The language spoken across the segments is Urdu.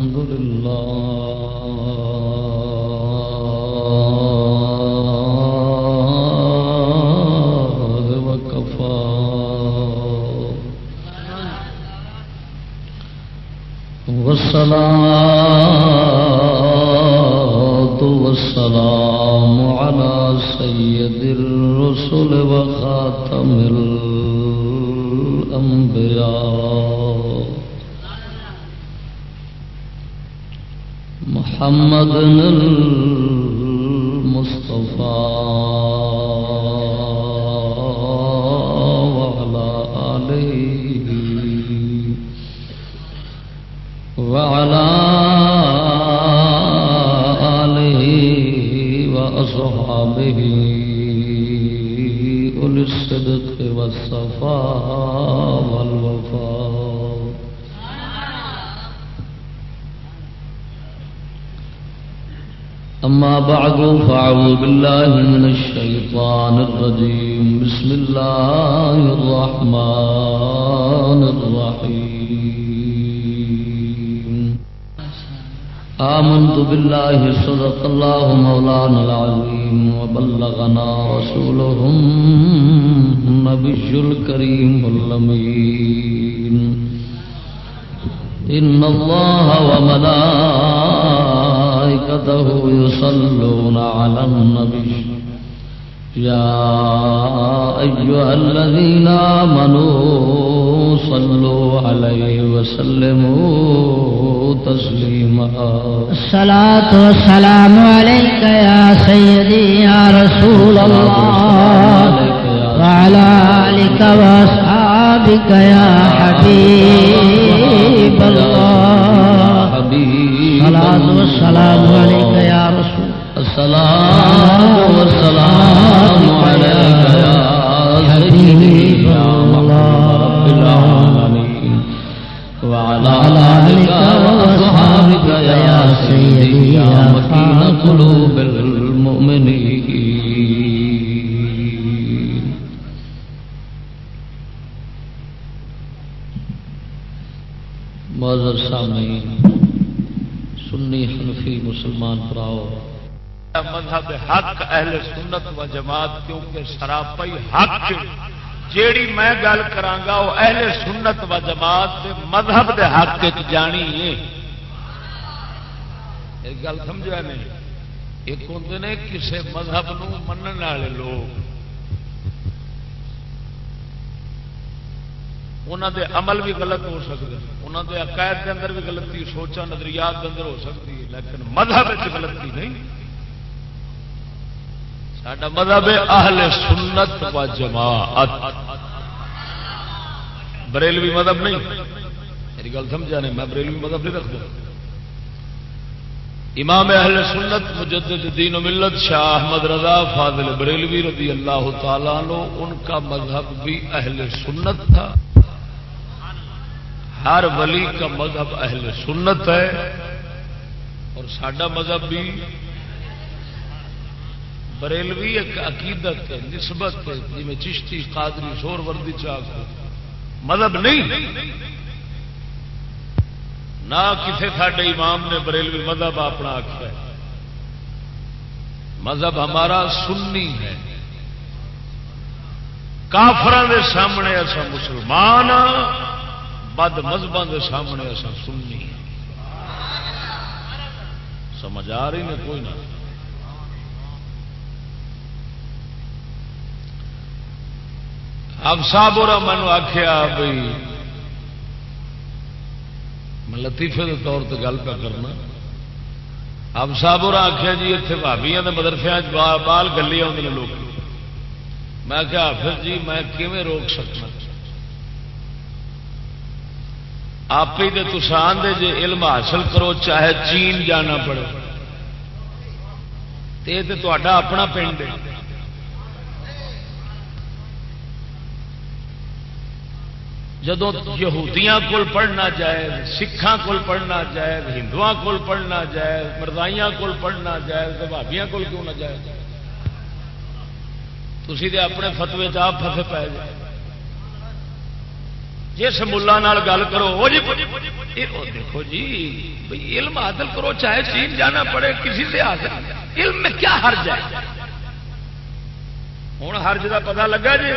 الحمد لله وكفى. والصلاة والسلام على سيد الرسل وخاتم الأنبياء محمد بعد فأعوذ بالله من الشيطان الرجيم بسم الله الرحمن الرحيم آمنت بالله صدق الله مولانا العظيم وبلغنا رسوله النبي الكريم اللمين إن الله وملائكته يصلون على النبي. يا أيها الذين آمنوا صلوا عليه وسلموا تسليما. الصلاة والسلام عليك يا سيدي يا رسول الله. وعلى آلك وأصحابك يا حبيب الله. حبيب سلام والسلام عليك رسول السلام والسلام. حق اہل سنت و جماعت، کیونکہ سراپئی حق جیڑی میں گل کرانگا وہ اہل سنت و جماعت دے مذہب دے حق چ جانی ہے۔ ایک گل سمجھا نہیں ایک ہوں نے کسی مذہب نو منن والے لوگ۔ انہوں دے عمل بھی غلط ہو سکتے انہوں دے عقائد کے اندر بھی غلطی سوچا نظریات کے اندر ہو سکتی ہے، لیکن مذہب غلطی نہیں۔ سڈا مذہب ہے اہل سنت و جماعت۔ بریلوی مذہب نہیں۔ میری گل سمجھا نہیں میں بریلوی مذہب نہیں رکھتا۔ امام اہل سنت مجدد دین و ملت شاہ احمد رضا فاضل بریلوی رضی اللہ تعالیٰ عنہ، ان کا مذہب بھی اہل سنت تھا۔ ہر ولی کا مذہب اہل سنت ہے۔ اور سڈا مذہب بھی بریلوی ایک عقیدت نسبت جی میں چشتی، قادری سور وردی چاک مذہب نہیں۔ نہ کسی ساڈے امام نے بریلوی مذہب اپنا آخیا مذہب ہمارا سنی ہے۔ کافران دے سامنے ایسا مسلمان بد مذہبوں کے سامنے ایسا سننی ہے سمجھ آ رہی نے کوئی نہ؟ اب صاحب اور مینو آخیا بھائی میں لطیفے کے طور پہ گل پہ کرنا۔ اب صاحب اور آخیا جی اتنے بھابیا کے مدرسے بال گلی آتے ہیں لوگ میں کیا حافظ جی میں کیویں روک سکنا؟ آپ ہی تو تسان دے جے علم حاصل کرو، چاہے چین جانا پڑے۔ یہ تو اپنا پنڈ ہے۔ جدو یہودیاں کول پڑھنا جائے سکھان کول پڑھنا جائے ہندو کول پڑھنا جائے مردائیاں کول پڑھنا جائے تو بھابیاں کول کیوں نہ جائے تھی تو اپنے فتوے آپ فسے پائے جائے۔ جس ملا گل کرو، وہ جی دیکھو جی بھائی علم حاصل کرو، چاہے چین جانا پڑے، کسی سے حاصل علم میں کیا حرج ہے؟ ہوں حرج کا پتا لگا جی۔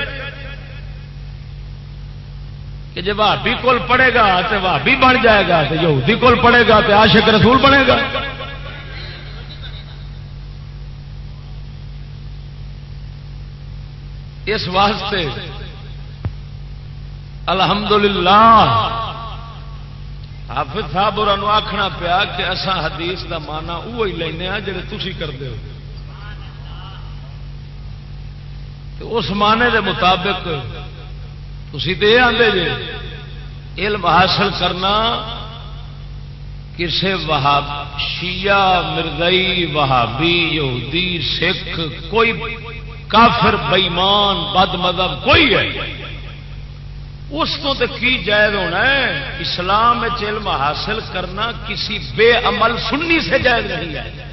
کہ جب بھابی کول پڑے گا تو بھابی بن جائے گا تو یہودی کول پڑے گا تو عاشق رسول بنے گا۔ اس واسطے الحمدللہ حافظ صاحب اور آخنا پیا کہ اسا حدیث دا مانا وہی لینا ہاں جڑے تھی کرتے ہو۔ تو اس معنی دے مطابق تھی تو یہ آدھے جی علم حاصل کرنا کسے وہاب، شیعہ مردئی وہابی، یہودی، سکھ، کوئی کافر، بئیمان، بد مذہب، کوئی ہے۔ اس کو تو کی جائز ہونا ہے؟ اسلام علم حاصل کرنا کسی بے عمل سننی سے جائز نہیں ہے۔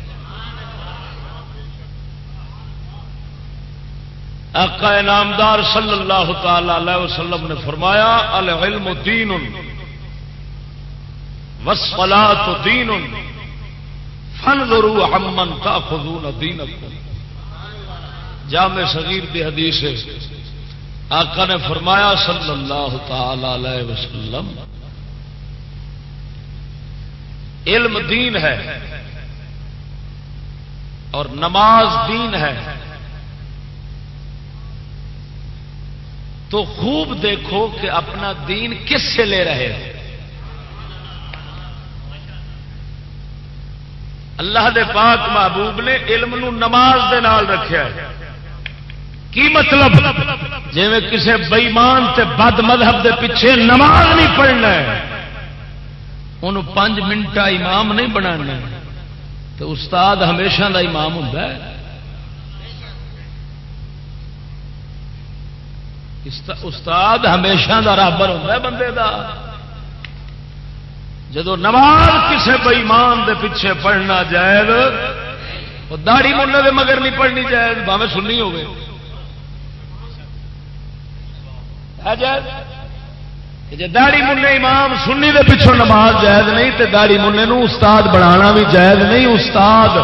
آقا انعامدار صلی اللہ تعالی علیہ وسلم نے فرمایا، العلم دین وسفلات دین فن ضرو امن کا خزون دین جامع صغیر دی حدیث ہے۔ آقا نے فرمایا صلی اللہ تعالی علیہ وسلم، علم دین ہے اور نماز دین ہے۔ تو خوب دیکھو کہ اپنا دین کس سے لے رہے ہو۔ اللہ دے پاک محبوب نے علم نو نماز دے نال رکھا ہے۔ کی مطلب؟ جی کسی بئیمان تے بد مذہب دے پیچھے نماز نہیں پڑھنا ان پانچ منٹ امام نہیں بنا تو استاد ہمیشہ دا امام ہوں استاد ہمیشہ دا رابر ہوں بندے دا۔ جدو نماز کسی بئیمان دے پیچھے پڑھنا جائز، وہ داڑی منہ دے مگر نہیں پڑھنی جائز باوے سننی ہوگی جی داڑی منہ امام سنی دے پچھوں نماز جائز نہیں، تے داڑی منہ نو استاد بنانا بھی جائز نہیں، استاد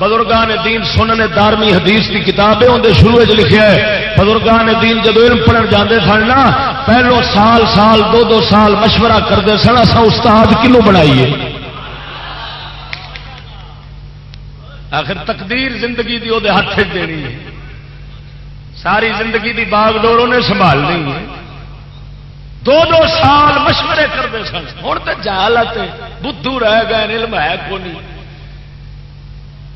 بزرگان دین سننے دارمی حدیث کی کتاب ہے اندر شروع لکھا ہے۔ بزرگان دین جب علم پڑھن جاندے سن نا، پہلو سال سال، دو دو سال مشورہ کرتے سن اصا استاد کنو بنائیے؟ آخر تقدیر زندگی دی وہ ہاتھ دینی ہے۔ ساری زندگی دی باغ ڈور انہیں سنبھالنی ہے۔ دو دو سال مشورے کرتے سن۔ ہوں تو جہالت بدھو رہ گئے، علم ہے کو نہیں۔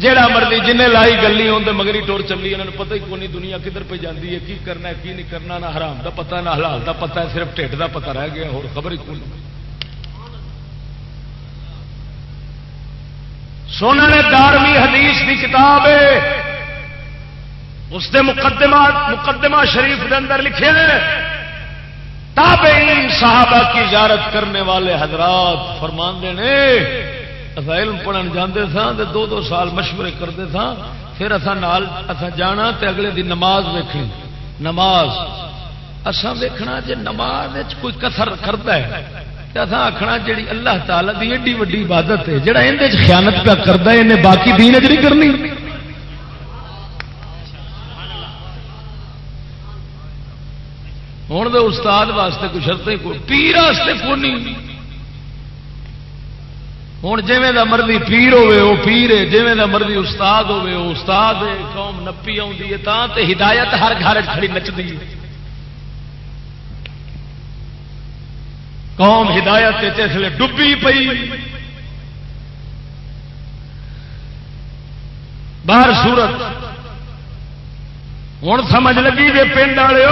جہاں مرضی جن لائی گلی ہوں مگری ٹور چلی، انہوں نے پتہ ہی کونی دنیا کدھر پہ جاتی ہے، کی کرنا ہے، کی نہیں کرنا، نہ حرام دا پتا نہ حلال دا پتا ہے، صرف ٹھڈ دا پتا رہ گیا، اور خبر ہی کون سونا نے دارمی حدیث کی کتاب ہے، اس نے مقدمہ مقدمہ شریف کے اندر لکھے ہیں، تابعین صحابہ کی اجارت کرنے والے حضرات فرماندے نے اصا علم پڑھن جاندے تھا تے دو دو سال مشورے کرتے تھا پھر اصا نال اصا جانا تے اگلے دن نماز ویکھنی۔ نماز۔ اصا ویکھنا جے نماز کوئی کسر کرتا ہے اصا آخنا جی اللہ تعالی دی ایڈی وڈی عبادت ہے جہاں اندر خیانت پہ کرتا ہے، انہیں باقی دین اجری کرنی۔ ہوں تو استاد واسطے کچھ شرط پیر واسطے کونی ہوں جی مرضی پیر ہوے وہ پیر ہے جی مرضی استاد ہوے وہ استاد ہے، قوم نپی آتی ہے ہدایت ہر گھر کھڑی نچتی قوم ہدایت اس لیے ڈبی پئی۔ باہر سورت۔ ہوں سمجھ لگی جی پنڈ والے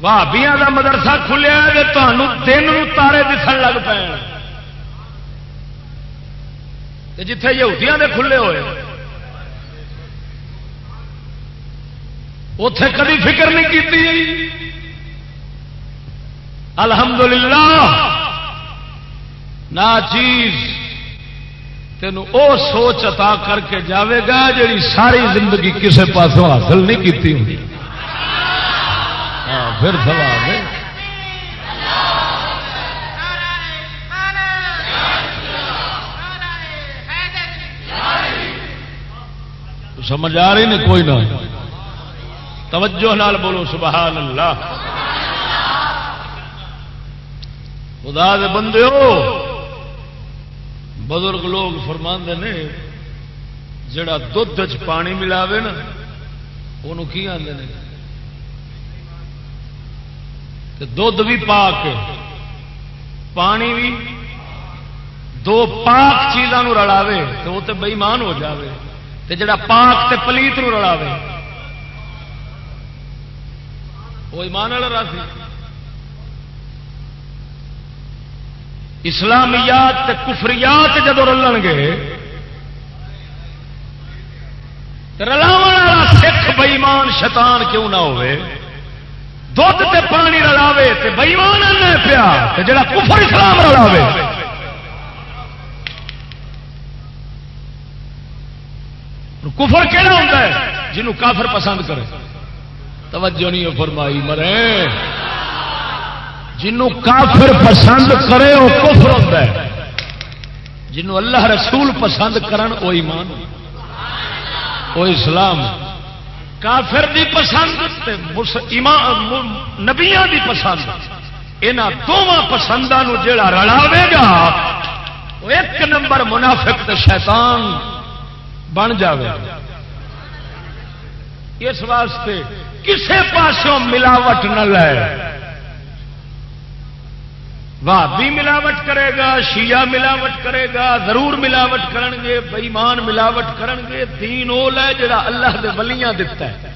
بھابیا کا مدرسہ کھلیا تمہوں دن تارے دسن لگ پے جتھے یہودیاں دے کھلے ہوئے اتے کدی فکر نہیں کی الحمدللہ نہ چیز تین او سوچ عطا کر کے جاوے گا جی ساری زندگی کسے پاسوں حاصل نہیں کی ہاں پھر سوال ہے سمجھ آ رہی نہیں کوئی نہ۔ توجہ نال بولو سبحان اللہ۔ خدا دے بندے ہو بزرگ لوگ فرما نے جڑا دھد چ پانی ملاوے نا وہ کی آدھے دھد بھی پا کے پانی بھی۔ دو پاک چیزوں رلاوے تو وہ تو بئیمان ہو جاوے۔ تے جڑا پاک تے پلیت نو رلاوے۔ وہ ایمان والا راسی اسلامیات تے کفریات جدو رلن گے رلاو والا سکھ بئیمان شیطان کیوں نہ ہوئے دھد تے پانی رلاوے تے بئیمان پیا تے جڑا کفر اسلام رلاوے۔ کفر کہڑا ہوتا ہے؟ جنہوں کافر پسند کرے۔ توجہ نہیں فرمائی، مرے۔ جنوں کافر پسند کرے، وہ کفر ہوتا ہے۔ جنوں اللہ رسول پسند کرن، وہ ایمان وہ اسلام۔ کافر دی پسند نبیا دی پسند. یہاں دونوں پسندوں جڑا رلاوے گا، وہ ایک نمبر منافق شیطان بن جائے اس واسطے کسے پاسوں ملاوٹ نہ لے۔ بھابی ملاوٹ کرے گا، شیعہ ملاوٹ کرے گا، ضرور ملاوٹ کرن گے بئیمان ملاوٹ کرن گے دین وہ لے جڑا اللہ دے ولیاں دتا ہے۔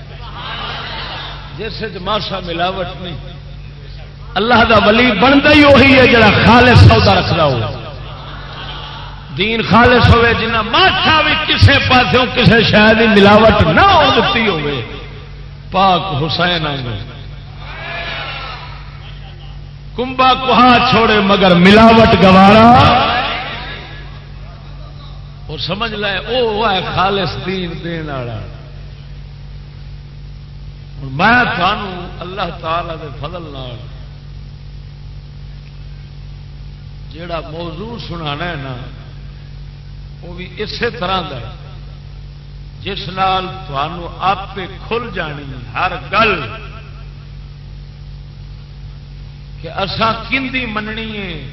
جیسے ماسا ملاوٹ نہیں، اللہ دا ولی بنتا ہی وہی ہے جڑا خالص سودا رکھتا ہو۔ دین خالص ہوئے جنہ ماسا بھی کسے پاسوں کسے شاید ملاوٹ نہ ہو دیتی ہوئے۔ پاک حسین آگے کمبا کوہا چھوڑے مگر ملاوٹ گوارا۔ اور سمجھ لے، او ہے خالص دین دین والا۔ میں تھانوں اللہ تعالی دے فضل نال جیڑا موضوع سنانا ہے نا، وہ بھی اسی طرح کا جس نال تھانوں آپ کھل جانی ہر گل۔ کہ اسا کندی مننی ہے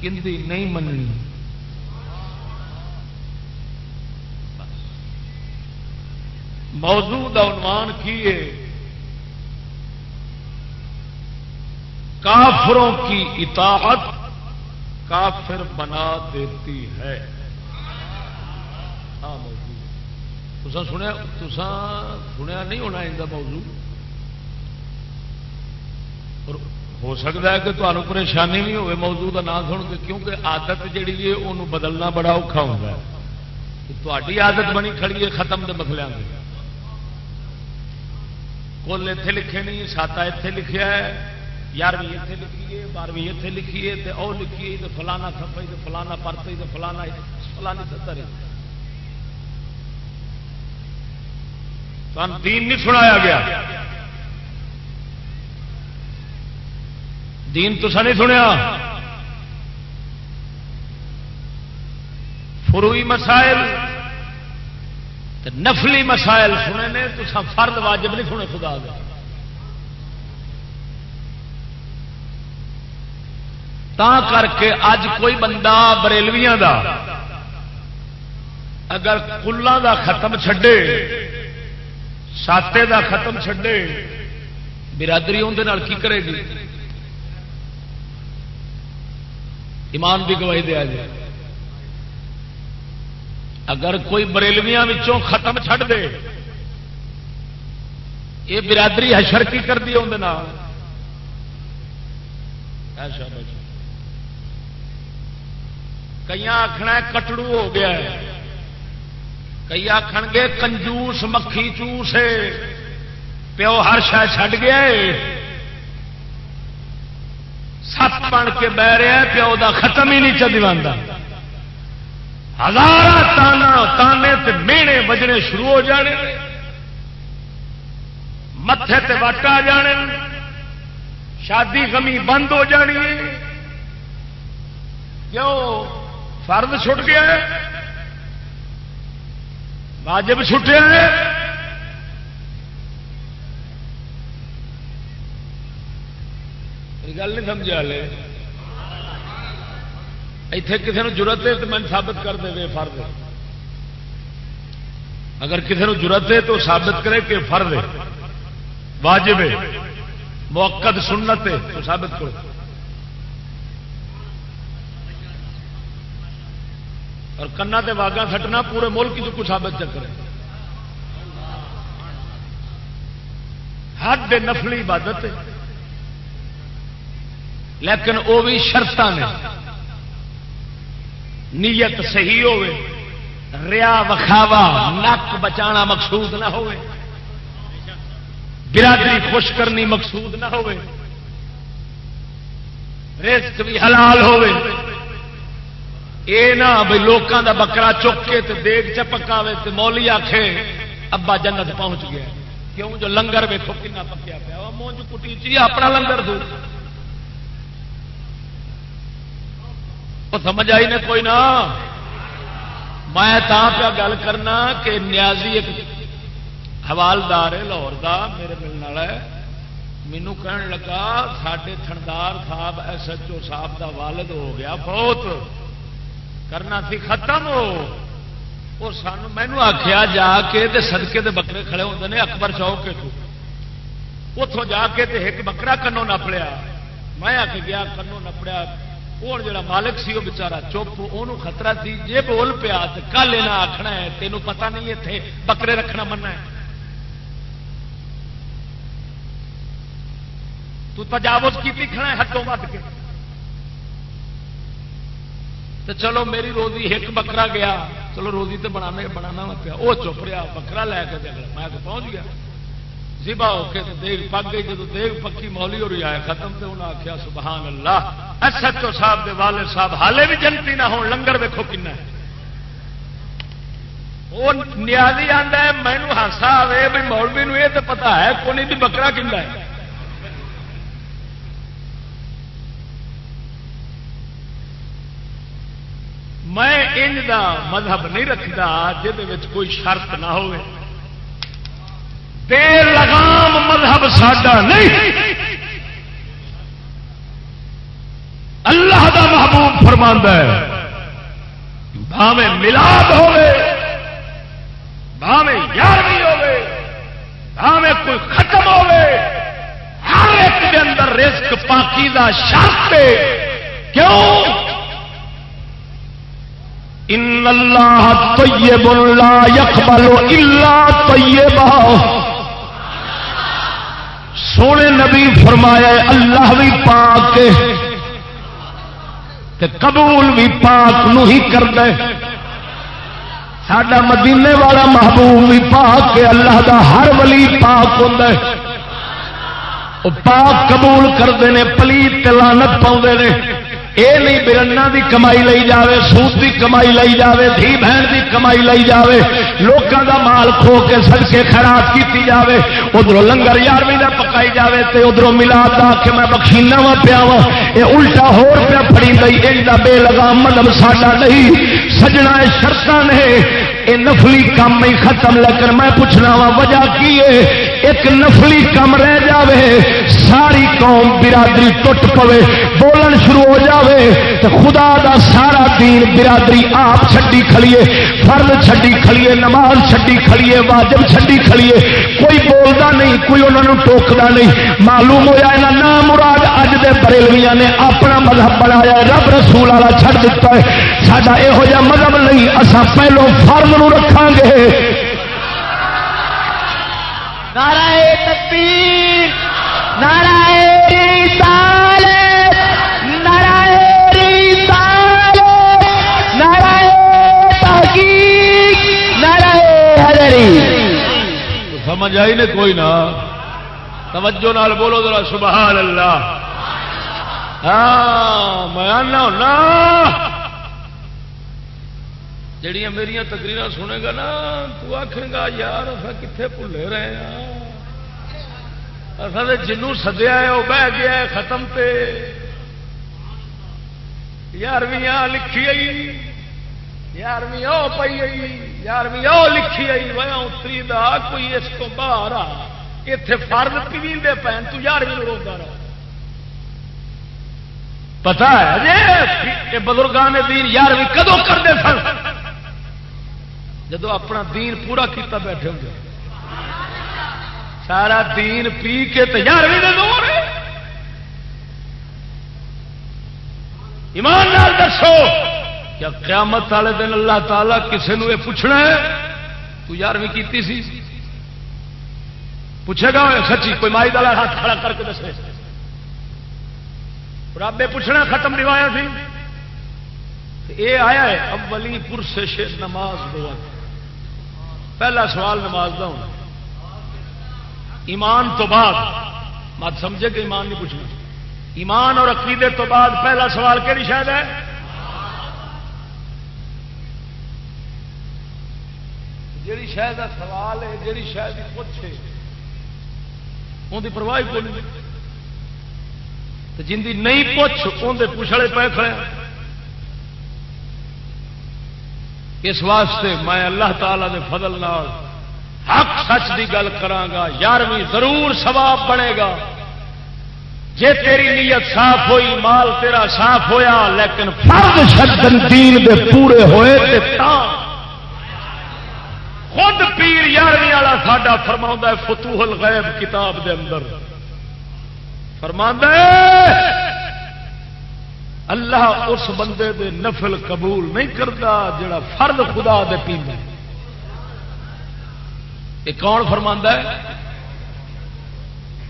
کندی نہیں مننی؟ موضوع کا عنوان کی ہے، کافروں کی اطاعت کافر بنا دیتی ہے۔ ہاں تسا سنیا تسا سنیا نہیں ہونا ان کا موضوع؟ اور ہو سکتا ہے کہ تمہیں پریشانی نہیں ہوئے، موضوع کا نام سن کے، کیونکہ آدت جیڑی ہے وہ بدلنا بڑا اوکھا ہوتا ہے۔ تاری آدت بنی کھڑی ہے ختم کے مسلے کل اتے لکھے نہیں، ساتا اتے لکھیا ہے، یارویں اتے لکھیے بارہویں اتے لکھیے تو وہ لکھیے تو فلانا سفائی تو فلانا پرت تو فلانا فلانی ستر دین نہیں سنایا گیا۔ دین تو نہیں سنیا۔ فروئی مسائل نفلی مسائل سنے نے، تو فرد واجب نہیں سنے، خدا دے۔ تا کر کے اج کوئی بندہ بریلویاں دا اگر کلان دا ختم چھڈے، ساتے دا ختم چھڈے برادری اندر کی کرے گی؟ ایمان بھی گواہی دیا جائے۔ اگر کوئی بریلویاں ختم چھڈ دے، یہ برادری حشر کی کر دی اندر کئی آخنا کٹڑو ہو گیا ہے۔ کئی آخ گے کنجوس، مکھی چوس پیو ہر شہ چڈ گیا سپ بن کے بہ رہا پیو دا ختم ہی نہیں چلتا ہزار تانا، تانے تے مینے بجنے شروع ہو جانے۔ متے تے وٹ آ جانے۔ شادی کمی بند ہو جانی۔ ہے کیوں؟ فرد چھٹ گیا ہے۔ واجب چھٹیا ہے۔ گل نہیں سمجھا لے اتے کسی نے ضرورت ہے تو میں ثابت کر دے فرد۔ اگر کسی نے ضرورت ہے تو ثابت کرے کہ فرد ہے۔ واجب ہے۔ موقع سنت ہے تو ثابت کرو۔ اور کنا تے واگا سٹنا پورے ملک جو کچھ ثابت چکر ہے حد نفلی عبادت ہے۔ لیکن وہ بھی شرط نے۔ نیت صحیح ہوے ریا وکھاوا، نک بچانا مقصود نہ ہو برادری خوش کرنی مقصود نہ ہو رزق بھی حلال ہوے اے نہ بھائی لوگوں دا بکرا چک کے تے دیگ چ پکاوے تے مولی آخے ابا جنت پہنچ گیا۔ کیوں جو لنگر ویکو کنا پکیا پیا مونج کٹی چی، اپنا لنگر دو۔ وہ سمجھ آئی نے کوئی نہ میں پیا گل کرنا کہ نیازی ایک حوالدار ہے لاہور دا، میرے ملنے والا ہے۔ مینو کہن لگا سڈے تھندار صاحب ایس ایچ او صاحب دا والد ہو گیا، بہت کرنا سی ختم ہو۔ اور سان مینو آخیا جا کے سدکے دے بکرے کھڑے ہوتے ہیں اکبر چوک کے تو اتوں جا کے تے ایک بکرا کنو نپ لیا میں آ کے گیا کنو نپڑیا وہ جا مالک سی، وہ بچارا چپ وہ خطرہ سی۔ جی بول پیا تو کل یہاں آخنا ہے، تینوں پتا نہیں اتنے بکرے رکھنا مننا ہے۔ تو تجاوز کی کھڑا ہے ہٹوں ود کے۔ تو چلو میری روزی ایک بکرا گیا۔ چلو روزی تو بنا بنانا پیا۔ وہ چپ رہا بکرا لے کے میں پہنچ گیا۔ زبا ہو کے دیگ پک گئی جب دیگ پکی مولی ہو رہی آئے ختم تو انہیں آخیا سبحان اللہ ایس ایچ او صاحب دے والد صاحب حالے بھی جنتی نہ ہو لنگر ویکو کن وہ نیازی آتا ہے مینو ہاسا آئے بھی مولوی نو یہ تو پتا ہے کون بھی بکرا کن ہے۔ میں ان دا مذہب نہیں رکھتا جہد کوئی شرط نہ ہوئے بے لگام مذہب ساڈا نہیں. اللہ دا محبوب فرما ہے بھاوے ملاد ہوے بھاوے یارویں ہوے بھاوے کوئی ختم ہوے ہر ایک کے اندر رزق پاکی دا شرط کیوں؟ ان اللہ طیب لا يقبل الا طیبا سونے نبی فرمایا اللہ بھی پاک تے قبول بھی پاک نو ہی کر دے سڈا مدینے والا محبوب بھی پاک کے اللہ دا ہر ولی پاک ہوں پاک قبول کرتے ہیں پلیت تلانت پاؤ یہ نہیں برنا دی کمائی لئی جاوے سوت دی کمائی لئی جاوے، دھی بہن دی کمائی لئی جاوے لوگوں دا مال کھو کے سڑکے خراب کیتی جاوے ادھر لنگر یارویں پکائی جاوے تے ادھر ملاد دا کہ میں بخشینا وا پیا وا یہ الٹا ہور پیا پڑی گئی ان بے لگام مطلب ساڈا نہیں، سجنا شرط نے یہ نفلی کام نہیں ختم، لیکن میں پوچھنا وا، وجہ کی ہے؟ ایک نفلی کم رہ جاوے، ساری قوم برادری ٹوٹ پوے، بولن شروع ہو جاوے تو خدا دا سارا دین برادری آپ چھڈی کھڑیے، فرد چھڈی کھڑیے، نماز چھڈی کھڑیے، واجب چھڈی کھڑیے، کوئی بولتا نہیں، کوئی انہوں نے ٹوکتا نہیں۔ معلوم ہوا یہاں نام مراد اج دے بریلویاں نے اپنا مذہب بنایا رب رسول والا چھڈ دیتا ہے۔ سڈا یہو مذہب نہیں اصا پہلو فرم رکھا گے۔ نعرہ تکبیر نعرہ رسالت نعرہ رسالت نعرہ تحقیق نعرہ حضری۔ سمجھ آئی نے کوئی نہ توجہ نال بولو ذرا سبحان اللہ۔ ہاں میں آنا ہونا۔ جڑیاں میرا تقریر سنے گا نا تو آخے گا یار اصا کتنے بھولے رہے ہیں اصل جنوں سدیا ہے وہ بہ گیا ہے ختم تے یارویں لکھی آئی یارویں وہ پی آئی یارویں وہ لکھی آئی وہ اتری دا کوئی اس کو باہر آ اتے فرد پیل دے پین تو یارویں روکا رہا پتا ہے جی بزرگان دین یارویں کدو کرتے سن جدو اپنا دین پورا کیتا بیٹھے ہوں گے۔ سارا دین پی کے تو ایمان نال دسو کیا قیامت والے دن اللہ تعالیٰ کسی نے یہ پوچھنا ہے، تو یارویں کیتی سی۔ پوچھے گا سچی کوئی مائی دالا ہاتھ کھڑا کر کے دسے۔ رب پوچھنا ختم نوایا سی۔ یہ آیا ہے اولی پرسش نماز دو پہلا سوال نماز دا ہونا۔ ایمان تو بعد، مت سمجھے کہ ایمان نہیں پوچھنا۔ ایمان اور عقیدے تو بعد پہلا سوال کہڑی شاید ہے؟ جیڑی شاید کا سوال ہے، جیڑی شاید پوچھے ان کی پرواہ کو نہیں۔ جن کی نہیں پوچھ اندر پوچھڑے پے کھڑے اس واسطے میں اللہ تعالی دے فضل نال حق سچ کی گل کرا یارویں ضرور ثواب بنے گا۔ جے تیری نیت صاف ہوئی، مال تیرا صاف ہویا، لیکن فرد شدن دین دے پورے ہوئے تے تاں خود پیر یارویں والا ساڈا فرما ہے، فتوح الغیب کتاب دے اندر۔ فرما اللہ اس بندے دے نفل قبول نہیں کرتا جڑا فرد خدا دے پیندا یہ کون فرما ہے؟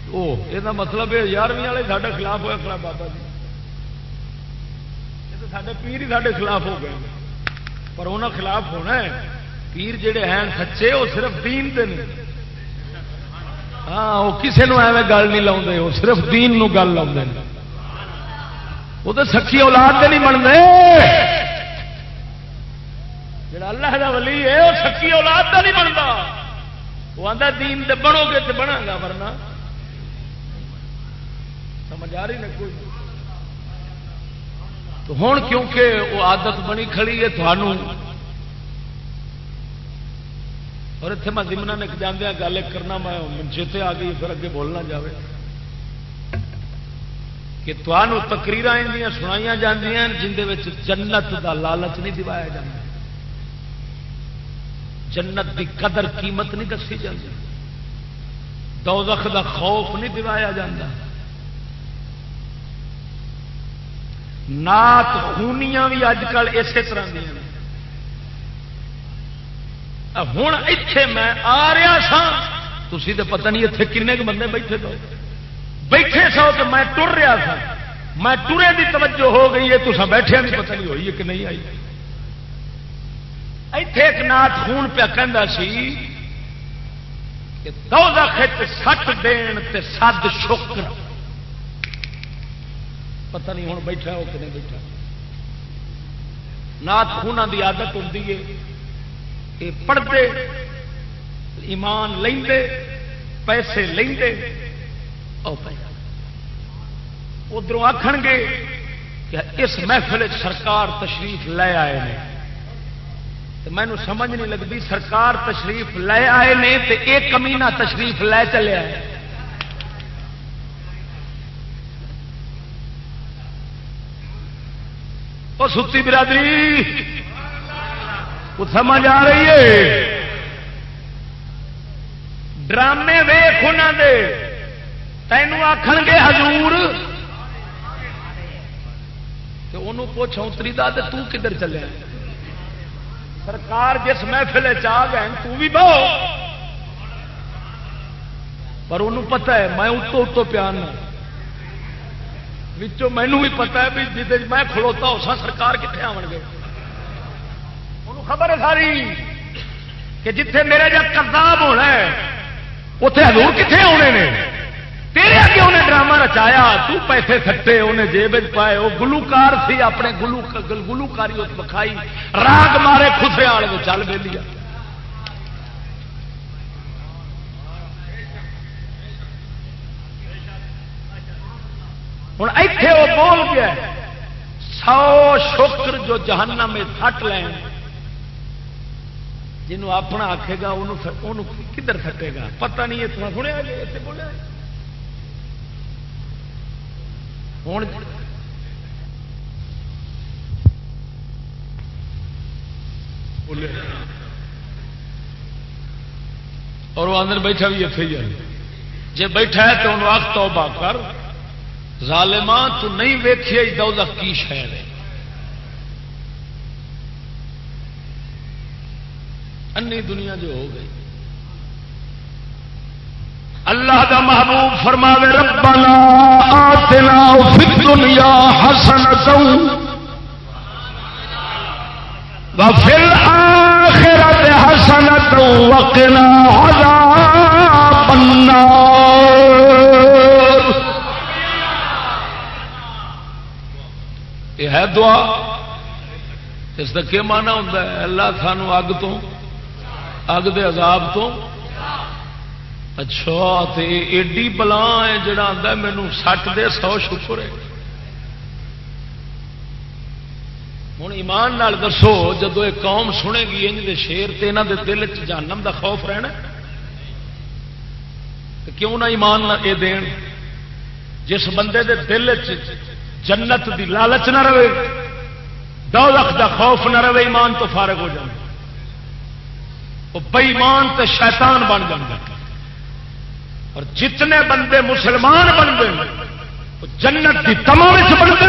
وہ یہ مطلب ہے یارویں والے سارے خلاف ہوا کھڑا بابا جی یہ تو سارے پیر ہی سارے خلاف ہو گئے۔ پر انہوں خلاف ہونا ہے۔ پیر جڑے ہیں سچے، وہ صرف دین دے نہیں۔ ہاں وہ کسی نے ایویں گل نہیں لاؤ وہ صرف دین نو گل لاؤ وہ تو سکی اولاد نہیں بنتے۔ جڑا اللہ کا ولی ہے، وہ سکی اولاد کا نہیں بنتا۔ وہ آتا دین دے بنو گے تو بنا گا، ورنہ سمجھ آ رہی نا کوئی؟ تو ہوں کیونکہ وہ عادت بنی کھڑی ہے تھانوں اور اتنے میں دمنا نے جانے ہاں، گل کرنا میں چیتے آ گئی، پھر اگے بولنا جائے کہ تمہوں تقریر سنائی جن جنت دا لالچ نہیں دوایا جا جنت دی قدر قیمت نہیں دسی جاتی دوزخ دا خوف نہیں دوایا جا نات خونیاں بھی اج کل اسی طرح دیا ہوں اتے میں آ رہا سا تھی تو پتہ نہیں اتنے کن بندے بیٹھے تو بیٹھے سو تو میں ٹر رہا تھا میں ٹرے کی توجہ ہو گئی ہے تو بیٹھے نہیں، پتہ نہیں ہوئی ہے کہ نہیں آئی۔ اتے ایک نات خون پیا سی کہ دو سٹ دین تے سد شکر۔ پتہ نہیں ہوں بیٹھا ہو کہ نہیں بیٹھا۔ نات خونا کی آدت ہوتی ہے یہ پڑھتے ایمان لے پیسے ادھر آخ گے کہ اس محفل سرکار تشریف لے آئے ہیں مینو سمجھ نہیں لگتی سرکار تشریف لے آئے نے تو ایک کمینا تشریف لے چلے آئے۔ وہ ستی برادری سمجھ آ رہی ہے۔ ڈرامے ویخ دے۔ تینوں آخ گے ہزور پوچھ اتری دا تو کدھر چلے؟ سرکار جس محفل چاہ گئے تو بھی بہو. پر انہوں پتہ ہے، میں اتو اتو پیان مینو بھی پتا ہے بھی جی میں کھلوتا اس سرکار کتنے آن گے؟ خبر ہے ساری کہ جتھے میرے جا کرتاب ہونا ہے اتے ہزور کتنے آنے نے؟ تیرے اگے انہیں ڈرامہ رچایا، تو پیسے سٹے انہیں جیب پائے۔ وہ گلوکار سی، اپنے گلو گلوکاری اس بکھائی۔ راگ مارے خسرے والے کو چل بے لیا ہوں ایتھے وہ بول گیا سو شکر جو جہنم میں تھٹ لین۔ جنوں اپنا آکھے گا انہوں کدھر تھٹے گا؟ پتہ نہیں، اتنا سنیا جی اتنے بولیا۔ ہوں اور وہ اندر بیٹھا بھی اتنے ہی جی بیٹھا ہے تو انہوں آخ توبہ کر۔ ظالمان تو نہیں ویکھے دوزخ کی شہر ہے۔ انی دنیا جو ہو گئی۔ اللہ کا محبوب فرماوے، ربنا آتنا فی الدنیا حسنۃ وفی الاخرۃ حسنۃ وقنا عذاب النار. یہ ہے دعا؟ اس کا کیا مانا ہوتا ہے؟ اللہ سانو اگ تو، اگ دے عذاب تو اچھا ایڈی بلا ہے جڑا آتا مینو سٹ دے سو شکر ہے۔ ہوں ایمان نال دسو، جدو یہ قوم سنے گی، انج دے شیر تے انہاں دے دل چ جانم دا خوف رہنا کیوں نہ ایمان نہ اے دین، جس بندے دے دل چ جنت دی لالچ نہ رہے دو لکھ دا خوف نہ رہے، ایمان تو فارغ ہو جائے وہ بئیمان تو شیطان بن جائے اور جتنے بندے مسلمان بنتے وہ جنت کی تمام بنتے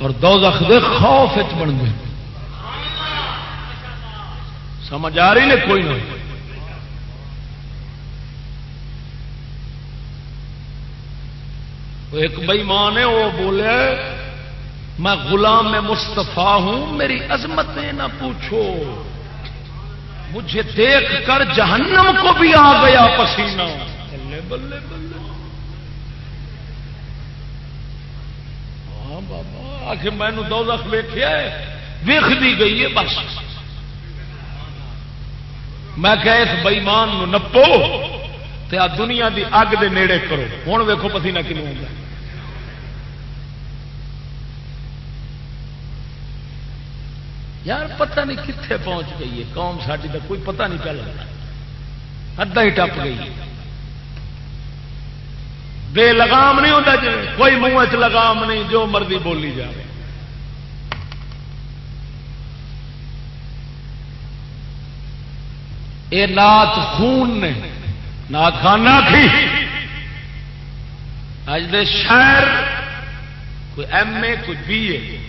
اور دو دے خوف بنتے سمجھ آ رہی نے کوئی نہ ایک بئی ماں نے وہ بولے، میں غلام میں مستفا ہوں، میری عظمتیں نہ پوچھو۔ مجھے دیکھ کر جہنم کو بھی آ گیا پسینہ۔ بلے بلے بلے۔ ہاں بابا، آخر مینو دو لکھ ویخیا ویخ دی گئی ہے بس۔ میں کہ اس بئیمان نپو تے دنیا دی اگ دے نیڑے کرو۔ ہوں ویکو پسینہ کنوں ہوگا یار پتہ نہیں کتنے پہنچ گئی ہے، قوم ساری کا کوئی پتہ نہیں پہ لگتا ادھا ہی ٹپ گئی بے لگام نہیں ہوتا جی کوئی منہ چ لگام نہیں، جو مرضی بولی جائے یہ نات خون نے، نات خانہ تھی اج دے شہر کوئی ایم اے، کوئی B A.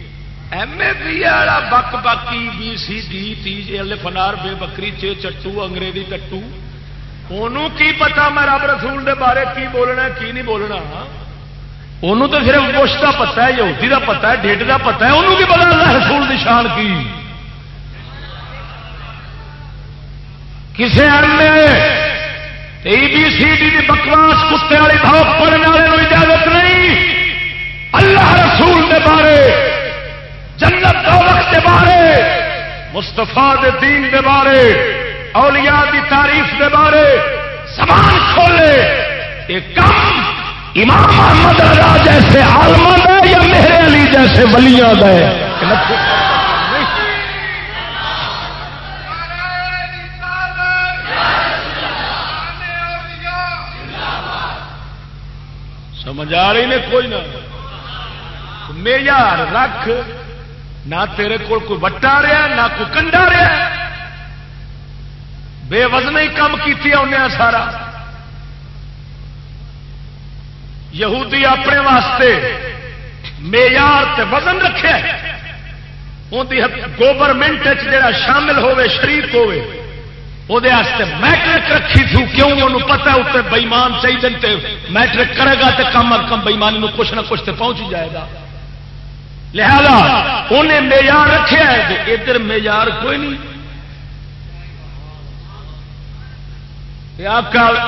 M A B والا بک باکی B C D T L فنار بے بکری چے چٹو انگریزی ٹٹو انہوں کی پتا میں رب رسول دے بارے کی بولنا کی نہیں بولنا انہوں تو صرف گوشت کا پتا ہے یہودی کا پتا ہے ڈیڈ کا پتا ہے انہوں کی پتا رسول دی شان کی کسی M A B C D بکواس کتے والی بھاپ پڑھنے والے اجازت نہیں اللہ رسول جنت دولت کے بارے مستفا دین دے بارے، اولیاء دی تعریف دے بارے، سامان کھولے، یہ کام امام محمد رضا جیسے عالمد ہے یا میرے علی جیسے ولیاں ہے؟ سمجھ آ رہی نے کوئی نہ؟ معیار رکھ۔ نہ تیرے کول کوئی وٹا رہا نہ کوئی کنڈا رہا بے وزن ہی کام کی انہیں سارا۔ یہودی اپنے واسطے معیار تے وزن رکھے۔ گوورمنٹ جا شامل ہوے شریف ہوے وہ میٹرک رکھی تھی۔ کیوں؟ انہوں پتا اتنے بئیمان چاہیے میٹرک کرے گا تو کم از کم بئیمانی کچھ نہ کچھ تو پہنچ ہی جائے گا۔ لہذا انہیں معیار رکھے ہے ادھر معیار کوئی نہیں۔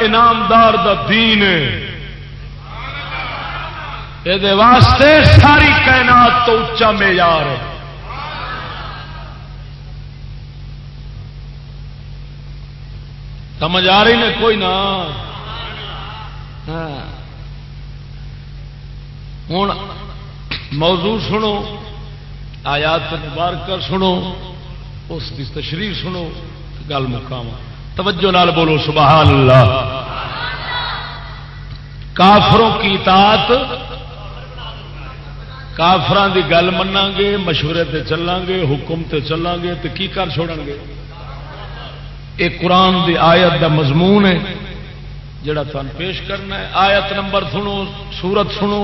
انعامدار دا دین یہ واسطے ساری کائنات تو اچا معیار ہے۔ سمجھ آ رہی نے کوئی نہ ہاں۔ ہوں۔ موضوع سنو، آیات مبارکہ سنو، اس کی تشریح سنو، گل مقام۔ توجہ نال بولو، سبحان اللہ۔ کافروں کی اطاعت کافران دی گل منا گے مشورے تے چلیں گے حکم تے چلیں گے تو کی کر چھوڑیں گے یہ قرآن دی آیت دا مضمون ہے، جڑا تم پیش کرنا ہے۔ آیت نمبر سنو، سورت سنو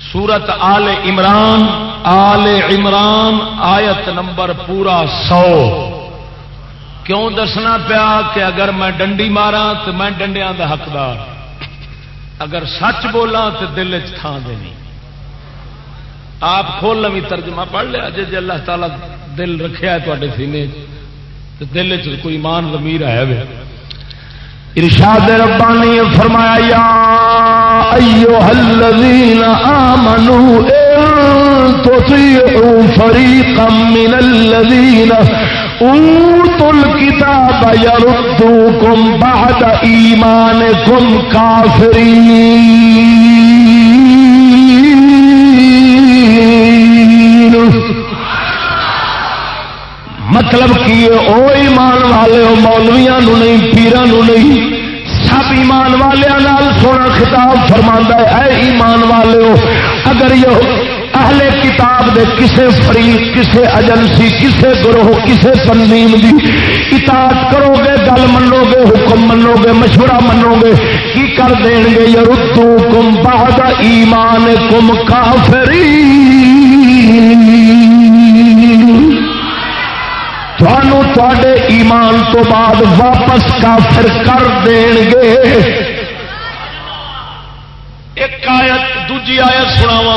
سورت آل عمران آل عمران آیت نمبر پورا سو۔ کیوں دسنا پیا کہ اگر میں ڈنڈی مارا تو میں ڈنڈیا دا حقدار۔ اگر سچ بولا تو دل چان دینی۔ آپ کھول لوی ترجمہ پڑھ لیا جی جی اللہ تعالیٰ دل رکھا تے سینے تو دل چ کوئی ایمان ضمیر ہے۔ ارشاد ربانی فرمایا یا ایوہ الذین آمنوا ان تطیعوا فریقا من الذین اوتوا الكتاب یردوکم بعد ایمانکم کافرین. مطلب کی او ایمان والے ہو مولویا نہیں پیران نہیں۔ سب ایمان والوں سونا خطاب فرما ہے۔ اے ایمان والے ہو، اگر یہ اہل کتاب دے کسے فریق، کسے ایجنسی، کسے گروہ، کسے تنظیم دی اطاعت کرو گے گل منو گے حکم منو گے مشورہ منو گے کی کر دیں گے؟ یرتو کم بعد ایمان کم کافری تھانوں تے ایمان تو بعد واپس کافر کر دین گے ایک آیت، دوجی آیت سناوا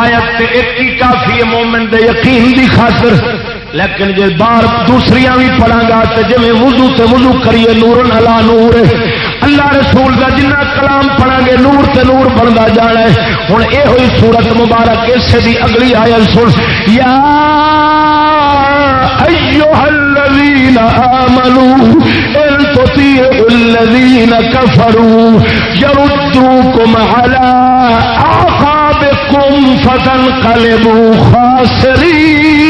آیت ایک ہی کافی ہے مومن دے یقین دی خاطر۔ لیکن جی بار دوسری بھی پڑھا گا تو جی وضو تے وضو کریے، نور نلا نور۔ اللہ رسول کا جنہ کلام پڑھا گے، نور تے نور بنتا جانا ہے۔ ہوں یہ ہوئی سورت مبارک، اسے دی اگلی آیت سن۔ یا ایوہ الذین آمنوا ان تطیعوا الذین کفروا یردوکم علی اعقابکم فتنقلبوا خاسرین۔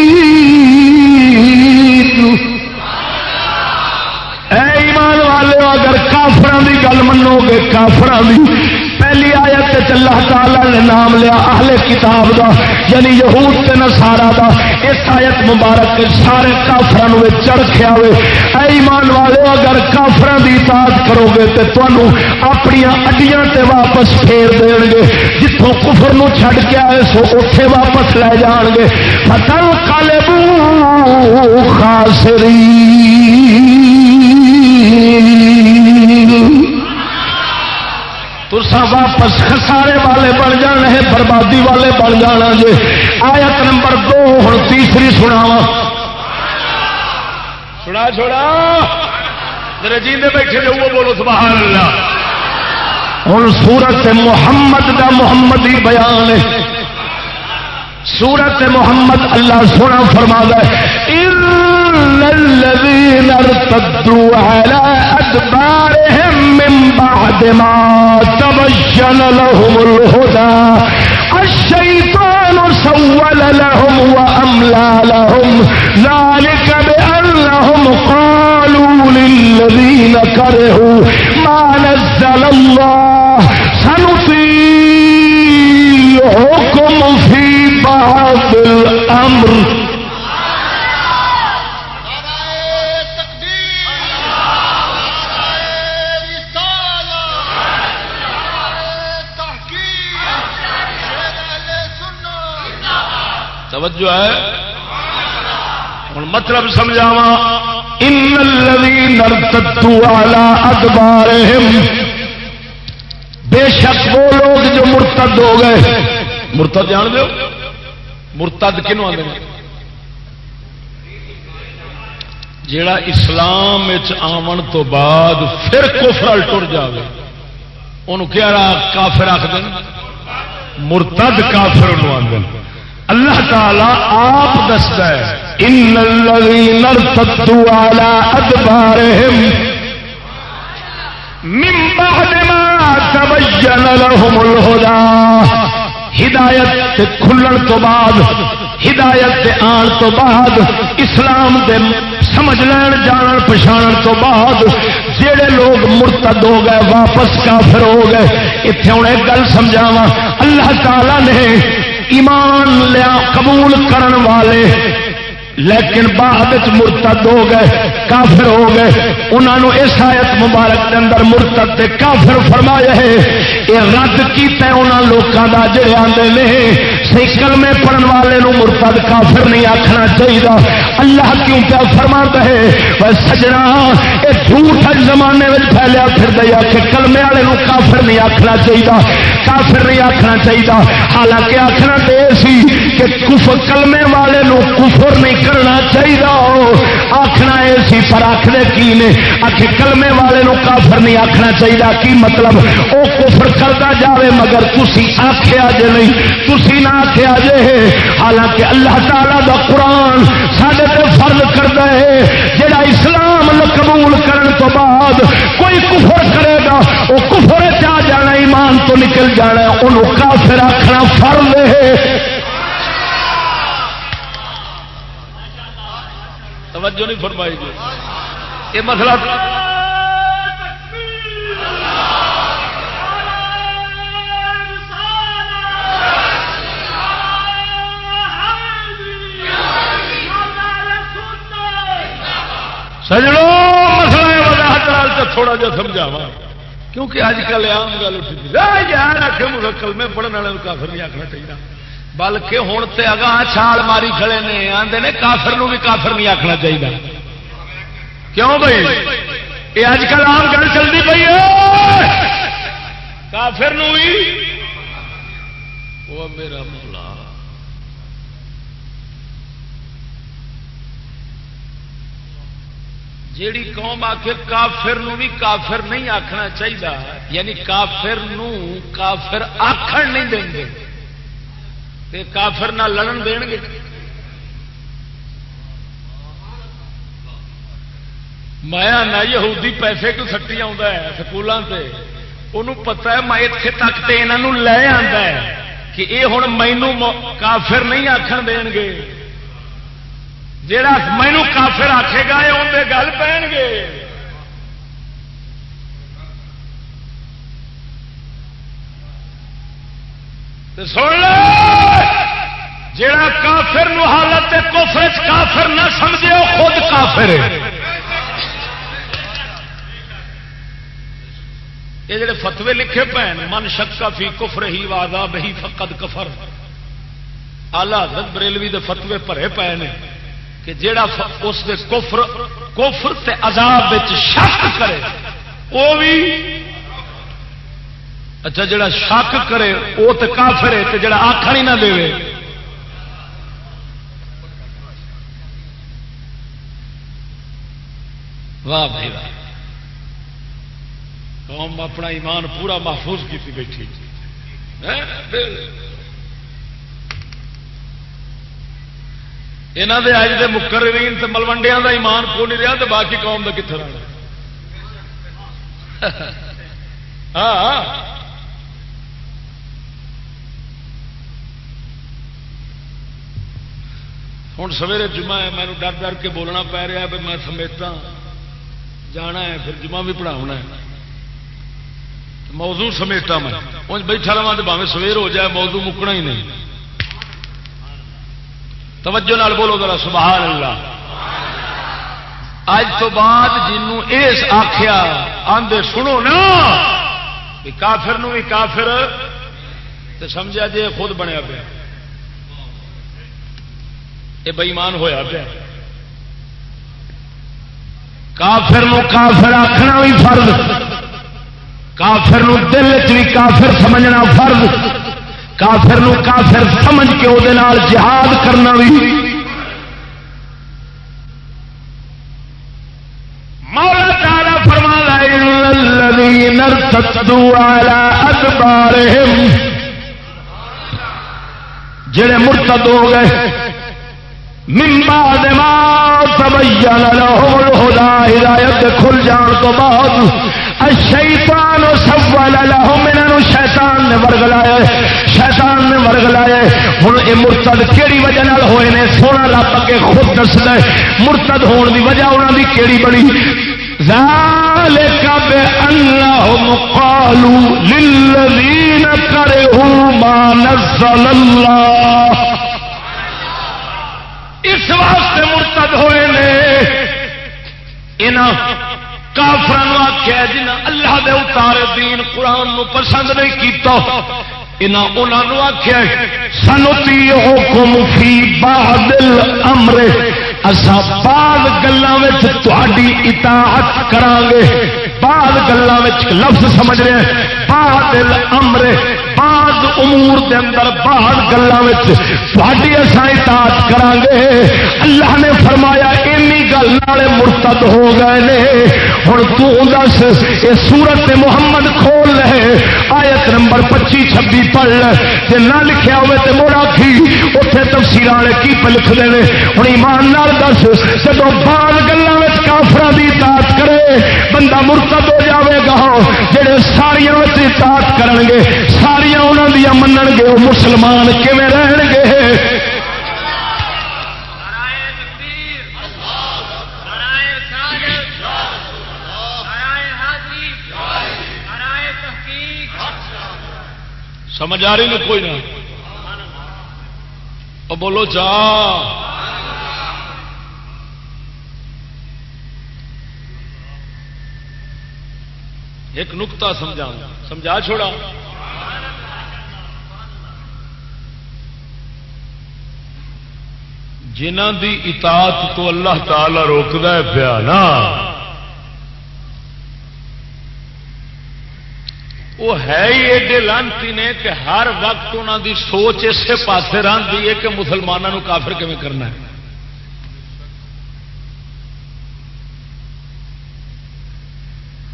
اے ایمان والے اگر کافران دی گل منو گے کافران دی پہلی آیت اللہ تعالی نے نام لیا اہل کتاب دا یعنی یہود تے نصارا دا۔ اس آیت مبارک سارے کافران میں چڑھیا ہوئے اے ایمان والے اگر کافران دی اطاعت کرو گے تے تانوں اپنی اڈیاں تے واپس پھیر دین گے۔ جتھوں کفر نو چھڈ کے آئے، سو اوتھے واپس لے جان گے۔ فتن قلبو خاسرین تسا واپس خسارے والے بن جانے ہیں بربادی والے بن جانا جے۔ آیت نمبر دو ہوں تیسری سناوا سنا چھوڑا۔ میرے جیندے بیٹھے جو وہ بولو سبحان اللہ۔ ہوں سورت محمد دا محمدی بیان ہے۔ سورت محمد اللہ سونا فرما الذين ارتدوا على أدبارهم من بعد ما تبين لهم الهدى. الشيطان سول لهم وأملى لهم. ذلك بأنهم قالوا للذين كرهوا ما نزل الله. سنطيعكم في بعض الأمر. توجہ ہے۔ ہوں مطلب سمجھاوا ان ارتدوا بے شک وہ لوگ جو مرتد ہو گئے۔ مرتد جان دو مرتد کنو آدھے جیڑا اسلام آمن تو بعد پھر کفر ٹر جائے انہوں کیا کافر آخ دیں مرتد کافر آدھے اللہ تعالی آپ دستا ہے۔ ان الذين ارتدوا على ادبارهم من بعد ما تبین لهم الهدى ہدایت تے کھلن تو بعد، ہدایت تے آن تو بعد، اسلام دے سمجھ لین جان پچھان تو بعد۔ جڑے لوگ مرتد ہو گئے، واپس کافر ہو گئے اتنے ہوں ایک گل سمجھاوا اللہ تعالی نے ایمان لیا قبول کرن والے، لیکن بعد مرتد ہو گئے، کافر ہو گئے۔ انہوں نے اس آیت مبارک کے اندر مرتد تے کافر فرمایا ہے یہ رد کیتا انہوں لوگوں کا جڑے آتے ہیں سی کلمے پڑھن والے نو مرتد کافر نہیں آخنا چاہیے اللہ کیوں کیا فرما ہے؟ سجنا یہ جھوٹ زمانے میں پھیلیا پھر دیا کہ کلمے والے نو کافر نہیں آخنا چاہیے کافر نہیں آخنا چاہیے حالانکہ آخنا دے سی کہ کفر کلمے والے نو کفر نہیں کرنا چاہیے آخنا یہ سی، پر آخر کی نے؟ آخ کلمے والے نو کافر نہیں آخنا چاہیے کی مطلب؟ وہ کفر کرتا جاوے مگر تھی آخیا جے نہیں۔ تھی نہ آخیا جے حالانکہ اللہ تعالی دا قرآن سڈے تو فرض کرتا ہے، جڑا اسلام قبول کرن تو بعد کوئی کفر کرے گا وہ کفر چاہ جانا، ایمان تو نکل جانا انہوں کافر آخنا فرض ہے۔ توجہ نہیں فرمائی جی۔ یہ مسئلہ سجڑو مسئلہ وضاحت تو تھوڑا جا سمجھاوا کیونکہ اج کل آم گل اٹھی یار آخر مسکل میں پڑھنے والے کافر نہیں آخنا چاہیے بلکہ ہوں تو اگاں چھال ماری کھڑے نے آتے نے کافر نو بھی کافر نہیں آخنا چاہیے کیوں بھائی یہ اج کل آم گل چلتی پی ہے۔ کافر نو بھی۔ وہ میرا مولا جیڑی قوم آخر کافر نو بھی کافر نہیں آخنا چاہیے یعنی کافر نو کافر آخر نہیں دیں گے۔ تے کافر نہ لڑن دین گے۔ مایا نہ یہودی پیسے کو سٹی آ سکولوں سے انہوں پتا ہے میں اتنے تک تو یہاں لے آتا ہے کہ یہ ہوں مینو کافر نہیں آخر دین گے۔ جا مینو کافر آخے گا اندر گل پہن گے۔ سن لو جا کافر نو حالت کفر کافر نہ سمجھے وہ خود کافر ہے۔ یہ جڑے فتوے لکھے پے من شکا فی کفر ہی وادا بہی فقد کفر۔ آلہ حضرت بریلوی دے فتوے بھرے پے نے۔ کہ جیڑا اس دے کفر کفر تے عذاب شک کرے وہ بھی اچھا جڑا شک کرے وہ تو کافر ہے جڑا آخر ہی نہ دے۔ واہ بھائی، واہ۔ قوم اپنا ایمان پورا محفوظ کی بیٹھی۔ ہاں، یہاں دے اج دے مقررین تے ملوڈیا دا ایمان کو نہیں رہا تو باقی قوم کا کتنے رہا ہاں ہوں سویرے جمعہ ہے میں ڈر ڈر کے بولنا پی رہا بھی میں سمیتا جانا ہے پھر جمعہ بھی پڑھاؤنا ہے موضوع سمیٹا میں بیٹھا رہا تو باوے سویر ہو جائے موضوع مکنا ہی نہیں توجہ نال بولو ذرا، سبحان اللہ۔ اج تو بعد جنوں اس آخیا آندے سنو نا کہ کافر نو بھی کافر تو سمجھا جی خود بنیا پیا۔ یہ بئیمان ہوا پیا۔ کافر نو کافر آخنا بھی فرض، کافر نو دل چ بھی کافر سمجھنا فرض۔ کافر نو کافر سمجھ کے وہ جہاد کرنا بھی مولا تارا فرما الذين جڑے مرتد ہو گئے ممبا تبین لهم الهدى ہدایت کھل جان تو بعد شیطان سوال لهم انہاں شیطان نے ورگلایا شیطان نے ورگلایا ہن اے مرتد کیڑی وجہ نال ہوئے نے؟ سونا رب اگے خود دسدا مرتد ہون دی وجہ انہاں دی کیڑی بڑی ذالک بانہم قالوا للذین کرہوا ما نزل اللہ۔ اس واسطے مرتد ہوئے نے۔ کافر آخیا جنہ اللہ دے اتارے دین قرآن نو پسند نہیں کیتا انہوں آخیا سنتی حکم فی بادل امر اصا بعد گلوں تھی اطاعت کران گے بعد گلوں لفظ سمجھ رہے ہیں بادل امر بعد امور دے اندر، بعد گلوں تھوڑی اصا اطاعت کران گے اللہ نے فرمایا، اینی گل والے مرتد ہو گئے نے۔ ہوں تس یہ سورت محمد کھول لے۔ آیت نمبر پچی چھبی پڑھ لے۔ جی نہ لکھیا ہوئے تو موڑا کی اتنے تفصیل والے کی پہ لکھتے ہیں ہوں ایمان نال دس جب بعد گلوں کافر کی اطاعت کرے، بندہ مرتد ہو جاوے گا۔ جہے ساریا اطاعت کرن گے ساریا انہوں دیا منن گے وہ مسلمان کیون رہن گے سمجھ آ رہی نا کوئی نہ۔ اور بولو چا ایک نکتا سمجھا سمجھا چھوڑا۔ جنہ دی اطاعت تو اللہ تعالی روکد پیا نا۔ وہ ہے ہی ایڈے لانتی نے کہ ہر وقت انہوں دی سوچ اسے پاس رہی ہے کہ مسلمانوں کافر کیون کرنا ہے۔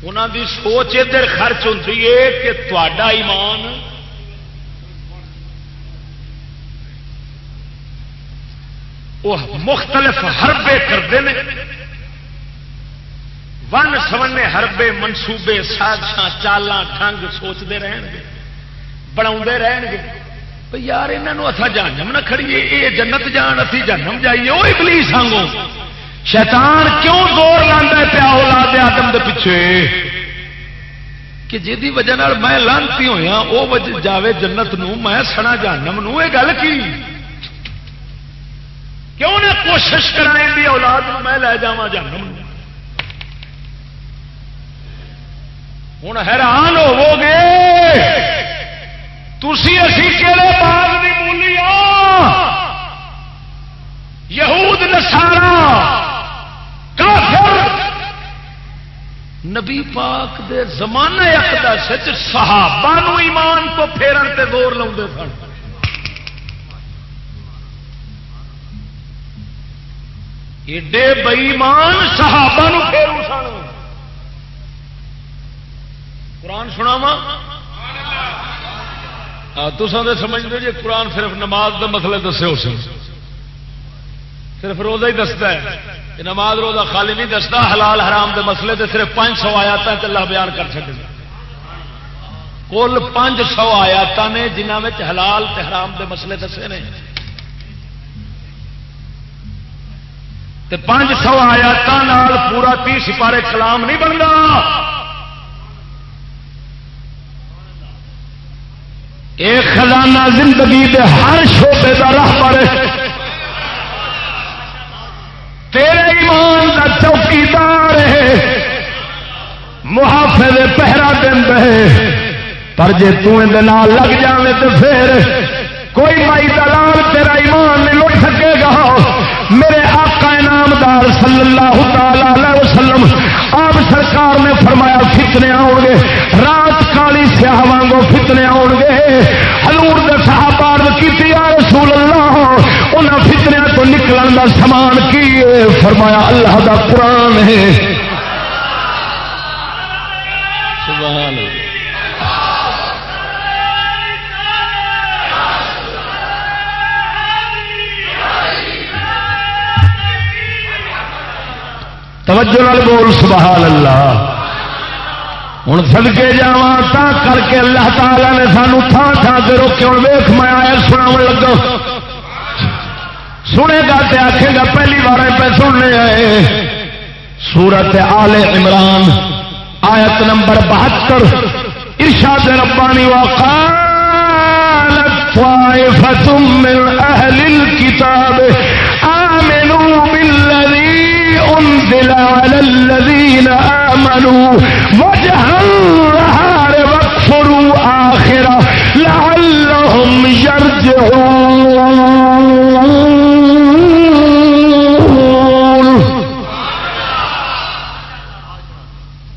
انہوں دی سوچ ادھر خرچ ہوتی ہے کہ تا ایمان وہ مختلف حربے کرتے ہیں ون سونے ہربے منصوبے سازش چالاں ڈنگ سوچتے رہن گے بنا رہن گے یار یہاں اتنا جانم نہ کھڑیے یہ جنت جان اتنی جنم جائیے۔ وہ پلیس آگوں شیطان کیوں زور لانا پیا اولاد آدم دے پیچھے؟ کہ جی وجہ میں لانتی ہوا وہ جاوے جنت نو میں سنا جانم نو یہ گل کی؟ کیوں نہ کوشش کرائیں اولاد میں لے جا جانم ہوں حیران ہو گے تھی اسی کہڑے باغ کی مولی یہود نسارا کافر، نبی پاک دے زمانے اقدس صحابہ نو ایمان کو پھیرن تے دور لاؤ سن۔ ایڈے بئیمان صحابہ نو پھیرو سن۔ قرآن سنا وا تو سمجھتے جی قرآن صرف نماز کا مسئلے دسے ہو سن۔ صرف روزہ ہی دستا ہے۔ نماز روزہ خالی نہیں دستا، حلال حرام دے مسئلے تے صرف پانچ سو آیات اللہ بیان کر سکتے کل پانچ سو آیات نے جنہوں حلال تے حرام دے مسئلے دسے نے۔ تے پانچ سو آیات پورا تی سپارے کلام نہیں بنتا ایک خزانہ زندگی دے ہر شعبے کا راہ پر تیرے ایمان کا چوکیدار ہے۔ محافظ پہرا دن رہے پر جے تال لگ جائے تو پھر کوئی مائی دلال تیرا ایمان نہیں لٹ سکے گا۔ میرے صلی اللہ تعالی وسلم، آپ سرکار نے فرمایا فتنے آؤ گے، رات کالی سیاہ وانگو فتنے آؤ گے۔ ہلور صحابار کی رسول اللہ ان فتنیا تو نکلن کا سامان کی فرمایا اللہ دا قرآن ہے۔ سبحان اللہ۔ توجہ نال بول، سبحان اللہ۔ ہوں سدکے جا کر کے اللہ تعالی نے سانو تھان تھان سے روکے ہوں ویخ میں آیا سنا لگا۔ سنے گا تے آخے گا، پہلی بار پہ سننے آئے۔ سورت آل عمران، آیت نمبر بہتر۔ ارشاد ربانی، وقالت طائفة من أهل الكتاب أنزل على الذين آمنوا. وجه النهار واكفروا آخرة. لعلهم يرجعون.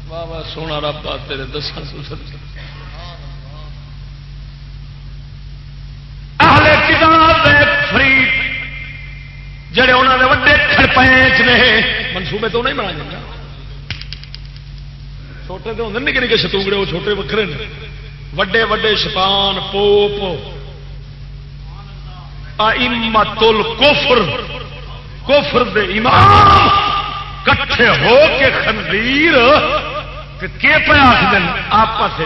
بابا سونا رب تیرے دسا اہل کتاب دے جڑے انہوں نے وڈے کھڑپینچ نے منصوبے تو نہیں بنا جاتا۔ چھوٹے تو ہوتے نکے نکے شتونگڑے، وہ چھوٹے وکرے نے۔ وڈے وڈے شپان پوپ۔ ائمت الکفر کفر دے امام کٹھے ہو کے خنزیر تے کے پہ آخر آپس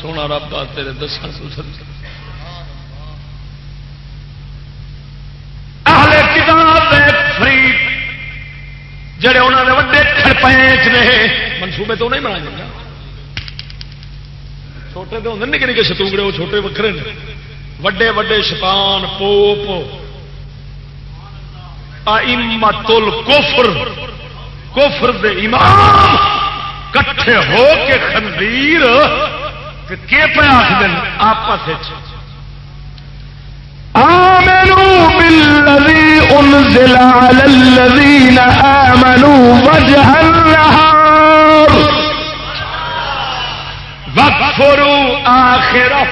سونا رب تیرے دسا اہل کتاب جڑے انہوں نے وڈے کھڑپینچ نے، منصوبے تو نہیں بنا جاتا چھوٹے تو ہوتے نکے نکے شتونگڑے وہ چھوٹے وکرے نے۔ وڈے وڈے شپان، پوپ۔ ائمت الکفر کفر دے امام کٹھے ہو کے خنزیر کے پہ آخر آپس آمنوا بالذي أنزل على الذين آمنوا وجه النهار واكفروا آخره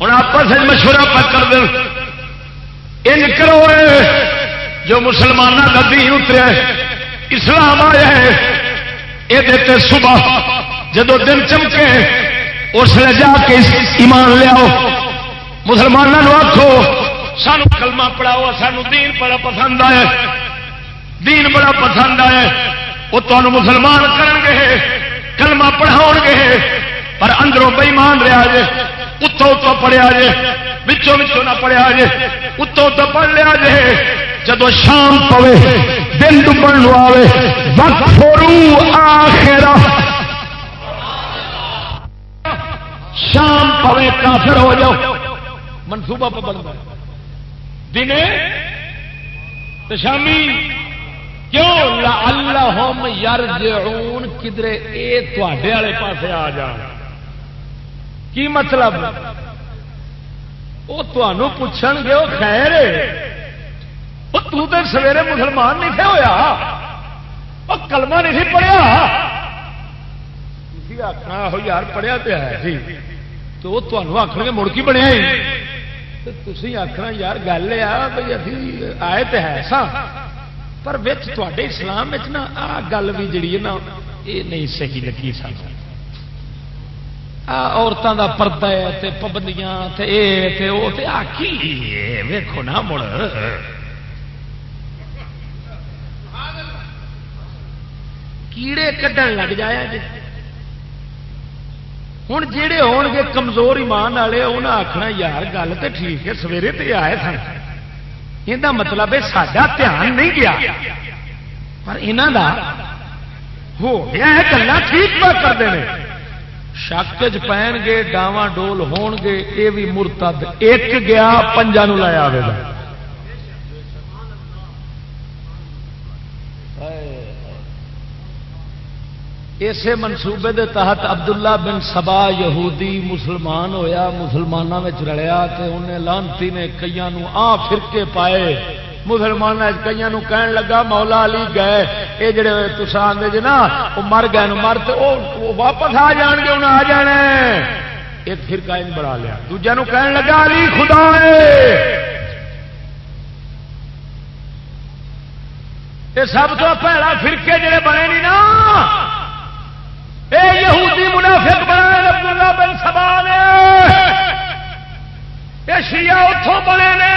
ہوں آپس مشورہ پہ کر دیں۔ ان کرو جو مسلمانوں کا دین اتریا ہے، اسلام آیا ہے یہ صبح۔ جدو دن چمکے اس لیے جا کے ایمان لیاؤ مسلمانوں آخو سانو کلمہ پڑھاؤ، سانو دین بڑا پسند آیا دین بڑا پسند آیا وہ تمہیں مسلمان کرن گے، کلمہ پڑھاؤ گے۔ پر اندروں بےمان رہا جے، اتوں اتوں پڑھیا جے بچوں بچوں نہ پڑھیا جے، اتوں اتوں پڑھ لیا جے۔ جدو شام پوے، دن ڈبن لو وقت آخرا شام پوے کافر ہو جاؤ۔ منصوبہ پہ بنتا دنے تو شامی، کیوں؟ اللہ یار جون کدرے اے تے والے پاسے آ جان۔ کی مطلب؟ وہ تمہوں پوچھ گے وہ خیر وہ تو تے سویرے مسلمان نہیں تھے ہویا۔ وہ کلمہ نہیں پڑھیا۔ تھی آخنا ہو یار پڑھیا تو ہے جی تو وہ تمہوں آخر گے مڑ کی بنیا تھی آخنا یار گل ہے بھائی ابھی آئے تو ہے سا پر تے اسلام نا آ گل بھی جڑی ہے نا یہ نہیں صحیح لگی سان عورتوں کا پردہ ہے تے پابندیاں تے اے تے او تے آ کی ویکھو نا مڑ کیڑے کڈن لگ جایا جی ہوں جہے ہون گے کمزور ایمان والے انہیں آخنا یار گل تو ٹھیک ہے سویرے تے آئے سن یہ مطلب ہے سڈا دھیان نہیں گیا پر یہاں دا ہو گیا ہے گلا ٹھیک پہ کرتے ہیں شک چ پہن گے ڈاواں ڈول ہون گے یہ بھی مرتد ایک گیا پنجا نو لایا آئے گا اسے منصوبے دے تحت عبداللہ بن سبا یہودی مسلمان ہویا مسلمانوں میں رلیا تے انہیں لانتی نے کئی آ فرقے پائے۔ مسلمان کئی کہن لگا، مولا علی گئے یہ جڑے تصا آدھے جی نا وہ مر گئے مر تو وہ واپس آ جان گے انہیں آ جانا ایک فرقہ ان بڑا لیا۔ دوجے کہن لگا، علی خدا یہ سب تو پہلا فرقے جڑے بنے نہیں نا اے یہودی منافق بنا عبداللہ بن سبا نے۔ یہ شیعہ اتوں بنے نے۔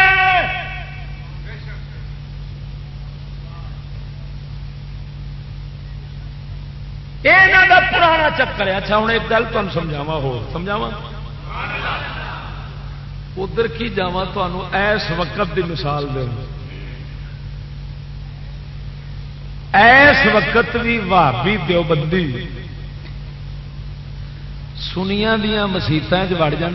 یہاں کا پرانا چکر ہے۔ اچھا ہوں ایک گل تمہیں سمجھاوا ہو سمجھاوا ادھر کی جا ایس وقت دی مثال دیں ایس وقت بھی بھابی دیوبندی۔ سنیا دیا مسیطیں وڑ جان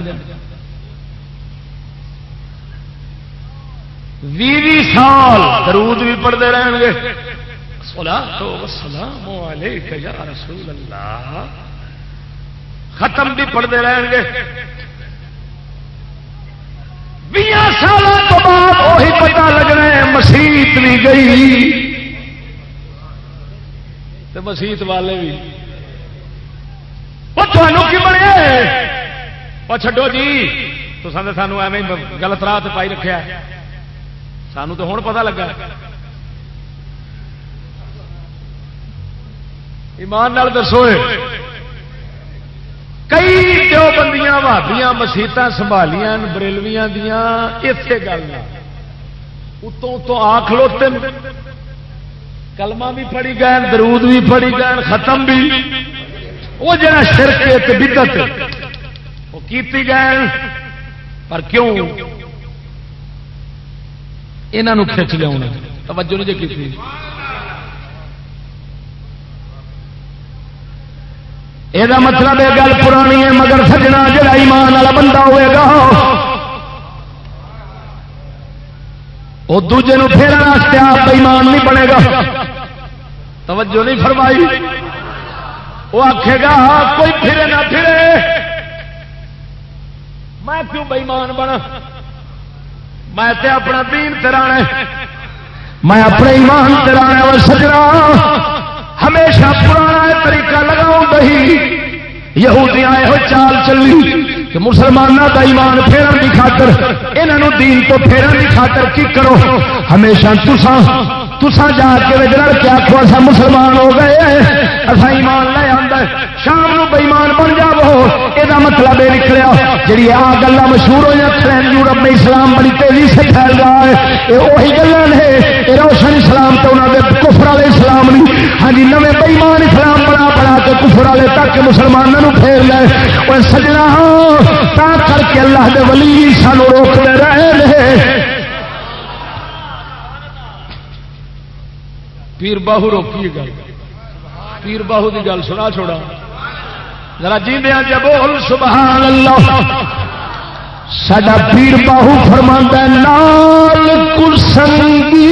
بھی سال درود بھی پڑھتے رہن گے سلام یا رسول اللہ۔ ختم بھی پڑھتے رہن گے سالوں تو بعد وہی پتا لگنا مسیت بھی گئی۔ مسیت والے بھی۔ تمہوں کی بنے وہ چڈو جی تو سانو ایویں گلت راہ پائی رکھا سانو تو ہوں پتا لگا۔ ایمان نال دسو کئی دو بندیاں بھابیاں مسیت سنبھالیاں، بریلویاں دیا اتے گل اتوں اتوں آ کھلوتے کلمہ بھی پڑی گئے درود بھی پڑی گئے ختم بھی۔ وہ جڑا شرک بدت وہ کیتی گئے پر کیوں؟ یہاں کھچ لیا توجہ نہیں جی کی یہ مطلب یہ گل پرانی ہے، مگر سجنا جڑا ایمان والا بندہ ہوئے گا، وہ دوجے پھیرا واسطے آپ ایمان نہیں بنے گا۔ توجہ نہیں فرمائی۔ وہ آخے گا ہاں، کوئی پھرے نہ پھرے۔ میں کیوں بےمان بنا؟ میں تے اپنا دین ترانا میں اپنے ایمان ترانا اور سجنا۔ ہمیشہ پرانا طریقہ لگاؤں بہی۔ یہودیاں یہ چال چلی۔ کہ مسلمانوں کا ایمان پھیرن کی خاطر یہاں دین تو پھیرن کی خاطر کی کرو؟ ہمیشہ تسان تسان جا کے رڑ کے آخو اصا مسلمان ہو گئے اصا ایمان لے آ شام بےمان بن جا۔ یہ مطلب یہ نکلیا جی آ گلا مشہور ہوئی ٹرین یورپ میں اسلام بڑی تیزی سے پھیل رہا ہے۔ یہ وہی گلا نے روشن اسلام تو انہوں نے کفر والے اسلام نہیں ہاں جی نویں بےمان اسلام بنا بنا کے کفر والے تک مسلمانوں پھیر لے۔ وہ سجنا، تا کر کے اللہ دے ولی سانو روکتے رہے پیر باہو روکی گل۔ پیر باہو کی گل سنا چھوڑا۔ ذرا جی جب بول سبحان اللہ سڈا پیر باہو فرما لال کسنگی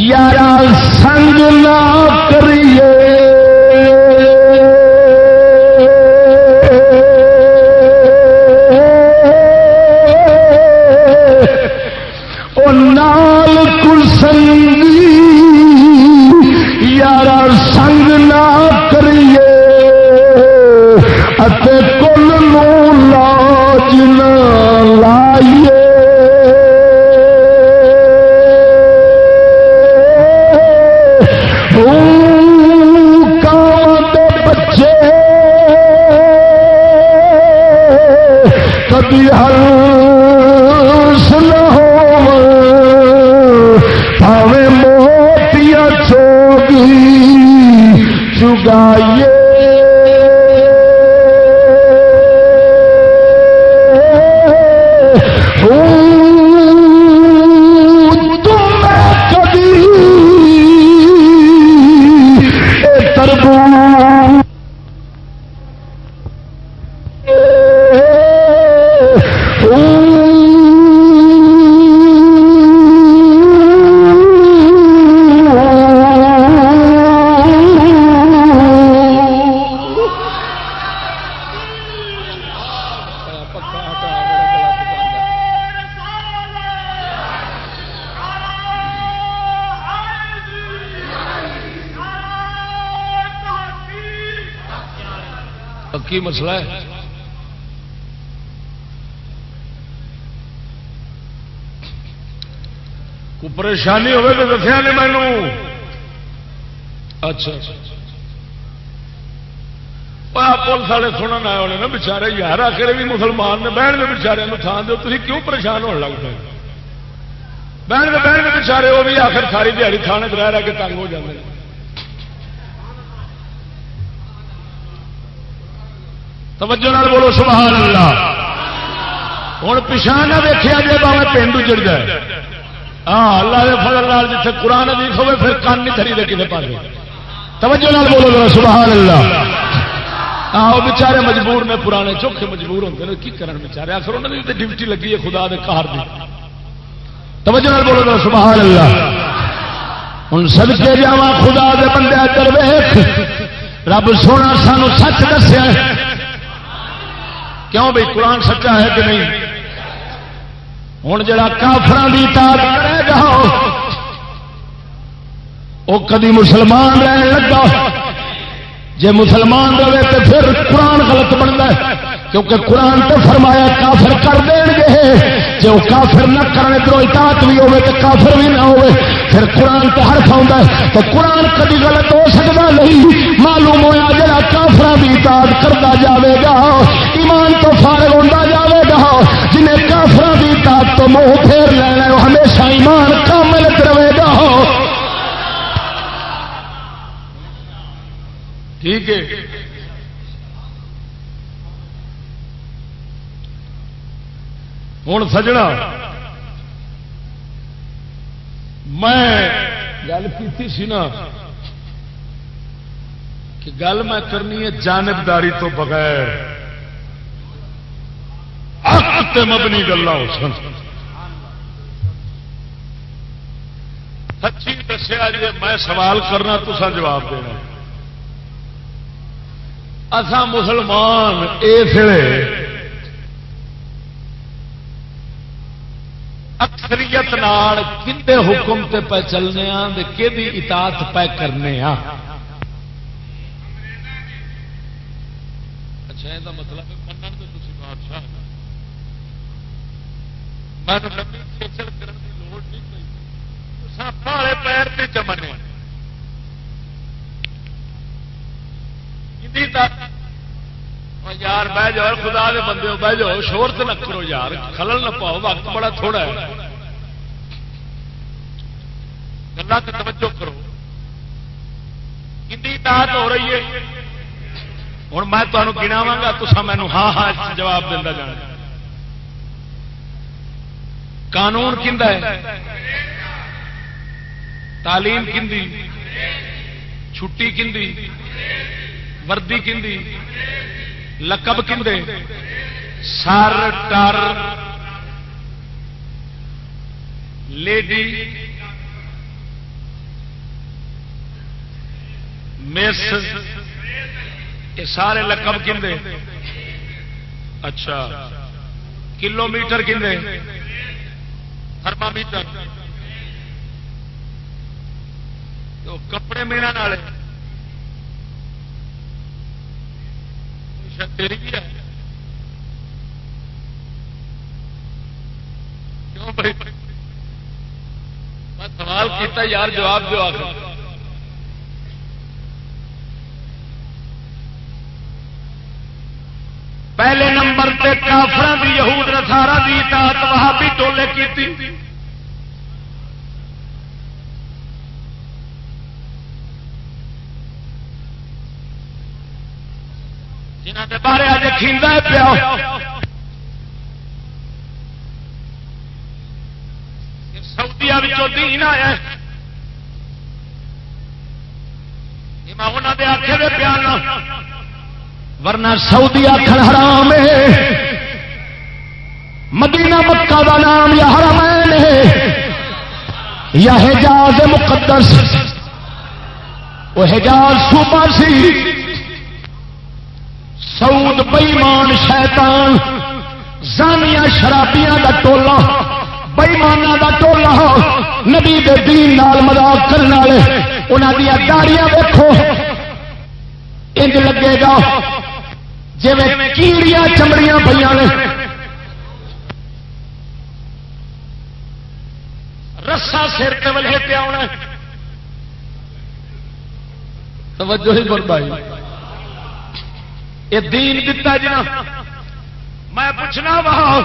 یار سنگ نہ کریے۔ پریشانی ہوگی تو دسیا نے مینو۔ اچھا پولیس والے سنن آئے ہونے نا بچارے یار آخر بھی مسلمان نے بہن کے بچارے تھان دو تھی کیوں پریشان ہونے لگ پے؟ بہن کے بہن کے بچارے وہ بھی آخر ساری دیہی تھانے رہ رہ کے تنگ ہو جاتے ہیں توجہ نال بولو سبحان اللہ۔ ہوں پچھا نہ دیکھا جی باوے پنڈ اجڑ جائے۔ ہاں اللہ کے فضل لال جیسے قرآن ادیس ہوئے، پھر کان نہیں دھری دے کسی پاس توجہ نال بولو ذرا، سبحان اللہ۔ ہاں وہ بچارے مجبور نے، پرانے چوکھے مجبور ہوتے ہیں کی کرن بچارے آخر انہوں نے ڈیوٹی لگی ہے خدا دے کار دی۔ توجہ نال بولو ذرا، سبحان اللہ۔ ہوں سب کے جا خدا دے بندے ادھر ویخ رب سونا سانو سچ دسیا کیوں بھائی قرآن سچا ہے کہ نہیں؟ ہوں جا کافران کی تار وہ کدی مسلمان رہن لگا۔ جی مسلمان رہے تو پھر قرآن غلط بنتا ہے۔ کیونکہ قرآن تو فرمایا کافر کر دیں گے۔ جی وہ کافر نہ کرنے تو اطاعت بھی ہوے تو کافر بھی نہ ہوے پھر قرآن تو حرف آتا ہے تو قرآن کدی غلط ہو سکتا نہیں۔ معلوم ہوا جا کافر بھی اطاعت کرتا جاوے گا، ایمان تو فارغ ہوتا جاوے گا۔ جنہیں کافر بھی اطاعت تو منہ پھیر لینا وہ ہمیشہ ایمان کامل رہے گا۔ ٹھیک ہے۔ ہوں سجنا۔ میں گل کی سی نا کہ گل میں کرنی ہے جانبداری تو بغیر۔ مبنی گلا ہو سن۔ سچی دسیا جی میں سوال کرنا تو جواب دینا۔ اسا مسلمان اس اکثریت کھے حکم تے پہ چلنے کہ اطاعت پہ کرنے اچھا یہ مطلب بادشاہ پیر چمنے۔ یار، بہ جاؤ، خدا دے بندے بہ جاؤ، شور تو نہ کرو یار، خلل نہ پاؤ، وقت بڑا تھوڑا ہے۔ گلا توجہ کرو۔ کنی تعداد ہو رہی ہے؟ ہوں میں تمہیں گناوا گا تو مینو ہاں ہاں جواب دینا جانا۔ قانون کھندا ہے؟ تعلیم کھندی چھٹی کھندی وردی کھندی لقب کھندے سر، ٹر، لیڈی مس یہ سارے لقب کھندے اچھا۔ کلو میٹر کھندے تھرما میٹر تو کپڑے میرا والے تیری بھی ہے۔ کیوں بھائی؟ میں سوال کیتا، یار جواب دو آخر۔ پہلے نمبر تے کافر دی یہود رسارا دی اطاعت وہابی ٹولے کی جنہ کے بارے اج کھیندا ہے پیا۔ سعودیا دین آیا میں انہوں نے آخے دے ورنہ سعودی آخر حرام ہے۔ مدینہ مکہ کا نام یا حرمین ہے۔ یا حجاز مقدس۔ وہ حجاز صوبہ سی۔ سعود بئیمان شیطان۔ زانیاں شرابیاں دا ٹولا بئیمانہ دا ٹولا نبی دے دین نال مذاق کرنے والے۔ انہاں دیا داڑیاں دیکھو انج لگے گا۔ جی کیڑیاں چمڑیاں پہ رسا سر کے ولے پیا ہونا توجہ ہی بول بھائی۔ یہ دین دتا جنا میں پوچھنا وہاں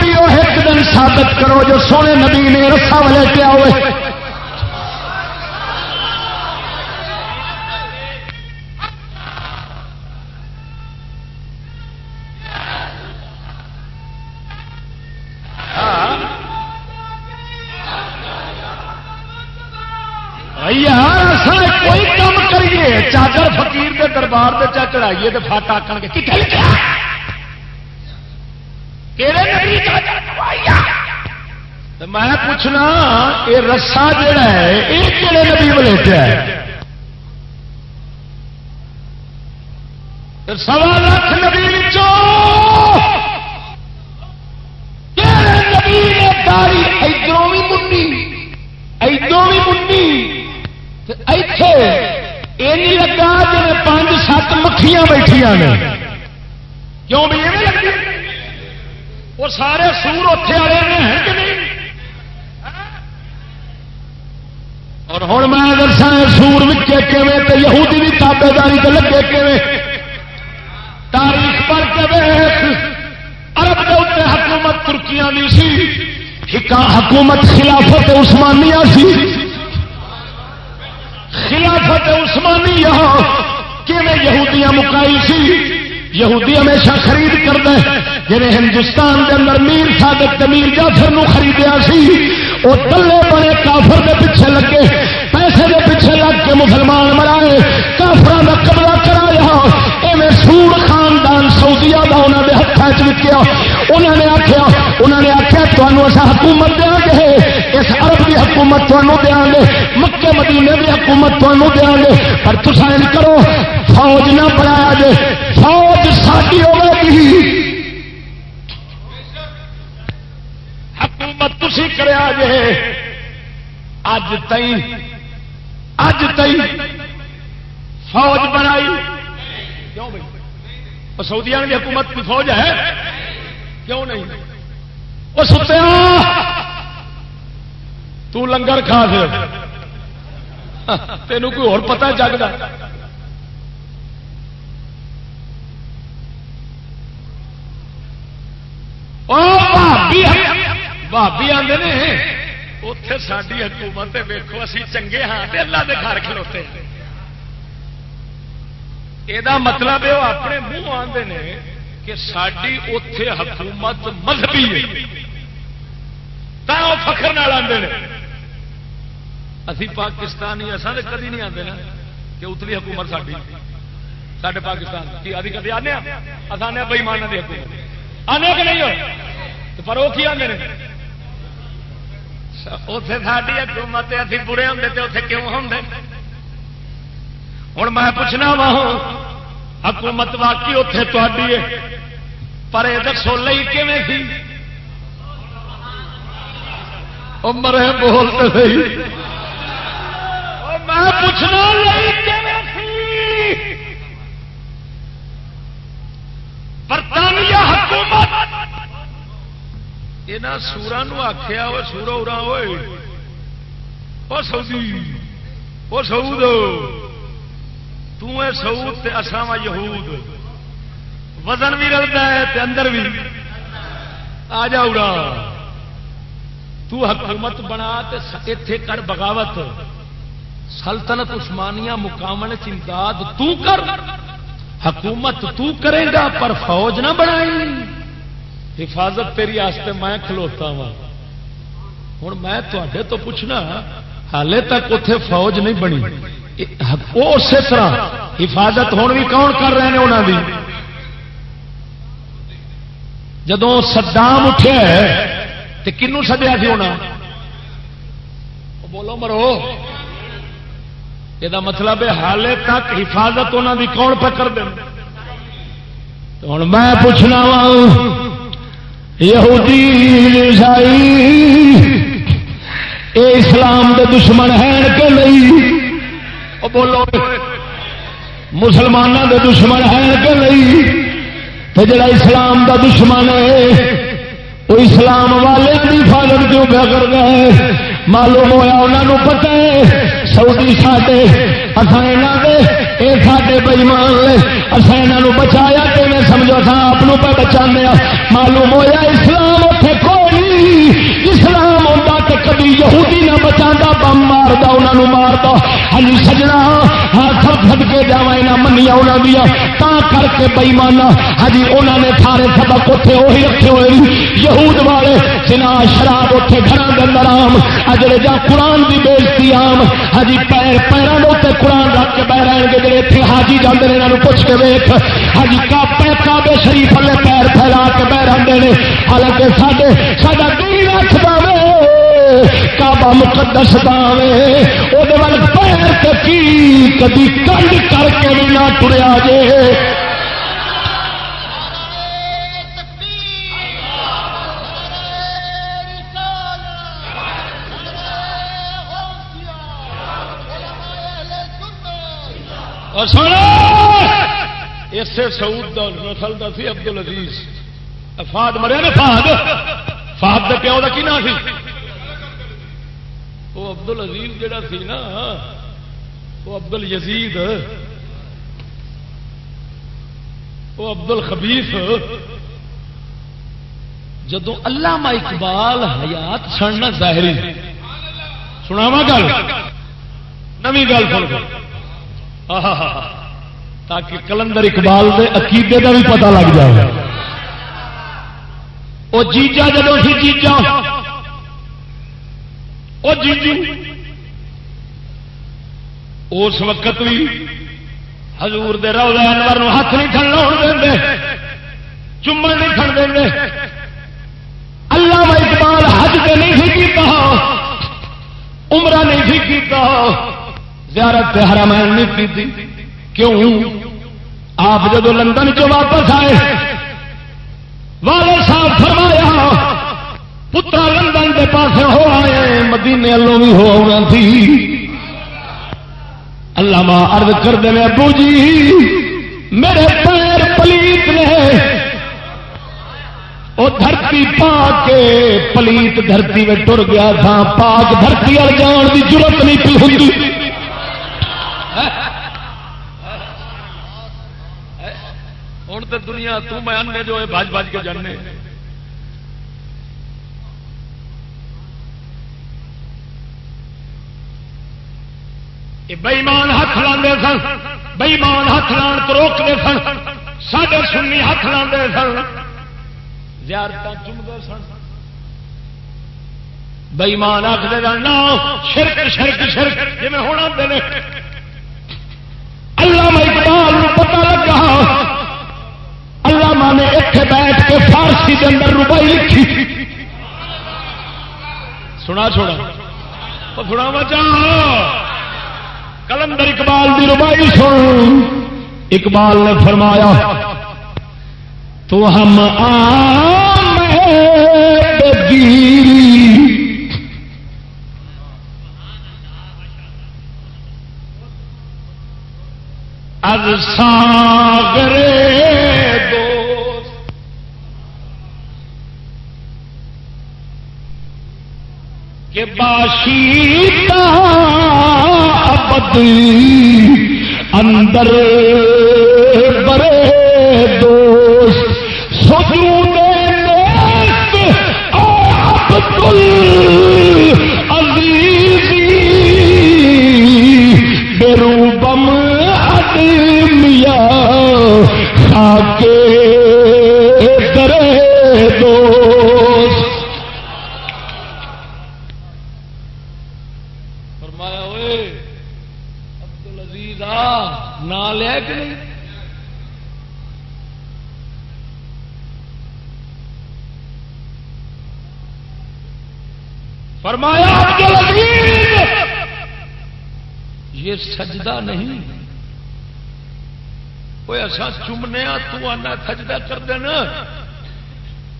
بھی ایک دن ثابت کرو جو سونے نبی نے رسا والے کیا ہوئے دربار سے چا چڑھائیے تو فٹ آکن کے کتنے لکھا میں پوچھنا یہ رسا جڑا ہے یہ کہڑے نبی ولیٹیا ہے سوا لاکھ نبی نبی نے داری ادھروں بھی منی ادھروں بھی منی ایتھے یہ لگا جی پانچ سات مکھیاں بیٹھیا نے۔ کیوں بھی وہ سارے سور اتے والے ہیں کہ نہیں؟ اور ہوں میں دسا سور وچے کیویں تے یہودی بھی تابے داری تو لگے کیویں؟ تاریخ پر کے کے اتنے حکومت ترکیاں نہیں سی حکومت خلافت عثمانیہ سی۔ خلافت عثمانی کیونیں یہودیاں مکائی سی؟ یہودی ہمیشہ خرید کرتا ہے جی ہندوستان کے اندر میر صادق میر جعفر نو خریدیا سی، وہ تلے بڑے کافر کے پیچھے لگے، پیسے کے پیچھے لگ کے مسلمان مرائے کافر کا قبضہ کرایا۔ ایویں سور خاندان سعودیا کا انہوں نے ہاتھوں چکیا انہوں نے آخیا انہوں نے آخیا تمہوں اصا حکومت دیا گے۔ اس ارب کی حکومت تمہوں دیا گے مکے مدینے کی حکومت تمہوں دیا گے۔ پر تصا کرو، فوج نہ بنایا جے۔ فوج ساری ہوگی حکومت تھی کرا جے۔ اج تئی اج تئی فوج بنائی۔ کیوں بھائی۔ سعودیا کی حکومت کی فوج ہے؟ کیوں نہیں؟ وہ ستیا تو لنگر کھا پھر تینوں کوئی اور پتا جگتا بھابی آتے نے اتے ساری حکومت ویکو اسی چنگے ہاں اللہ کے گھر کھلوتے یہ مطلب ہے وہ اپنے منہ آتے ہیں کہ ساری اتے حکومت مذہبی فخر آتے ہیں پاکستانی اصل تو کدی نہیں آتے نا کہ اتلی حکومت ساری سڈے پاکستان کی ادھی کدی آنے آنے بئیمان کی حکومت آنے کہ نہیں ہو پر وہ کی آتے ہیں اتے ساری حکومت ابھی برے ہوں تو اتنے کیوں ہوں ہوں میں پوچھنا وا حکومت واقعی اتے تھی پر یہ دسو لئی کیون سی؟ عمر بولتے سی میں پوچھنا برطانیہ حکومت۔ یہاں سورا آخیا وہ سورا ارا ہوئے وہ سعودی وہ سعود۔ تے سعود اساوا یہود۔ وزن بھی رلتا ہے تے اندر بھی۔ آ جا اڑا تو حکومت بنا اتے کر بغاوت۔ سلطنت عثمانیہ مقامن امداد تو کر۔ حکومت تو کرے گا پر فوج نہ بنائی۔ حفاظت تیری آستے میں کھلوتا وا ہوں میں تے تو پوچھنا، حالے تک اتے فوج نہیں بنی۔ وہ اسی طرح حفاظت ہوں بھی کون کر رہے ہیں انہوں کی جدو سدام اٹھے تو کنو سدیا سی ہونا بولو مرو، یہ مطلب ہے حالے تک حفاظت انہوں کی کون پکڑ دیں ہوں میں پوچھنا وا، یہودی عیسائی، اے اسلام دے دشمن ہیں کہ نہیں؟ بولو مسلمانوں کے دشمن ہے کہ نہیں؟ تو جڑا اسلام دا دشمن ہے وہ اسلام والے کی حفاظت کیوں پیا کر گئے معلوم ہوا انہوں پتہ ہے، سعودی ساڈے اصل دے یہ سارے بئیمان نے اصل یہاں بچایا کہ میں سمجھو اصل آپ پہ بچا ہاں۔ معلوم ہوا اسلام اتنے کوئی اسلام ہوتا کبھی یہودی نہ بچا بم مارتا انہوں مارتا ہاں سجنا ہاں سب سد کے جا منیا انہوں دیا تا کر کے بئیمانا ہاں جی انہوں نے سارے سبق اتنے وہی رکھے ہوئے یہود والے جنا شراب اتنے گھر کے اندر آم۔ اجڑے جا قرآن کی بےزتی آم ہاں جی پیر پیروں کے اتنے قرآن رکھ کے بہ رہے گے جی اتنے حاجی جانے یہاں پوچھ کے ویخ ہاں جی کا کابے شریف والے پیر پھیلا کے بہ رہے ہیں حالانکہ سارے سا دین رکھتا کعبہ مقدس داوے وہ پیر کی کدی کنڈ کر کے بھی نہ ٹریا جے۔ اور سونا اسے سعود دا نسل کا سی ابدل عزیز افاد مریا نا فہد؟ فہد کے پیو کا کی نام سی؟ وہ ابدل عزیز جڑا سی نا، وہ ابدل یزید، وہ ابدل خبیف جدو علامہ اقبال حیات سننا ظاہری۔ سناوا گل؟ نمی گل سن تاکہ کلندر اقبال کے عقیدے کا بھی پتا لگ جائے۔ وہ جیجا جدو سی جیجا وہ جیجو جی۔ اس وقت بھی حضور دے روزہ انور ہاتھ نہیں کھڑ لاؤ دیں چومن نہیں کھڑ دیں اللہ اقبال حج کے نہیں سی کیتا۔ عمرہ نہیں سی کیتا۔ زیارت حرمین نہیں کی کیوں؟ آپ جدو لندن چ واپس آئے، والد صاحب فرمایا پترا لندن کے پاس ہو آئے، مدینے والوں بھی ہو آنا سی اللہ ماں ارد کر دے ابو جی میرے پیر پلیت نے وہ دھرتی پا کے پلیت دھرتی میں ٹر گیا تھا۔ پاک دھرتی اور جان کی ضرورت نہیں پی ہوتی ہوں تو دنیا تو میں جو بج بج کے جانے بئیمان ہاتھ لاندے سن بئیمان ہاتھ لان تو روکتے سن سڈے سنی ہاتھ لاندے سن۔ زیارت چمتے سن۔ بئیمان آخر نا شرک شرک شرک جی ہونا دے اللہ اقبال پتا لگا اللہ نے اتنے بیٹھ کے فارسی کے اندر روپائی لکھی۔ سنا چھوڑا۔ سنا بچا کلندر اقبال کی روبائی سن۔ اقبال نے فرمایا، تو ہم از ساگر دوست کہ باشی اندر برے یہ سجدہ نہیں۔ کوئی ایسا چومنے تو آنا سجدہ کر دینا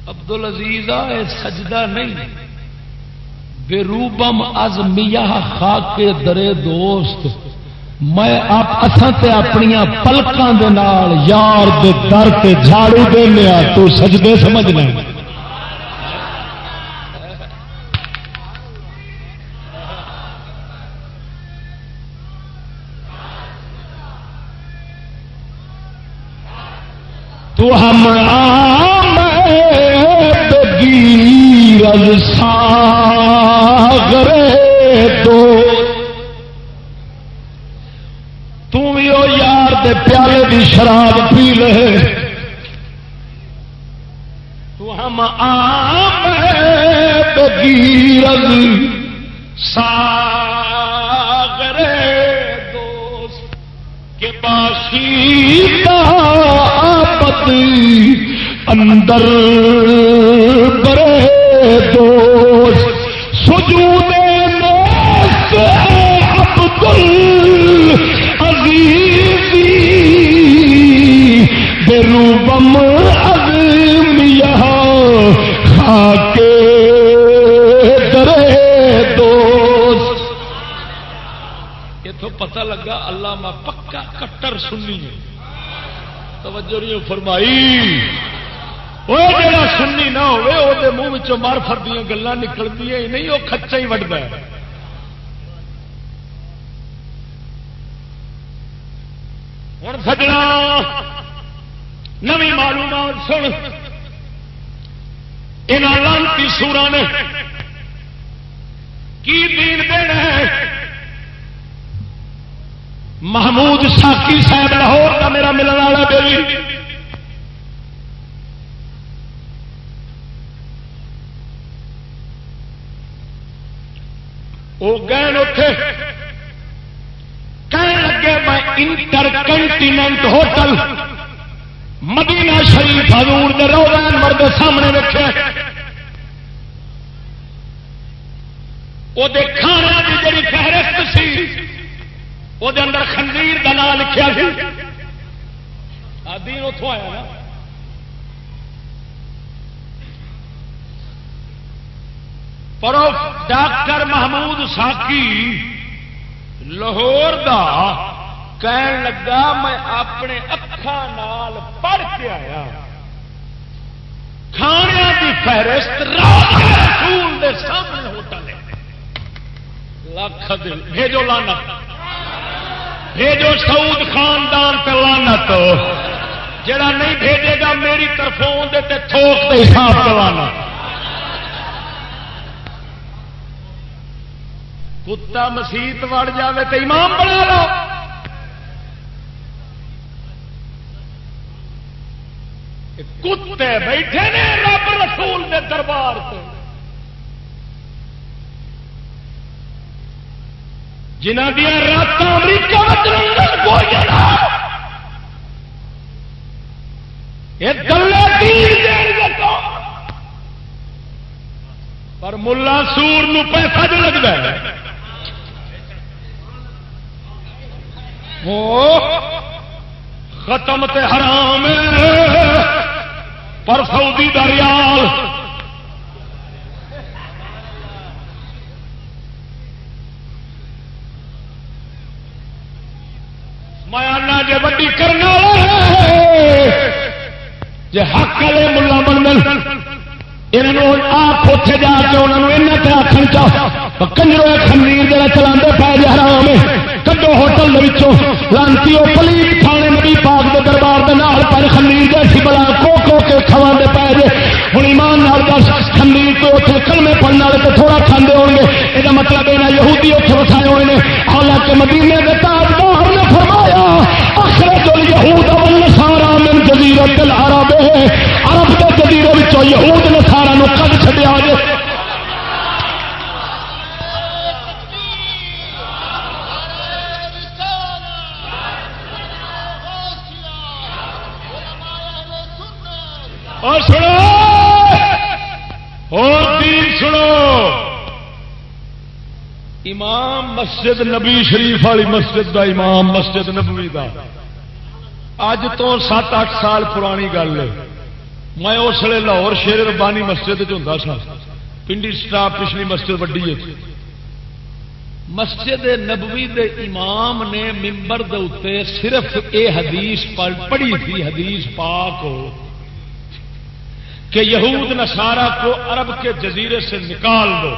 عبدال عزیز آ سجدہ نہیں۔ بے روبم از میاں خاک درے دوست۔ میں آپ اتھاں تے اپنی پلکاں دے نال، یار دے در تے جھاڑو دینا تو سجدے سمجھنا۔ تو ہم گیرز ساگر تو تم بھی وہ یار دے پیالے دی شراب پی لے۔ تو ہم آم گیرز ساگر دوست، کے باسی آپت اندر برے دوست، سجود نیست عبدال عزیزی بروبم عظیم یہاں خاکے درے دوست۔ یہ پتہ لگا اللہ میں پکا کٹر سننی ہے۔ توجہ نہیں فرمائی۔ وہ جڑا سننی نہ ہوئے وہ دے منہ وچوں مار فردیاں گلاں نکلدیاں ہی نہیں وہ کچا ہی وڈدا ہے۔ ہوں سجنا نوی معلومات سن۔ یہاں لانتی سورا نے، کی دین دینا ہے؟ محمود ساکی صاحب لاہور کا میرا ملنے والا بیلی وہ گئے اتے کہنے لگے، میں انٹر کنٹیننٹ ہوٹل، مدینہ شریف حضور دے روزان مرد سامنے رکھے وہ کھانا کی جی وہ اندر خنزیر کا نام لکھا سی. آدھی اتوں آیا نا. پر ڈاکٹر محمود ساکی لاہور دا کہن لگا، میں اپنے اکھان پڑھ کے آیا۔ کھانے کی فہرست رسول دے سامنے ہوٹل لکھ دل بھیجو لانت بھیجو سعود خاندان پہ لانت جڑا نہیں بھیجے گا میری طرفوں دے تے تھوک حساب کروانا کتا مسیت وڑ جاوے تو امام بنا لو۔ کتے بیٹھے نے رب رسول دے دربار سے جنہ دیا رات امریکہ پر ملا سور پیسہ جو لگتا ہے۔ ختم تے حرام پر سعودی دا ریال جی حق والے ملا بن آپ اتے جا کے انہوں نے آخر چاہ کنجرو خنیر جا چلا پی جا حرام کدو ہوٹل لانتی پلیت تھانے نبی پاک دے دربار دے نال پر خنیر جیسی بلا کو کو کے کھوا دے پی جے۔ ہوں ایمان نال دس خنیر تو اتنے کلمے پڑھنے والے تو تھوڑا کھانے ہو گے یہ مطلب یہ یہودی اتنے وسائے ہوئے ہیں حالانکہ مدینے کے تاجدار نے فرمایا آخر اخرج الیہود والنصارى من جزیرۃ العرب عرب جزیرے یہود نصارا نو کڈ چھڈیا جے اور سنو۔ اور دین سنو۔ امام مسجد نبی شریف والی مسجد دا امام مسجد نبوی دا۔ اج تو سات اٹھ سال پرانی گل ہے۔ میں اس لیے لاہور شیر ربانی مسجد ہوں سا۔ پنڈی سٹاپ پچھلی مسجد وڈی ہے۔ مسجد نبوی دے امام نے ممبر دے اتنے صرف اے حدیث پڑھی تھی، حدیث پاک ہو، کہ یہود نصارہ کو عرب کے جزیرے سے نکال دو۔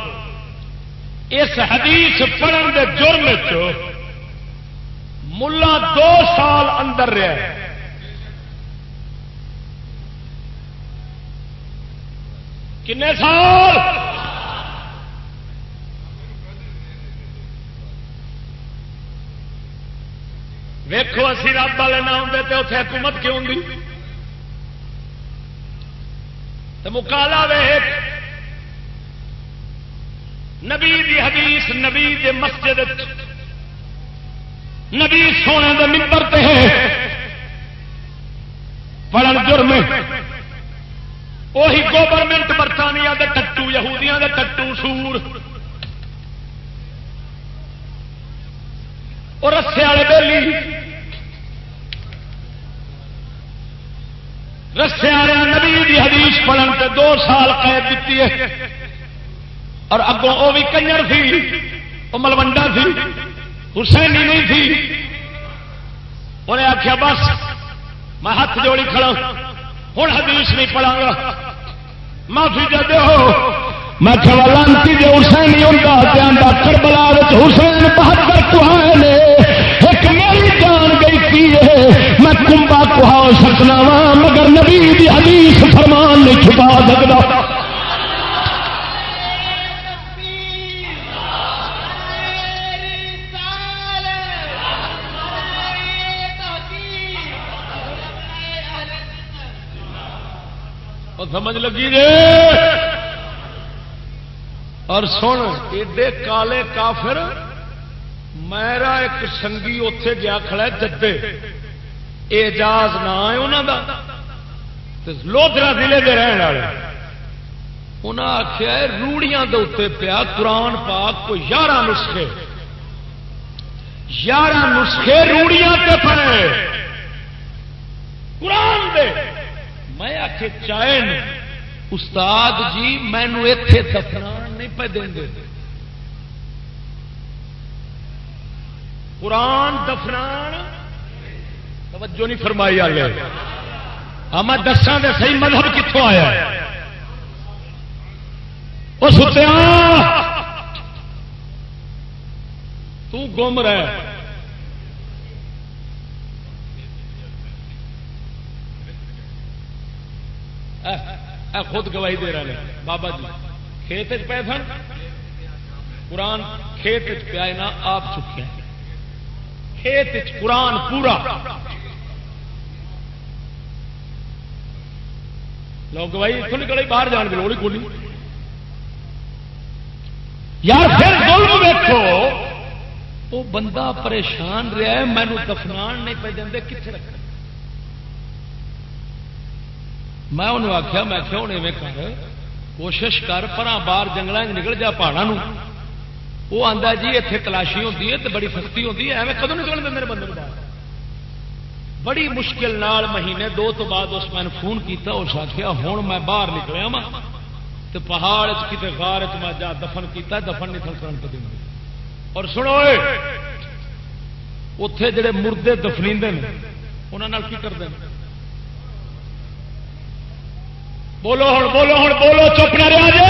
اس حدیث پڑھن دے جرم چ ملا دو سال اندر رہا کنے سال؟ ویکو اسی رب والے نہ ہوں تو اتنے حکومت کیوں دی تو مکالا ویک نبی دی حدیث، نبی دے مسجد، نبی سونے دے ممبر پڑھن جرم وہی گورنمنٹ برطانیہ دے ٹٹو، یہودیاں دے ٹٹو سور۔ اور رسے والے بیلی۔ رسے والے نبی دی حدیث پڑھن تے دو سال قید دیتی ہے۔ اور اگوں وہ بھی کنجر تھی وہ ملوڈا تھی، حسینی نہیں تھی۔ انہیں آخیا بس میں ہاتھ جوڑی کھڑا ہوں حدیث نہیں پڑھا گا معافی دے دو میں لانتی جو حسین نہیں ہوتا کربلا حسین بہتر کہائے نے۔ ایک میری جان گئی تھی ہے میں کمبا کہا سکنا وا، مگر نبی دی حدیث فرمان نہیں چھپا سکتا سمجھ لگی جی اور سن، ایڈے کالے کافر، میرا ایک سنگی اتے گیا کھڑا جدے۔ اعجاز نہ ہے انہوں کا لوترا ضلع کے رہن والے۔ انہیں آخیا روڑیاں دے اتنے پیا قرآن پاک کو یارہ نسخے۔ یارہ نسخے روڑیاں تے پڑے قرآن دے۔ میں آخ چائے استاد جی مینو اتے دفنا، نہیں پہ دیں قرآن دفنان، توجہ نہیں فرمائی آ گیا ہاں، میں دسا دے صحیح مذہب کتوں آیا۔ وہ ستیا تو گم رہ خود گواہی دے رہے ہیں۔ بابا جی کھیت پے سن؟ قرآن کھیت پیا آپ چکے کھیت قرآن پورا۔ لوگ گواہی اتوں نکلے باہر جان کی لوڑ کھولی۔ یار، پھر ظلم وہ بندہ پریشان رہا ہے مینو دفنان نہیں پہ دے کتنے رکھنا؟ میں انہوں آخیا میں کیا ہوں ایویں کر کوشش کر پر باہر جنگل نکل جا پہاڑوں وہ آتا جی اتنے تلاشی ہوتی ہے تو بڑی سختی ہوتی ہے، ایویں کدو نکل دیں میرے بندے باہر؟ بڑی مشکل نال مہینے دو تو بعد اس میں فون کیتا، اس آخیا ہوں میں باہر نکلیا وا تو پہاڑ کتنے غار میں جا دفن کیتا دفن نہیں تھن اور سنو اتے جڑے مردے دفنی انہوں کی کرتے ہیں بولو ہوں بولو ہوں بولو، چپ نہ رہا جی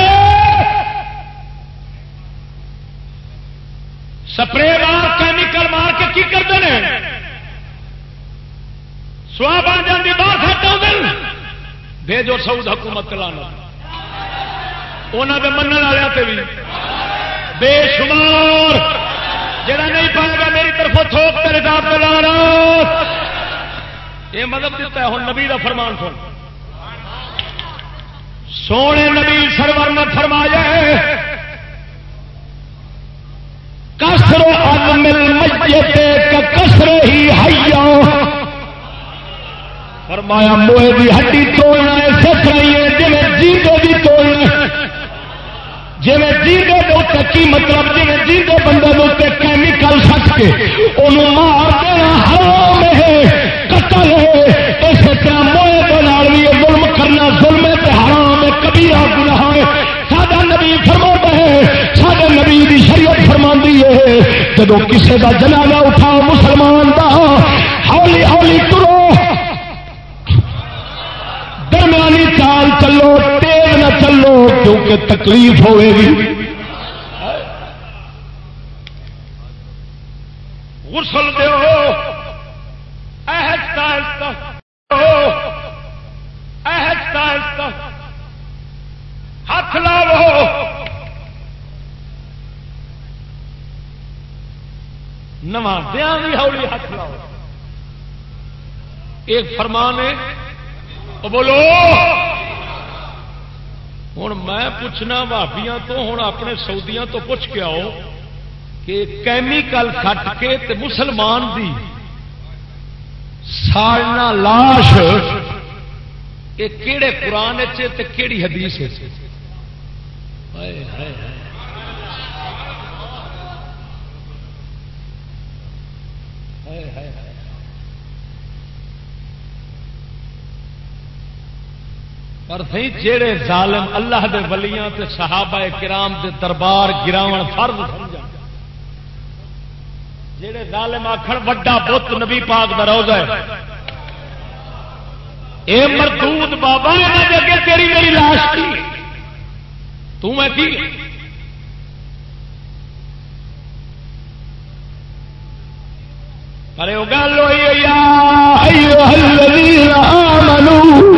سپرے مار، کیمیکل مار کے کی کرتے ہیں؟ سوا بن جاتی باہر ہٹا بھیجو سعود حکومت لانا انہوں کے من والے بھی۔ بے شمار۔ جڑا نہیں پائے گا، میری طرف تھوک تیرے دار لانا یہ مدد دیتا ہے ہوں نبی کا فرمان سن۔ سونے نبی سرور نے فرمایا کسر کسر ہی ہائیا فرمایا، موہے کی ہڈی توڑنا سکھ رہی ہے جی جیتے بھی توڑنا جی جیتے کے کی مطلب جی جیتے بندے کے کیمیکل سٹ کے انہوں مار دینا حرام۔ نبی فرما ہے سارے نبی دی شریعت فرما ہے جب کسی کا جنازہ اٹھاؤ مسلمان دا ہولی ہولی ٹرو درمیانی چال چلو، تیز نہ چلو، کیونکہ تکلیف ہوئے گی غسل دو اہستہ اہستہ اہستہ ہاتھ لاو نوازیا بھی ہولی ہاتھ لاؤ۔ ایک فرمان ہے بولو۔ ہوں میں پوچھنا بھابیاں تو ہوں اپنے سعودیاں تو پوچھ کے آؤ کہ کیمیکل کٹ کے تے مسلمان دی سالنا لاش یہ کہڑے قرآن تے کہڑی حدیث ہے ہائے ہائے ہائے پر سی جڑے ظالم اللہ دے ولیاں تے صحابہ کرام دے دربار گراون فرض سمجھا۔ جڑے ظالم آخر وڈا بت نبی پاک دا روزہ ہے۔ اے مردود بابا اگے تیری میری لاش کی تو میں کی؟ ارے وہ گل ہوئی آمنوا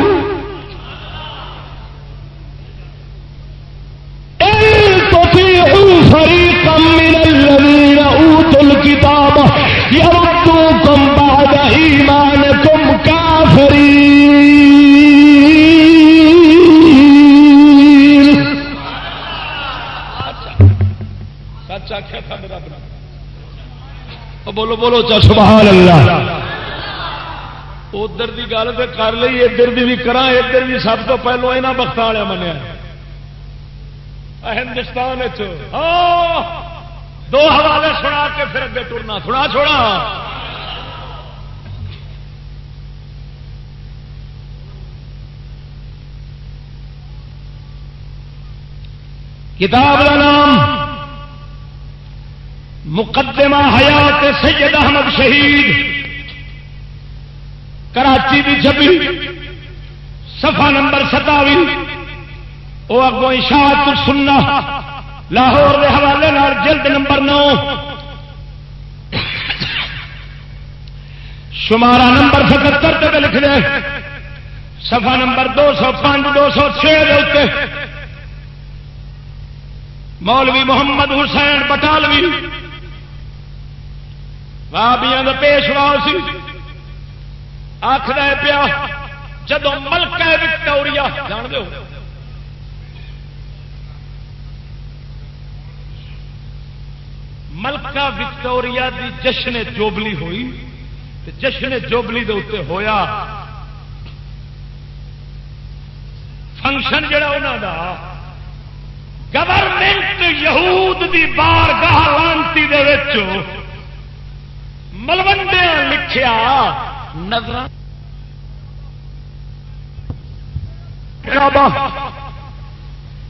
بولو بولو چا سبحان اللہ۔ ادھر کی گل تو کر لی ادھر بھی کرا ادھر بھی سب تو پہلو یہاں بخت والا منیا ہندوستان ہاں۔ دو حوالے سنا کے پھر اگے ٹرنا سنا، چھوڑا۔ کتاب کا نام مقدمہ حیات سید احمد شہید، کراچی کی چھبی صفحہ نمبر ستاوی وہ اگوں اشاعت سننا لاہور کے حوالے جلد نمبر نو شمارا نمبر ستر لکھ دے سفا نمبر دو سو پانچ، دو سو چھ مولوی محمد حسین بٹالوی بابیا کا پیشوا سی۔ آخر پیا جدو ملک وکٹوریا جان دو ملکہ وکٹوریا دی جشن جوبلی ہوئی جشن جوبلی دے اتنے ہویا۔ فنکشن جڑا انہوں دا، گورنمنٹ یہود دی بار گاہ لانتی ملوڈے لکھیا۔ نظر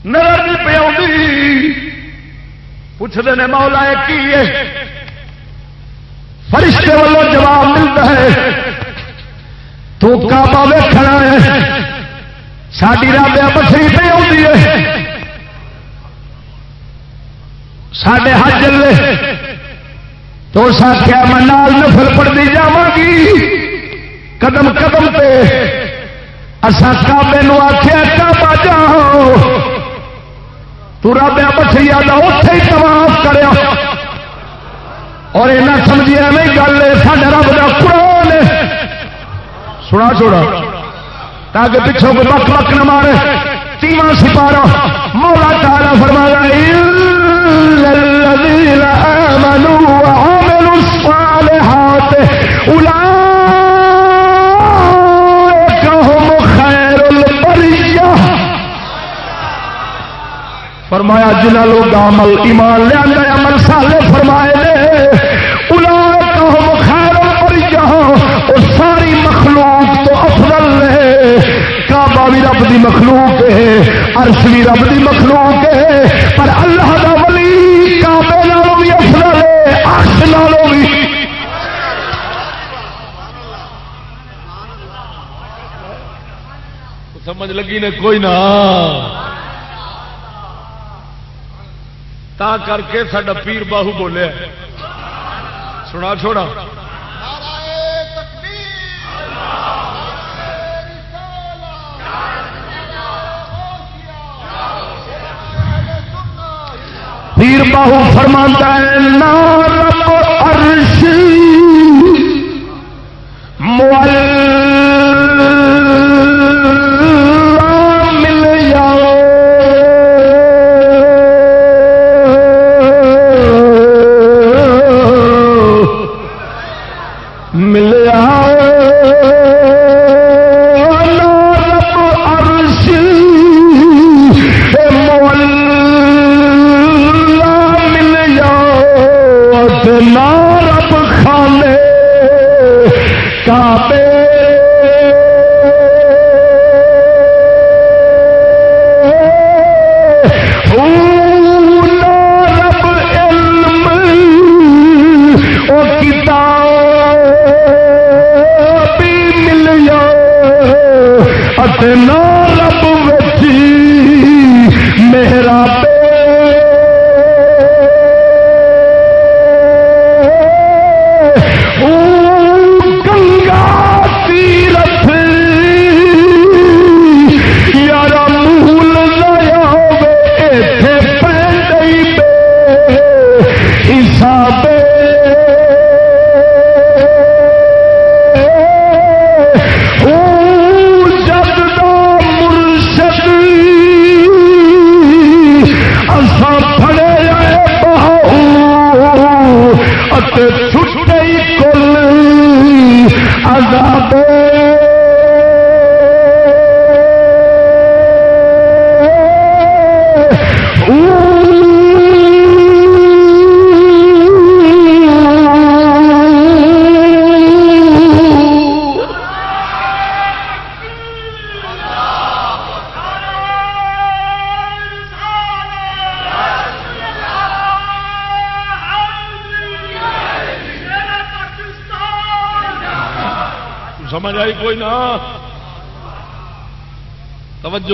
نظر نہیں پی پوچھتے ہیں مولا کی فرشتے والوں جواب ملتا ہے۔ تو کعبہ ویکھنا ہے۔ ساری رابطہ بسری پہ آتی ہے۔ سڈے ہاتھ چلے تو ساکیا میں نال نفل پڑتی جا گی قدم قدم پہ اصا کابے آخیا کعبہ جاؤ۔ تو رب بچری اتے ہی تماف کریا۔ اور یہاں سمجھیا نہیں گل سارے رب کا قرآن سنا چھوڑا۔ تاکہ پچھوں کو بک بک نہ مارے۔ تیواں سپارا۔ مولا تارا فرما الصالحات فرمایا جنہ لوگ عمل ایمان لیا عمل سالے فرمائے دے مخلوق ہے کعبہ بھی رب دی مخلوق ہے، عرش بھی رب دی مخلوق ہے، پر اللہ دا ولی کعبے نالوں بھی افضل ہے، عرش نالوں بھی۔ سمجھ لگی نے، کوئی نہ۔ تا کر کے سڈا پیر باہو بولیا سنا، چھوڑا۔ پیر باہو فرماتا ہے، نا رب عرش مولا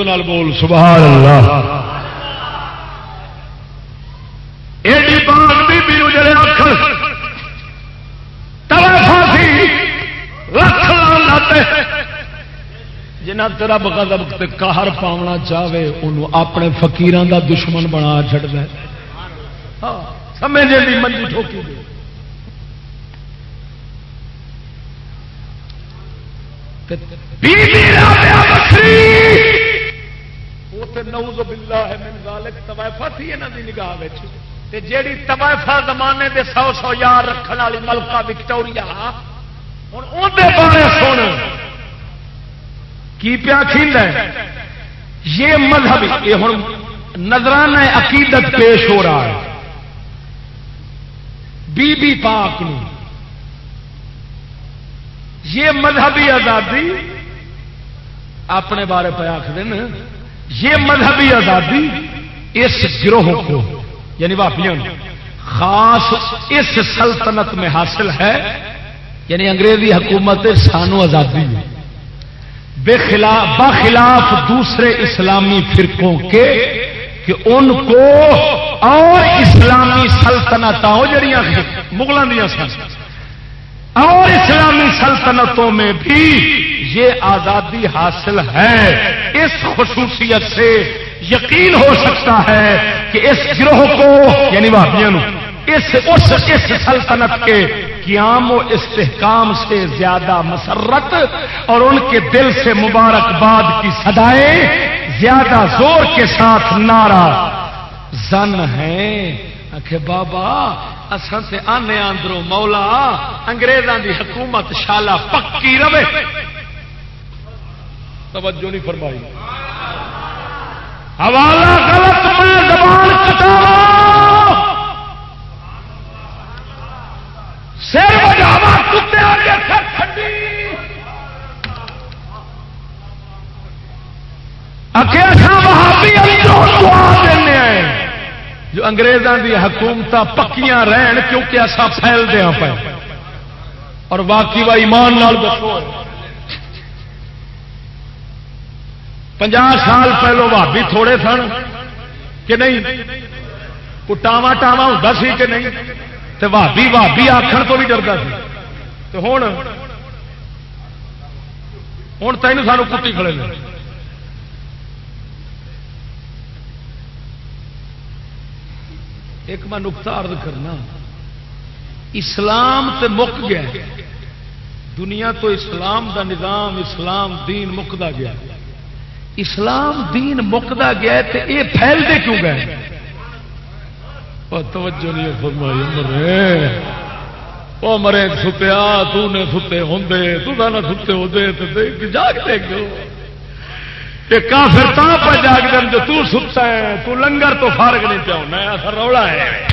نال بول، سبحان اللہ۔ ایڈی بات بی بی جڑے آخر توا پھانسی لکھ لاتے۔ جنہ تیرا بغضب تے قہر پاونا چاہے انہوں اپنے فقیران دا دشمن بنا چھڑ دے ہاں سمجھے جی، دی منجی ٹھوکی دے بی بی رابعہ بکری تے نعوذ باللہ من ذالک، طوائفہ تھی انہاں دی نگاہ وچ۔ تے جیڑی طوائفہ زمانے دے سو سو یار رکھن والی ملکہ وکٹوریا، ہن اون دے بارے سن۔ کی پیا کھیندا ہے؟ یہ مذہب، یہ ہن نظرانہ عقیدت پیش ہو رہا ہے۔ بی بی پاک نو۔ یہ مذہبی آزادی اپنے بارے پہ آخر یہ مذہبی آزادی اس گروہ کو یعنی واپیاں خاص اس سلطنت میں حاصل ہے یعنی انگریزی حکومت سانو آزادی ہے۔ بے خلاف بخلاف دوسرے اسلامی فرقوں کے کہ ان کو اور اسلامی سلطنت جڑیاں مغلوں دیا سن۔ اور اسلامی سلطنتوں میں بھی یہ آزادی حاصل ہے، اس خصوصیت سے یقین ہو سکتا ہے کہ اس گروہ کو یعنی واپیاں اس اس اس سلطنت کے قیام و استحکام سے زیادہ مسرت اور ان کے دل سے مبارکباد کی صدائیں زیادہ زور کے ساتھ نعرہ زن ہیں۔ کہ بابا اصل سے آنے اندروں مولا انگریزوں دی حکومت شالا پکی رہے۔ توجہ نہیں فرمائی۔ حوالہ غلط میں زبان سر بجاوا، کتے آگے سر وہابی دعا دینے ہیں جو انگریزوں کی حکومت پکیاں رہن کیونکہ ایسا پھیل دیا پہ اور باقی وا ایمان نال دسو۔ پناہ سال پہلو بھابی تھوڑے سن کہ نہیں؟ ٹاوا ٹاوا ہوتا سی کہ نہیں؟ تو بھابی بھابی آخر تو بھی ڈرتا سی۔ تو ہوں ہوں تین سانو کٹی کھڑے لے ایک میں نقطہ عرض کرنا۔ اسلام تے مک گیا۔ دنیا تو اسلام دا نظام، اسلام دین مکدا گیا۔ اسلام دین مکدا گیا تے اے پھیلتے کیوں گئے؟ توجہ نہیں فرمائی، مرے۔ وہ مرے ستیا تو نے ستے ہوں تو نہ ستے ہوتے جاگتے کیوں؟ کہ کافر تا پہ جاگ دن جو تو ستا ہے، تو لنگر تو فارغ نہیں پیا ہونا ایسا رولا ہے۔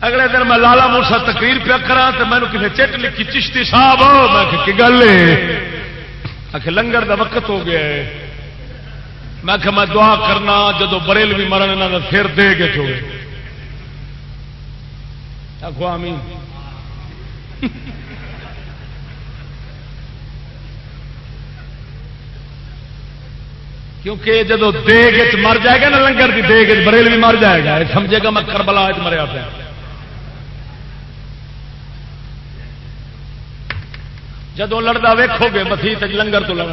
اگلے دن میں لالا موسا تقریر پیا کرا تو میں کسی چٹ لکھی چشتی صاحب، میں کہ گل آخ لنگر دا وقت ہو گیا ہے۔ میں کہ میں دعا کرنا جدو بریل بھی مرن یہاں کا سر دے کے چھوڑے۔ آخو آمین۔ کیونکہ جدو دیگ مر جائے گا نا لنگر کی دیگ بریل بھی مر جائے گا۔ سمجھے گا میں کربلا مریا پیا۔ جدو لڑتا ویکو گے مسیح لنگر تو لڑ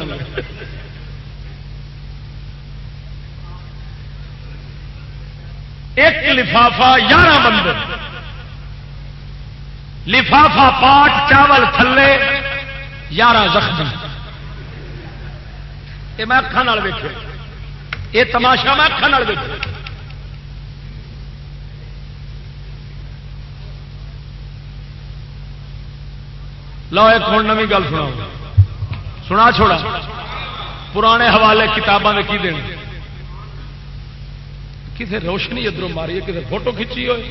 ایک لفافہ یارہ بند لفافہ پاٹ، چاول تھلے یارہ زخمی یہ میں اکھان ویک یہ تماشا میں اکھان ویک لو ایک ہوں نوی گل سنا سنا چھوڑا۔ پرانے حوالے کتابوں کی دیں کسی روشنی ادھر ماری کسی فوٹو کھچی ہوئے۔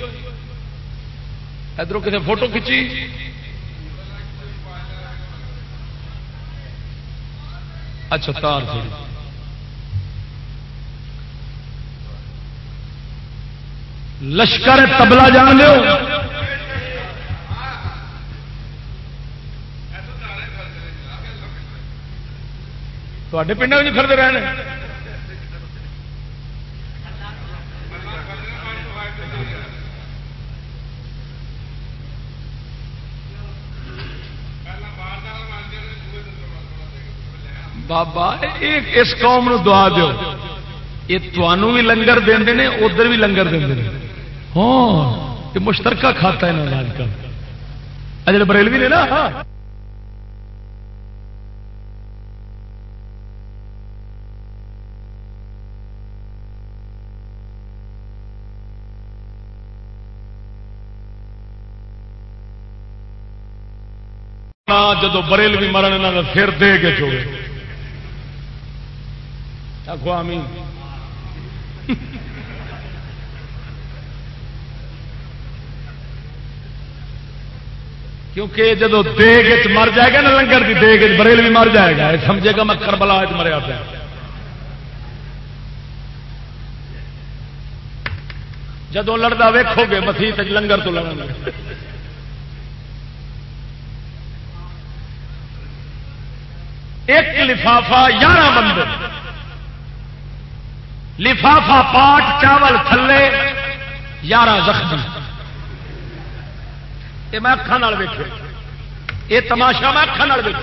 ادھر کسی فوٹو کھچی؟ اچھا تار تھوڑی۔ لشکر تبلا جان لو تے پنڈ میں کھڑتے رہے بابا اس قوم نو دعا دو یہ تمہوں بھی لنگر دے نے ادھر بھی لنگر دے ہاں یہ مشترکہ کھاتا ہے آج کل اجل بریلوی نے نا جدو بریل بھی مرن یہاں کا سر دے کے چوڑے آخو آمین۔ کیونکہ جدو دیگ مر جائے گا نا لنگر کی دیگ بریل بھی مر جائے گا۔ سمجھے گا میں کربلا مریا پیا۔ جدو لڑتا ویکو گے، مسیح لنگر تو لڑا ایک لفافہ یارہ بند لفافہ پاٹ، چاول تھلے، یارہ زخمی۔ یہ میں اکھان ویک یہ تماشا میں اکھان ویک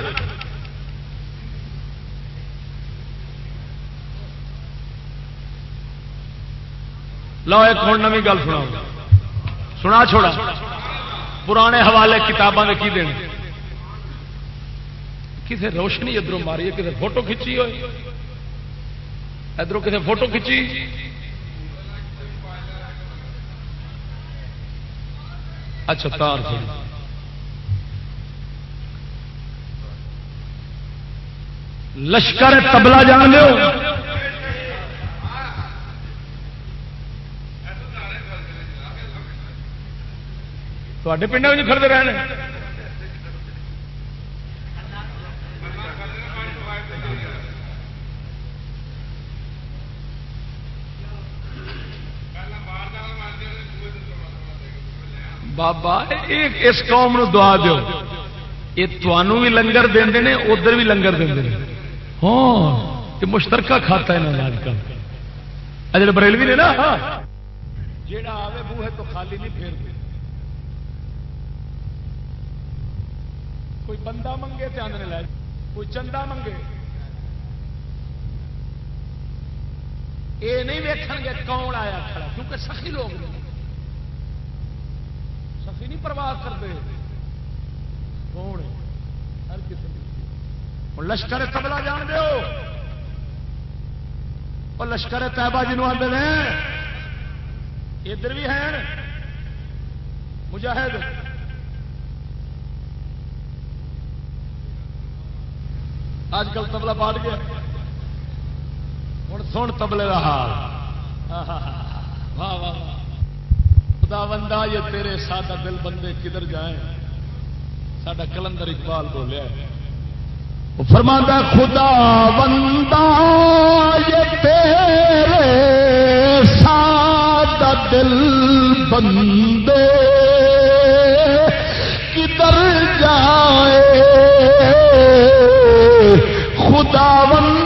لو، ایک ہوں نوی گل سنا سنا چھوڑا۔ پرانے حوالے کتابوں کے کی دیں کسی روشنی ادھر ماری ہے کسی فوٹو کھچی ہوئی۔ ادھر کسی فوٹو کھچی اچھا تار لشکر تبلا جان لو تے پنڈ میں کھڑتے رہنے بابا اس قوم نو دعا دو یہ تمہوں بھی لنگر دے ادھر بھی لنگر دے ہاں یہ مشترکہ کھاتا ہے نا آج کل اجل بریلوی نے نا جیڑا آوے بوہے تو خالی نہیں پھیر دے کوئی بندہ منگے تو آدھے لے کوئی چندہ منگے یہ نہیں ویکن گے کون آیا کھڑا کیونکہ سخی لوگ نہیں نہیں پرواہ کرتے کون ہر قسم لشکر تبلا جان دو اور لشکر تیبا جنوب آتے ہیں ادھر بھی ہیں مجاہد اج کل تبلا پاٹ گیا ہوں سن تبلے کا حال واہ واہ خدا بندہ یہ تیرے سادہ دل بندے کدھر جائیں؟ سڈا کلندر اقبال بولیا فرماندہ خدا بندہ یہ تیرے سادہ دل بندے کدھر جائے خدا بندہ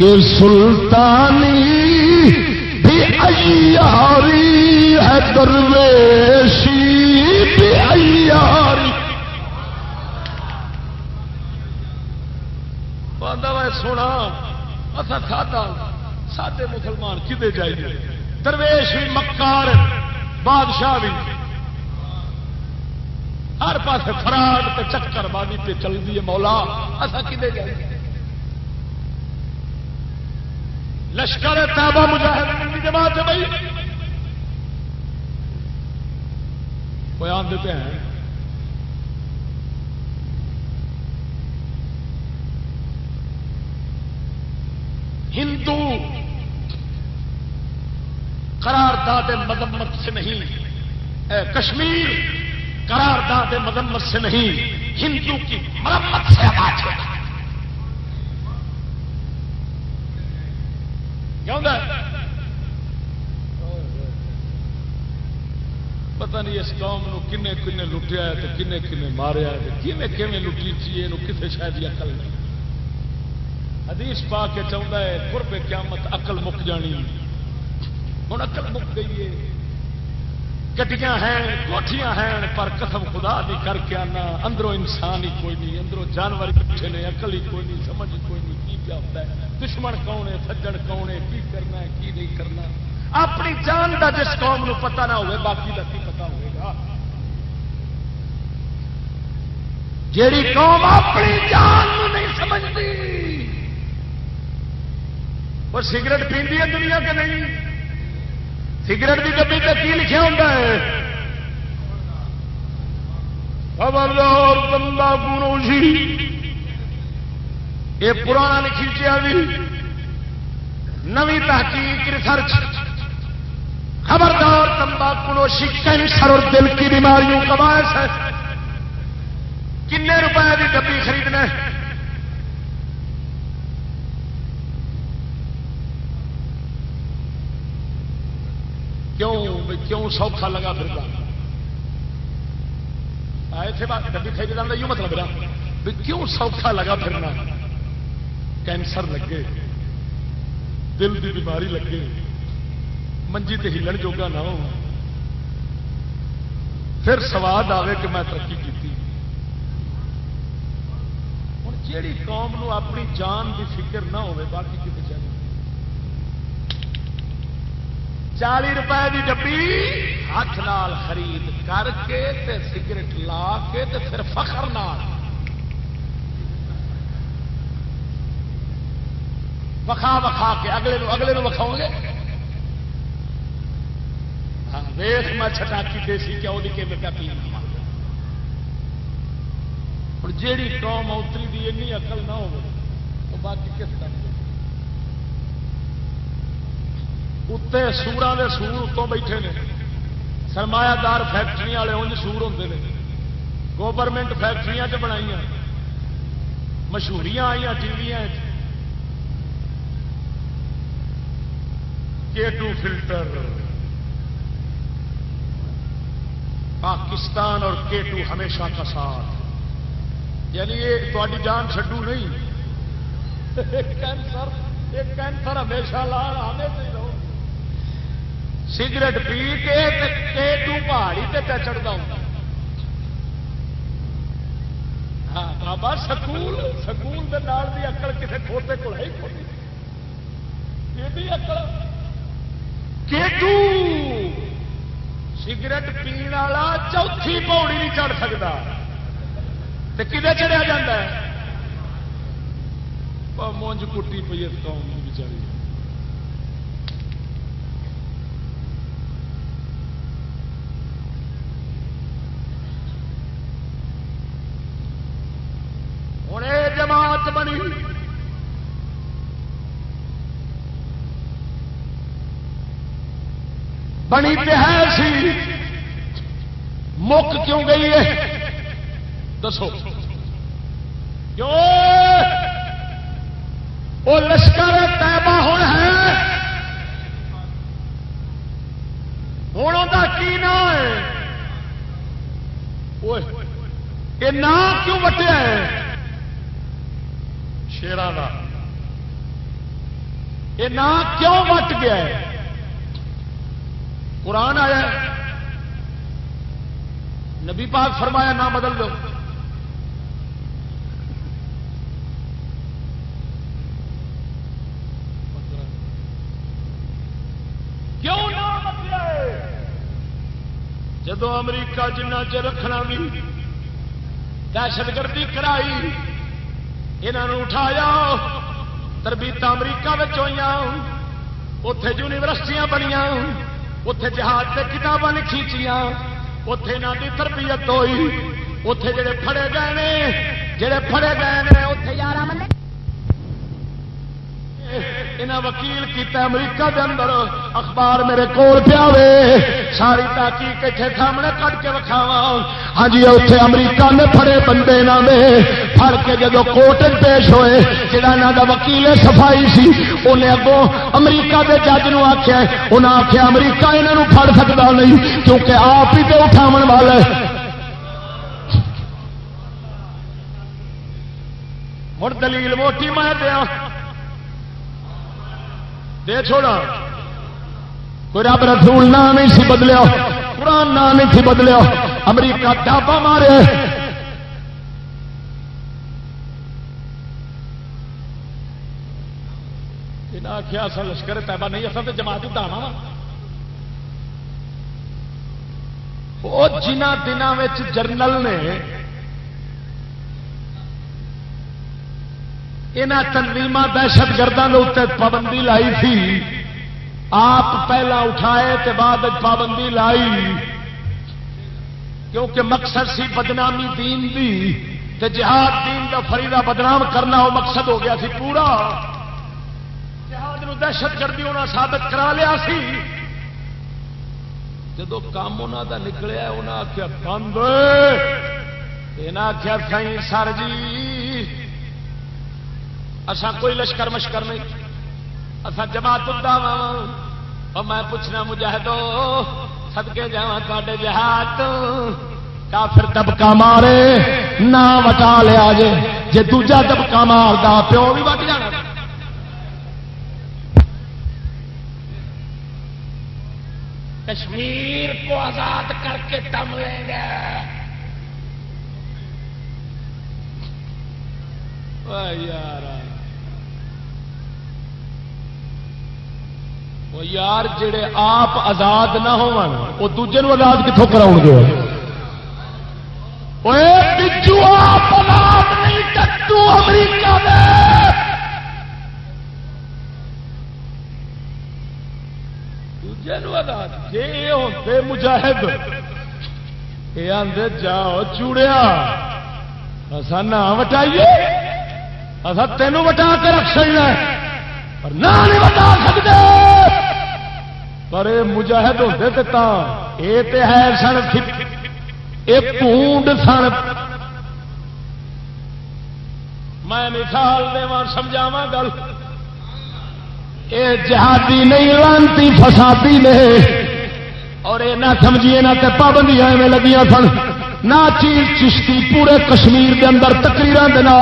کہ سلطانی بھی ایاری ہے درویشی بھی ایاری سونا، اصا کھاتا، سادے مسلمان کدے جائیے درویش بھی مکار، بادشاہ بھی۔ ہر پاس فراڈ تے چکر بازی پہ چلتی ہے مولا، اصا کدے جائیے لشکر تابا مجاہد کی جماعت ہے بھائی۔ کوئی آن دیتے ہیں۔ ہندو قرار داد مذمت سے نہیں، اے کشمیر قرار داد مذمت سے نہیں، ہندو کی مرمت سے آباد ہے۔ پتہ نہیں اس قوم نو کنے کنے لٹیا ہے کنے کنے ماریا ہے کنے کنے لٹی چیے کسی شاید اقل نہیں۔ حدیث پا کے چاہتا ہے، قرب قیامت اقل مک جانی۔ ہوں اقل مک گئی ہے۔ گڈیاں ہیں کوٹیاں ہیں، پر قسم خدا دی کر کے آنا۔ اندروں انسان ہی کوئی نہیں، اندروں جانور بیٹھے نے اقل ہی کوئی نہیں، سمجھ کوئی نہیں۔ پیا ہوتا ہے۔ دشمن کون ہے؟ سجن کون ہے؟ کی کرنا ہے؟ کی نہیں کرنا؟ اپنی جان کا جس قوم نو پتا نہ ہوئے، باقی کا کی پتا ہوئے گا؟ جیڑی قوم اپنی جان نو نہیں سمجھتی۔ وہ سگریٹ پیندی ہے دنیا کے نہیں؟ سگریٹ کی ڈبی پہ کی لکھا ہوتا ہے؟ خبردار بندہ گنوشی جی۔ یہ پرانا لکھی بھی، نوی تحقیق ریسرچ خبردار تمباکو نوشی کینسر اور دل کی بیماریوں کا باعث ہے۔ کنے روپے کی ڈبی خریدنا کیوں؟ کیوں سوکھا لگا پھر ڈبی خریدنا کا یہ مطلب رہا بھی کیوں سوکھا لگا پھرنا کینسر لگے دل کی بیماری لگے منجی تے ہلن جوگا نہ ہو پھر سواد آئے کہ میں ترقی کی ہوں جیڑی قوم نو اپنی جان کی فکر نہ ہو باقی کتنے چاہیے چالی روپئے کی ڈبی ہاتھ نال خرید کر کے تے سگریٹ لا کے تے پھر فخر نال وکھا وکھا کے اگلے نو اگلے نو وکھاؤ گے؟ ہاں ویخ میں چھٹاکی دیسی کیا وہ کہ پیا پینا ہوں جیڑی قوم اتری دی اینی اقل نہ ہو تو باقی کس طرح اتنے سورا دے سور اتوں بیٹھے نے۔ سرمایہ دار فیکٹری والے انج سور ہوتے ہیں گورنمنٹ فیکٹری چ بنائی مشہوریاں آئی ٹی وی کے ٹو فلٹر پاکستان اور کے ٹو ہمیشہ کا ساتھ. یعنی یہ تاری جان چڈو نہیں. کینسر یہ کینسر ہمیشہ لا ہمیشہ ہی رہو. سگریٹ پی کے کے ٹو پہاڑی تے پہ چڑھتا ہوں. ہاں بابا، سکول سکول دے نال دی اکل کسی کھوتے کو ہے کھوتی. یہ بھی اکل کیٹو سگریٹ پینے والا چوتھی پوڑی نہیں چڑھ سکتا تو کدے چڑھیا جا مونج کٹی پی اس قوم کی بچاری ہوں یہ جماعت بنی بنی تے ہے سی۔ مک کیوں گئی ہے؟ دسو۔ کیوں؟ وہ لشکر تیبا ہوں ہے۔ ہوں وہ کی نام ہے؟ یہ نام کیوں وٹیا ہے؟ شیران کا یہ نام کیوں وٹ گیا ہے؟ قرآن آیا نبی پاک فرمایا، نہ بدل دو۔ کیوں نہ جدو امریکہ جنہ چ رکھنا بھی دہشت گردی کرائی یہاں اٹھایا۔ تربیت امریکہ ہوئی اتے یونیورسٹیاں بنیا اتے جہاز سے کتاباں کھینچیاں اتے یہاں کی تربیت ہوئی اتے جڑے فڑے گئے جڑے فڑے گئے اتے یار انہیں وکیل کیتا امریکہ دے اندر، اخبار میرے کول پیا ساری تحقیق اتنے سامنے کٹ کے وکھاوا ہاں جی اتنے امریکہ نے پڑے بندے یہاں دے پڑ کے جب کوٹ پیش ہوئے جہاں یہاں کا وکیل صفائی سی انہیں اگوں امریکہ دے جج نو آخیا انہیں آخیا امریکہ یہاں پڑ سکتا نہیں، کیونکہ آپ ہی تو اٹھاو والا ہوں دلیل موٹی میں دیا۔ دے چھوڑا۔ کوئی رب رسول نہ نہیں سی بدلیا، قرآن نہ نہیں سی بدلیا، امریکہ ڈابا مارے۔ آخیا اصل لشکر تیبا نہیں، اصل تو جماعت دانا وہ جنہ دنوں جرنل نے یہاں تنظیم دہشت گردوں کے اتنے پابندی لائی تھی۔ آپ پہلا اٹھائے تے بعد پابندی لائی۔ کیونکہ مقصد سی بدنامی دین دی تے جہاد دین دا فریدا بدنام کرنا وہ مقصد ہو گیا سی پورا۔ جہاد دہشت گردی انہیں ثابت کرا لیا سی۔ جدو کام انہوں دا نکلیا انہیں آخیا بند آخیا سی سر جی اسا کوئی لشکر مشکر نہیں۔ اسا جماعت اور میں پوچھنا مجاہدو سدکے جا تے جہاد کافر دبکا مارے، نہ وٹا لیا جے۔ جے دوجا دبکا مارتا پیو بھی وٹ جانا۔ کشمیر کو آزاد کر کے تم لیں گے یار۔ وہ یار جڑے آپ آزاد نہ ہو وہ دوجے آزاد کتوں کراؤ گے امریکہ دوجے آزاد جی ہوتے مجاہد یہ آدھے جاؤ چوڑیا اصا نہ وٹائیے اصا تینوں وٹا کے رکھ سکنا پر نہ نہیں سکتے۔ پر یہ مجاہد ہوتے تو یہ ہے سن یہ پونڈ سن۔ میں مثال دوا سمجھاوا گل۔ یہ جہادی نہیں، لانتی فسادی نے۔ اور یہ نہ سمجھیے نہ پابندیاں میں لگیاں سن۔ نہ چیز چشتی پورے کشمیر دے اندر تقریر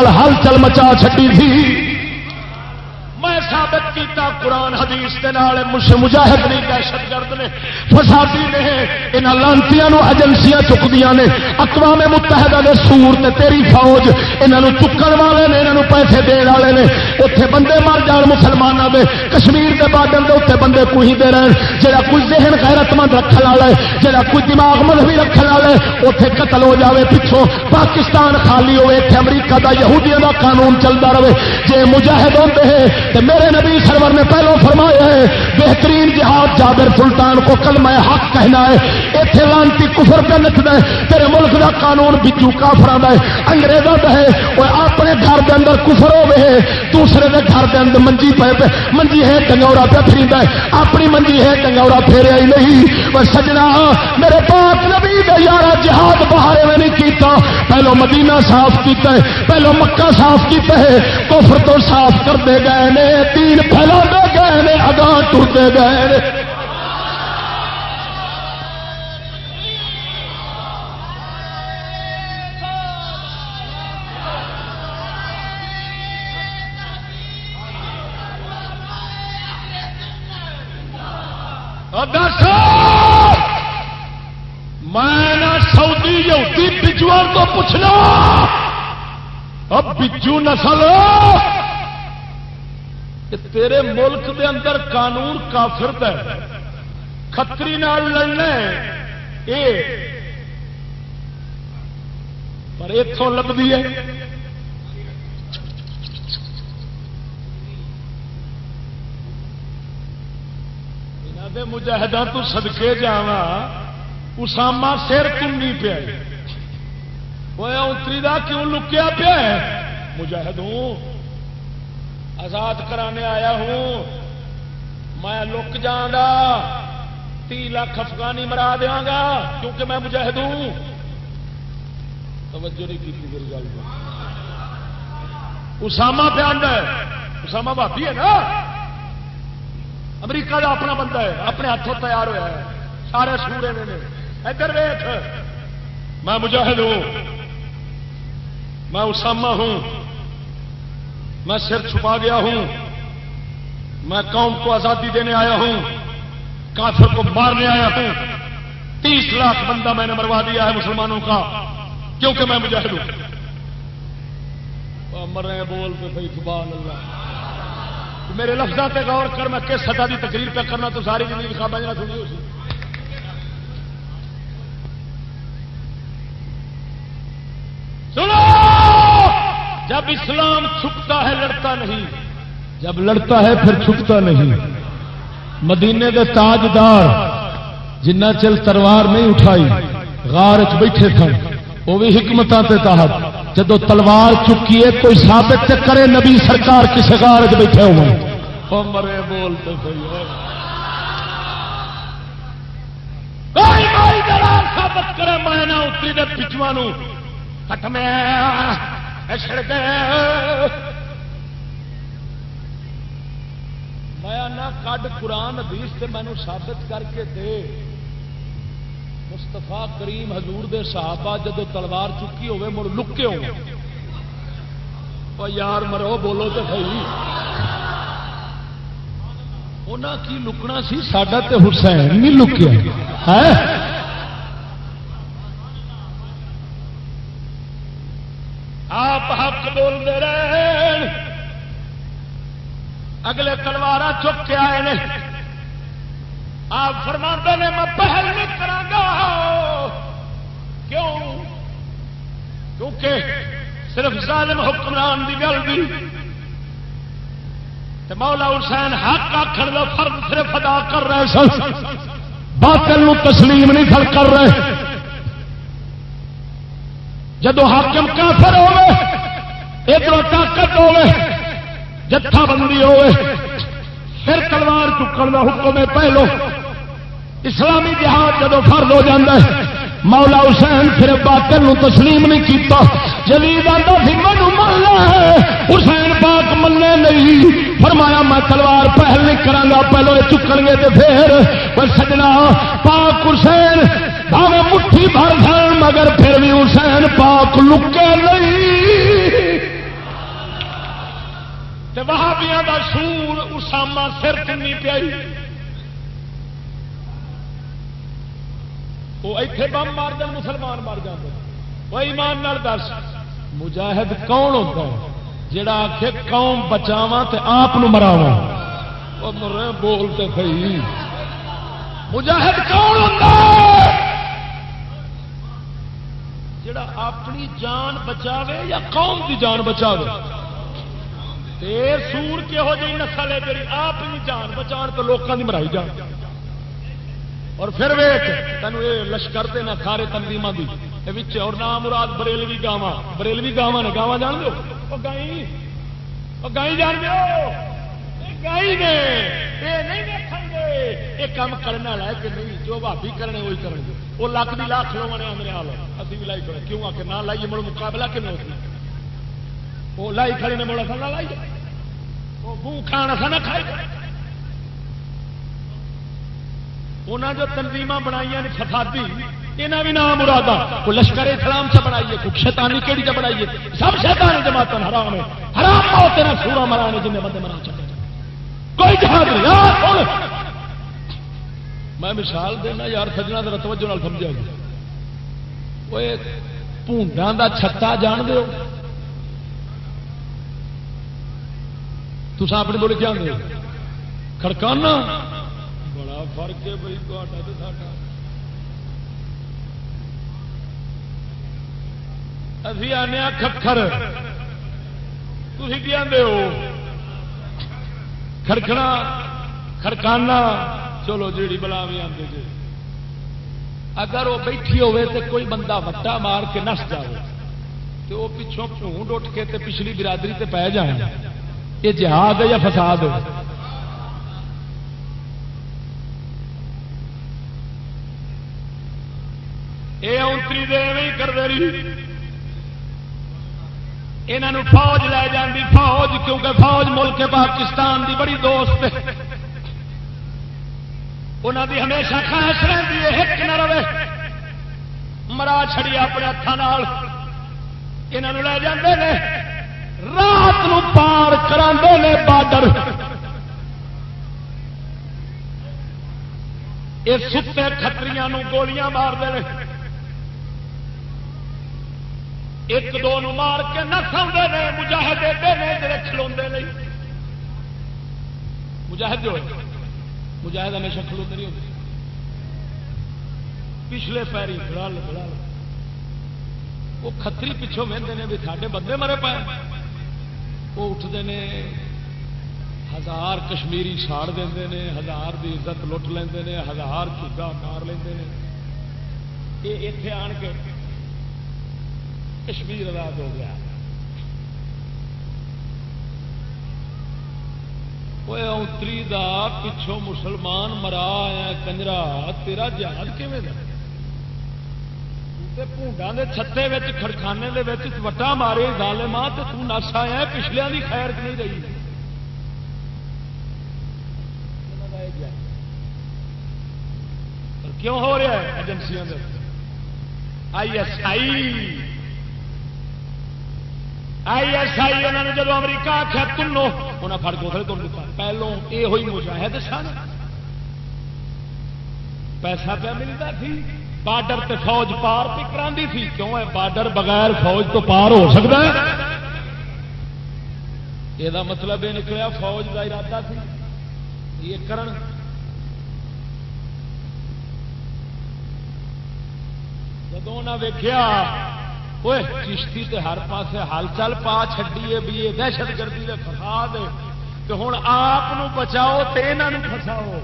ہل چل مچا چڈی تھی۔ میں ثابت کیتا قرآن حدیث کے نال مجاہد نہیں دہشت گرد نے، فسادی نے یہاں لانتی ایجنسیاں چکدیا نے، اقوام متحدہ نے سور تے تیری فوج یہاں چکن والے نے یہاں پیسے دے والے نے اتنے بندے مر جان مسلمانوں کے کشمیر کے بارڈر کے اتنے بندے کوئی دے رہے جہاں کوئی ذہن غیرت مند رکھنے والا ہے جہاں کوئی دماغ مذہبی رکھنے والا ہے اتنے قتل ہو جاوے پچھوں، پاکستان خالی ہوئے اتنے امریکہ کا یہودیوں کا قانون چلتا رہے جی مجاہد ہوتے ہیں تو میرے نبی سرور نے پہلو فرمایا ہے، بہترین جہاد جابر سلطان کو کل حق کہنا ہے۔ اتنے لانتی کفر پہ نچنا ہے، تیرے ملک کا قانون بجو کافر ہے۔ انگریزوں کا ہے وہ اپنے گھر کے اندر کفر ہوے دوسرے کے گھر کے اندر منجی پہ پہ منجی ہے ڈنگورا پہ پھر اپنی منجی ہے ڈنگورا پھیریا ہی نہیں۔ وہ سجنا، میرے پاک نبی کا یارا جہاد باہر میں نہیں کیتا۔ پہلو مدینہ صاف کیتا ہے، پہلو مکہ صاف کیتا ہے۔ کفر تو صاف کرتے گئے نے تین پھیلا گئے نے، اگاں ٹوٹتے گئے میں سعودی یہودی بجو تو پوچھنا۔ اب بجو نسل۔ کہ تیرے ملک دے اندر قانون کافر ہے۔ کتری لڑنا اے۔ پر اتوں لگتی ہے۔ مجاہدہ تو سدکے جا اسامہ سر کنی پیا وہ اتری دا کیوں لکیا پیا مجاہد ہوں آزاد کرانے آیا ہوں۔ میں لک جاگا تی لاکھ افغانی مرا دیا گا کیونکہ میں مجاہد ہوں۔ توجہ نہیں کی میری گل اسامہ پہ ہے۔ اسامہ بھابی ہے نا۔ امریکہ کا اپنا بندہ ہے۔ اپنے ہاتھوں تیار ہوا ہے۔ سارے سورے نے ادھر ویٹ میں مجاہد ہوں۔ میں اسامہ ہوں۔ میں سر چھپا گیا ہوں۔ میں قوم کو آزادی دینے آیا ہوں۔ کافر کو مارنے آیا ہوں۔ تیس لاکھ بندہ میں نے مروا دیا ہے مسلمانوں کا کیونکہ میں مجاہد ہوں۔ مرے بول پہ بھائی، سبحان اللہ۔ میرے لفظات پہ غور کر، میں کس سطح کی تقریر پہ کرنا تو ساری زندگی کا بجنا تھوڑی ہو سنو! جب اسلام چھپتا ہے لڑتا نہیں۔ جب لڑتا ہے پھر چھپتا نہیں۔ مدینے کے تاجدار جنہ چل تلوار نہیں اٹھائی غار چ بیٹھے تھے وہ بھی حکمت کے تحت۔ جدو تلوار چکی ہے کوئی ثابت کرے نبی سرکار کسی غار چ بیٹھے ہوئے۔ مرے بولتے ثابت کرے میں اتری دے پچھوا کٹ میں اچھڑ میں نہ کڈ قرآن حدیث سے مینو ثابت کر کے دے۔ مستفا کریم حضور دے صحابہ جدو تلوار چکی ہوے مڑ لکے ہو یار مرو، بولو تو صحیح۔ انہیں کی لکنا سی؟ ساڈا تے حسین نہیں لکیا۔ ہے آپ حق بولتے رہے اگلے تلوار چک کے آئے نے۔ آپ فرما نے، میں پہل نہیں کرا کیوں؟ کیونکہ صرف ظالم حکمران کی گل بھی۔ مولا حسین حق آخر کا فرد صرف ادا کر رہے سن۔ باطل تسلیم نہیں سر کر رہے۔ جدو حاکم کافر ہوے ادھر طاقت ہوے جتھا بندی ہوے پھر تلوار چکن کا حکم ہے پہلو۔ اسلامی جہاد جدو فرد ہو جاتا ہے، مولا حسین پھر باطل نو تسلیم نہیں کیتا۔ جلید آتا سی من مننا ہے حسین پاک مننے نہیں۔ فرمایا، میں تلوار پہل نہیں والے چکن گے تو پھر۔ پر سجنا پاک حسین، بھاوے مٹھی بھر سن مگر پھر بھی حسین پاک لکے نہیں۔ وہابیاں دا سور اسامہ سر کنی پیائی۔ وہ ایتھے بم مار دیں مسلمان مر جاتے وہ ایمان نال دس، مجاہد کون ہوتا ہے؟ جڑا آخ قوم بچاوا تے آپ مراوا وہ مرے، بولتے پی مجاہد کون ہوتا جڑا اپنی جان بچاوے یا قوم کی جان بچاوے؟ سور کہہو جی نسل ہے تیری آپ ہی جان، بچان تو لوگوں کی مرائی جان۔ اور پھر ویٹ تین یہ لشکر دے نہ سارے تنظیم کی اور نام مراد بریلوی گاوا بریلوی گاوا نے گاوا جان دو گائی گائی جان دو گائی نے۔ یہ نہیں دیکھیں گے یہ کام کرنے والا ہے کہ نہیں؟ جو بھابی کرنے وہی کریں گے۔ وہ لکھ بھی لاکھ لوگ نے میرے حال ابھی بھی لائی کھڑے کیوں؟ آ کے نہ لائیے مڑ مقابلہ کیوں ہوتی وہ لائی کھڑے نے مڑا سا لائی وہ منہ کھانا سا نہ کھائی انہوں جو تنظیم بنائی نے فسادی یہاں بھی نام مرادہ کو لشکر اسلام سے بنائیے کوئی شیطانی کہڑی سے بنائیے۔ سب شیطانی جماعت حرام ہے حرام ہوتے ہیں سورا مرا نے جن بندے مرا چکے۔ کوئی جہاز نہیں۔ میں مثال دینا یار سجنا ذرا توجہ سمجھا جی۔ گیا پونڈا کا چھتا جان دو تصا اپنے بولے کیا کھڑکانا۔ بڑا فرق ہے بھائی تو ابھی آنے ککھر تھی کی آدھے ہو؟ کھڑکنا کھڑکانا۔ چلو جیڑی بلا بھی آتے جی اگر وہ بیٹھی ہوئے تو کوئی بندہ وٹا مار کے نس جائے تو وہ پچھوں اٹھ کے تے پچھلی برادری تے پی جائے۔ یہ جہاد ہے یا فساد ہے؟ یہ اونتری دے نہیں کرتے رہی۔ یہاں فوج لے جاندی، فوج، کیونکہ فوج ملک پاکستان دی بڑی دوست انہوں دی ہمیشہ خواہش رہتی ہے، ہک نہ رہے۔ مرا چھڑی اپنے ہاتھوں یہاں لے جاندے نے۔ رات نو پار کرا بارڈر یہ ستے کتری گولیاں مار دے ایک دو نو مار کے نہ نے، مجاہد نے جڑے کھلوے نہیں۔ مجاہد جو مجاہد ہمیشہ کھلوتے نہیں ہوتے پچھلے پیری گڑال گڑال وہ کتری پچھوں وہدے نے بھی سارے بندے مرے پائے وہ اٹھتے ہیں ہزار کشمیری ساڑ دے ہزار کی عزت لٹ لے ہزار چوگا مار لے یہ اتے آن کے کشمیر آزاد ہو گیا۔ اتری دا پچھوں مسلمان مرا آیا کنجرا، تیرا جہاز کیون پونڈا کے چھتے کھڑکانے کے وٹا مارے گال ماں تو نس آیا پچھلے کی خیر نہیں رہی کیوں ہو رہا ہے ایجنسیوں I S I I S I انہوں نے جب امریکہ آخیا تنو انہیں فر گوسے تم دیتا پہلو یہ ہوئی مجاہد سن پیسہ پہ ملتا تھی بارڈر تے فوج پار پہ کرا تھی کیوں ہے؟ بارڈر بغیر فوج تو پار ہو سکتا ہے۔ یہ مطلب یہ نکلیا، فوج کا ارادہ سی۔ یہ کرن۔ جدو ویخیا چشتی تے ہر پاس ہلچل پا چڈیے بھی یہ دہشت گردی کے فساد تو ہوں آپ بچاؤ تو یہاں فساؤ۔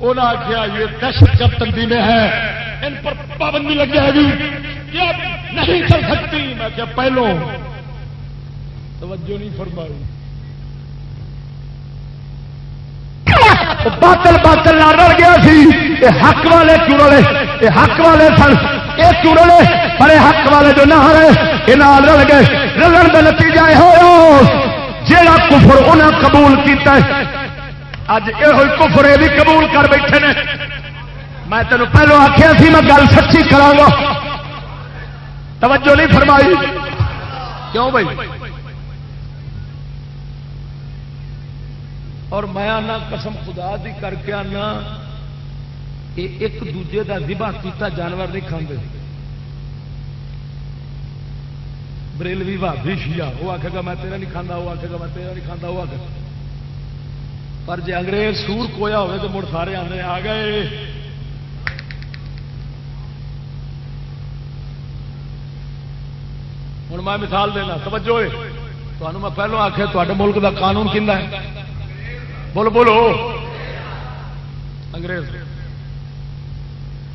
انہیں آخیا یہ دہشت گرد تنظیمیں ہے ان پر پابندی لگ جائے گی یہ نہیں کر سکتی۔ میں کیا پہلو توجہ نہیں فرمائی۔ باطل باطل نہ رل گیا سی۔ حق والے کیوں رلے حق والے سن۔ یہ کیوں رلے بڑے حق والے جو نہ رہے یہ رل گئے۔ رلن کا نتیجہ یہ ہو۔ جا کفر انہیں قبول کیتا ہے اج یہ کفر یہ بھی قبول کر بیٹھے نے۔ میں تینوں پہلو آخیا سی، میں گل سچی کرا گا۔ توجہ نہیں فرمائی۔ کیوں بھائی؟ اور میں آنا قسم خدا دی کر کے آنا، یہ ایک دوجے کا دبا کیتا جانور نہیں کھانے بریلوی بھابی شیا وہ آخے گا، میں تیرا نہیں کھانا وہ آخے گا، میں تیرا نہیں کھانا وہ آخے پر جی انگریز سور کویا ہوئے تو مڑ سارے آنے آ گئے۔ ہوں میں مثال دینا، توجہ تمہیں میں پہلو آخیا تے ملک دا قانون کھا ہے؟ بولو بولو۔ انگریز۔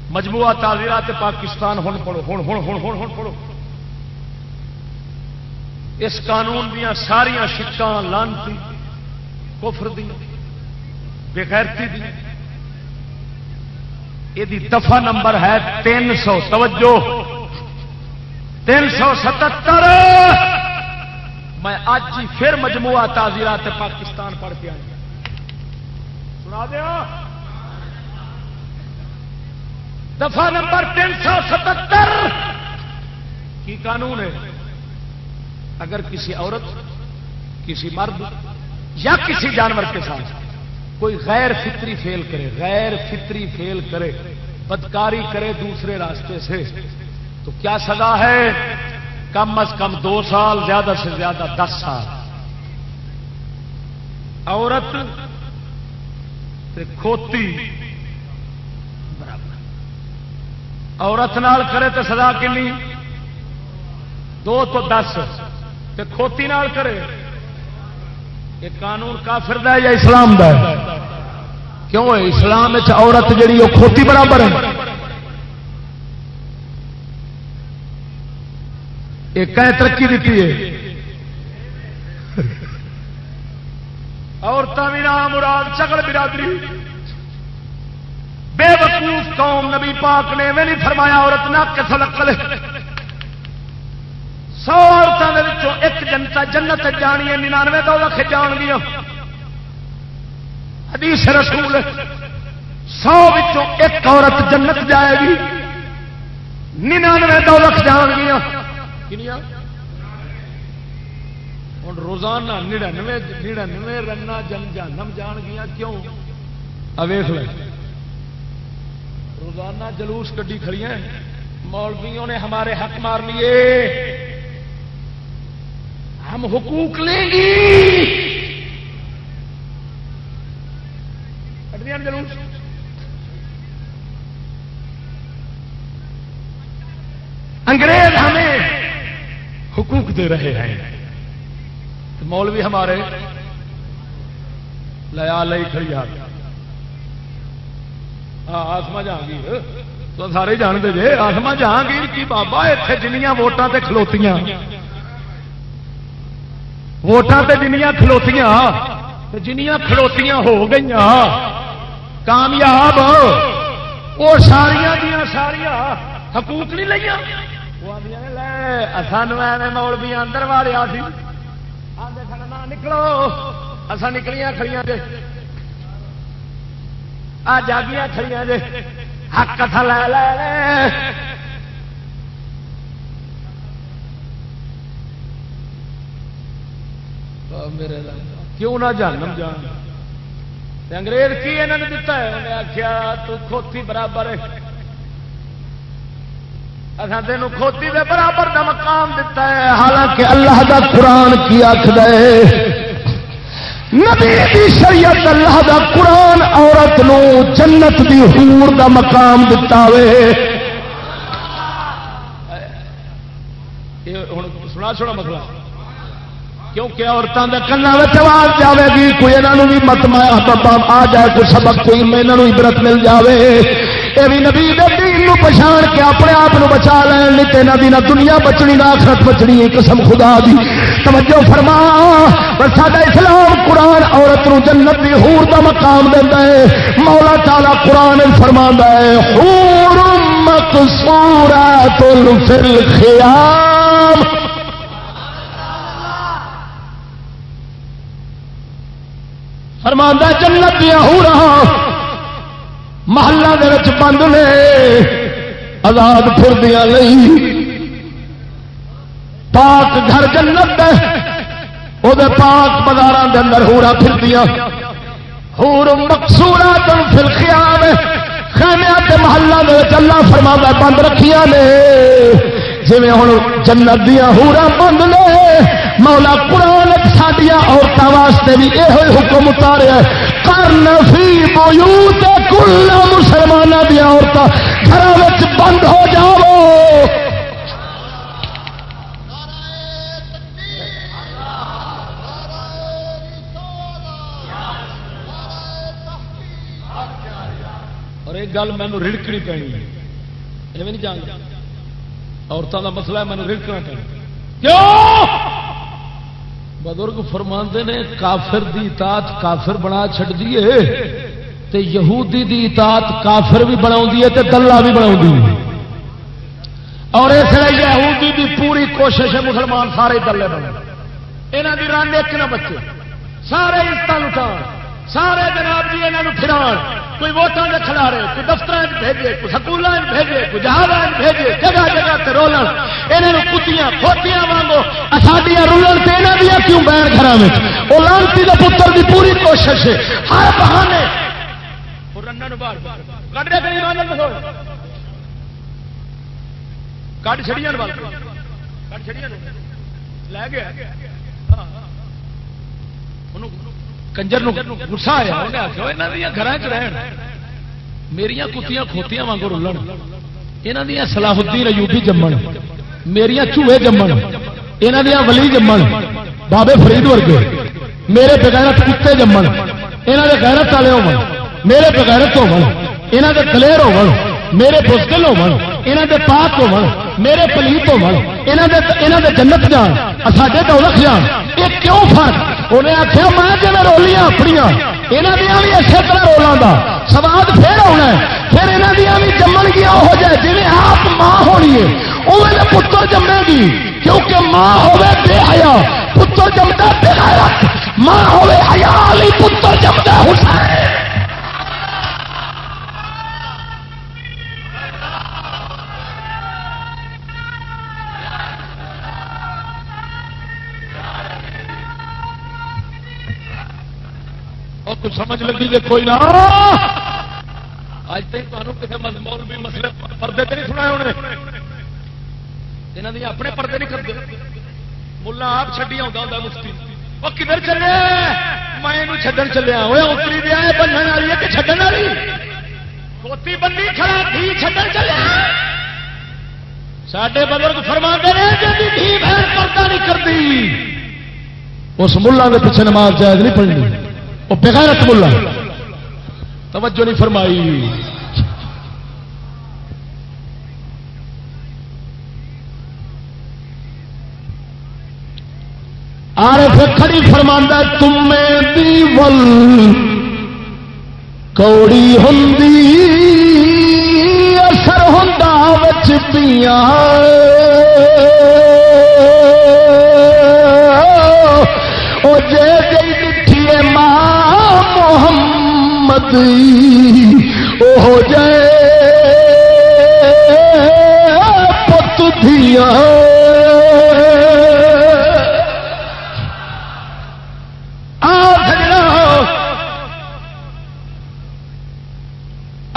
مجموعہ تعزیرات پاکستان ہوں پڑھو ہوں ہوں ہوں ہوں ہوں پڑھو۔ اس قانون دیا ساریا شکان لانتی، کفر دی۔ بغیرتی دی۔ یہ دفعہ نمبر ہے تین سو، توجہ۔ تین سو ستر میں اج ہی پھر مجموعہ تعزیرات پاکستان پڑھ کے آئی سنا دیا؟ دفعہ نمبر تین سو ستر کی قانون ہے؟ اگر کسی عورت، کسی مرد یا کسی جانور کے ساتھ کوئی غیر فطری فیل کرے، غیر فطری فیل کرے، بدکاری کرے دوسرے راستے سے، تو کیا سزا ہے؟ کم از کم دو سال، زیادہ سے زیادہ دس سال۔ عورت کھوتی، برابر۔ عورت نال کرے تو سزا کنی؟ دو تو دس۔ تے کھوتی نال کرے۔ یہ قانون کافر دا ہے یا اسلام دا ہے؟ کیوں؟ ہے اسلام عورت جڑی وہ کھوتی برابر ہے۔ ایک ترقی دیتی ہے۔ عورتیں بھی نام مراد چکل برادری۔ بے وقوف قوم نبی پاک نے میں نہیں فرمایا عورت نہ کس لکل سو عورتوں کے ایک جنتا جنت جانی ہے ننانوے دو لکھ جان گیا حدیث رسول سو ایک عورت جنت جائے گی ننانوے دو لکھ جان گیا ہوں روزانہ نڑنوے نڑنوے رنا جن جانم جان گیا کیوں؟ اویخ لے روزانہ جلوس کٹی کھڑی ہیں مولویوں نے ہمارے حق مار لیے۔ ہم حقوق لیں گی۔ جلوس انگریز ہمیں حقوق دے رہے ہیں۔ مولوی ہمارے لیا لئی کھڑی آ۔ آسما جہانگیر تو سارے جانتے جی آسما جہانگیر کی بابا اتنے جنیاں ووٹاں تے کھلوتیاں۔ ووٹاں تے جنیاں کھلوتیاں جنیاں کھلوتیاں ہو گئی کامیاب وہ ساریا دیا ساریا حقوق نہیں لیا سانو ایویں مولوی اندر والے سی۔ نکلو۔ اصا نکلیاں کھڑیاں جے۔ آ جاگیاں کھڑیاں جے۔ حق اتھا لے لے۔ میرے کیوں نہ جانم جان انگریز کی انہوں نے دتا ہے انہیں آخیا تو کھوتی برابر ہے تین کھوتی دے برابر کا مقام دیتا ہے حالانکہ اللہ دا قرآن کی آخد نبی دی شریعت اللہ دا قرآن عورت نو جنت دی حور دا مقام دتا وے سنا سنا مسئلہ کیونکہ عورتوں کے کنا آواز جائے گی، کوئی یہاں بھی مت آ جائے، کوئی سبق کوئی یہاں عبرت مل جائے یہ بھی نبی دین پچھان کے اپنے آپ بچا لین لی تینا دی نہ دنیا بچنی، نہ آخرت بچنی ہے قسم خدا دی۔ توجہ فرما، پر ساڈا اسلام قرآن عورت نو جنت دی حور دا مقام دینا ہے۔ مولا تعالی قرآن فرما ہے، حور مقصورات فی الخیام۔ فرماندہ جنت دیا ہو رہا محلہ دے بند نے، آزاد پھردیاں نہیں پاک گھر جنت دے وہ پاک بازار کے اندر ہورا پھردیاں۔ ہور مقصورا تم پھر خیال خیمیا کے محلہ دے اللہ فرما بند رکھیا نے۔ جی ہوں جنت دیا ہورا بند نے مولا قرآن سڈیا عورتوں واسطے بھی یہ حکم اتاریا کرن فی بیوت کل مسلمانوں دیا عورتیں گھر بند ہو جاؤ۔ اور ایک گل مینو رڑکنی پینی ہے۔ نہیں جان عورتوں کا مسئلہ ہے مینو رڑکنا پینا کیوں؟ بزرگ فرماندے نے، کافر دی اطاعت کافر بنا چھڑ دیے تے یہودی دی اطاعت کافر بھی بنا تے دلہ بھی بنا اور اس لیے یہودی دی پوری کوشش ہے، مسلمان سارے دلے بنے یہاں دی رن ایک نہ بچے، سارے اس طرح سارے جناب جی یہاں پھران کوئی ووٹان کے کھلارے، کوئی دفتر بھیجے، کوئی سکولوں بھیجے، کوئی جہاز بھیجے، جگہ جگہ سے رولن۔ یہاں کتیاں، کھوتیاں وانگو ساڈیا رولن سے یہاں دیا کیوں بہن گھر میں وہ لانتی کا پتر کی پوری کوشش ہے۔ ہر بہانے کٹ چڑیا کٹ چڑیا لے گیا۔ ہاں، ہاں، ہاں۔ کنجر گسا آیا گھر میری کتیاں کھوتیاں واگ رولن یہاں دیا سلاح الدین ایوبی جمن میرا چوہے جمن یہاں دیا ولی جمن بابے فرید ورگے میرے بغیرت کتے جمن یہاں کے غیرت والے ہو میرے بغیرت ہو یہاں کے کلیر ہو میرے بزدل ہو یہاں پاک ہو میرے پلیت ہو یہاں جنت جان ساڈے دولت جان، یہ کیوں فرق؟ انہیں آخیا میں جی رولیاں اپنی یہاں دیا بھی اسی طرح رولوں کا سواد پھر آنا پھر یہاں دیا بھی جمن گیا وہ جائے جی آپ ماں ہونی ہے وہ پتر جمے گی کیونکہ ماں ہوے بے حیا، پتر جمتا بے حیا ماں ہوے حیا علی پتر جمتا حسین۔ سمجھ لگی کہ کوئی نہ اج تک کسی مول بھی مسئلے پردے تو نہیں سنا ہونے۔ یہاں دیا اپنے پردے نہیں کرتے ملا آپ چڈی آتا ہوں مفتی۔ وہ کدھر چلے؟ میں چڈن چلیا۔ وہ اتری دیا بننے والی ہے کہ چڈن والی؟ کوتی بندی کھڑا تھی چڈن چلے سڈے بزرگ فرما دے جی پردہ نہیں کرتی اس ملا کے پیچھے نماز جائز نہیں پڑھنی۔ وہ بغیرت ملا توجہ نہیں فرمائی۔ آر کھڑی فرماندہ تمے دی کوڑی ہوں اثر ہوں بچ پیا جے جی محمد وہ جائے، پت دیا۔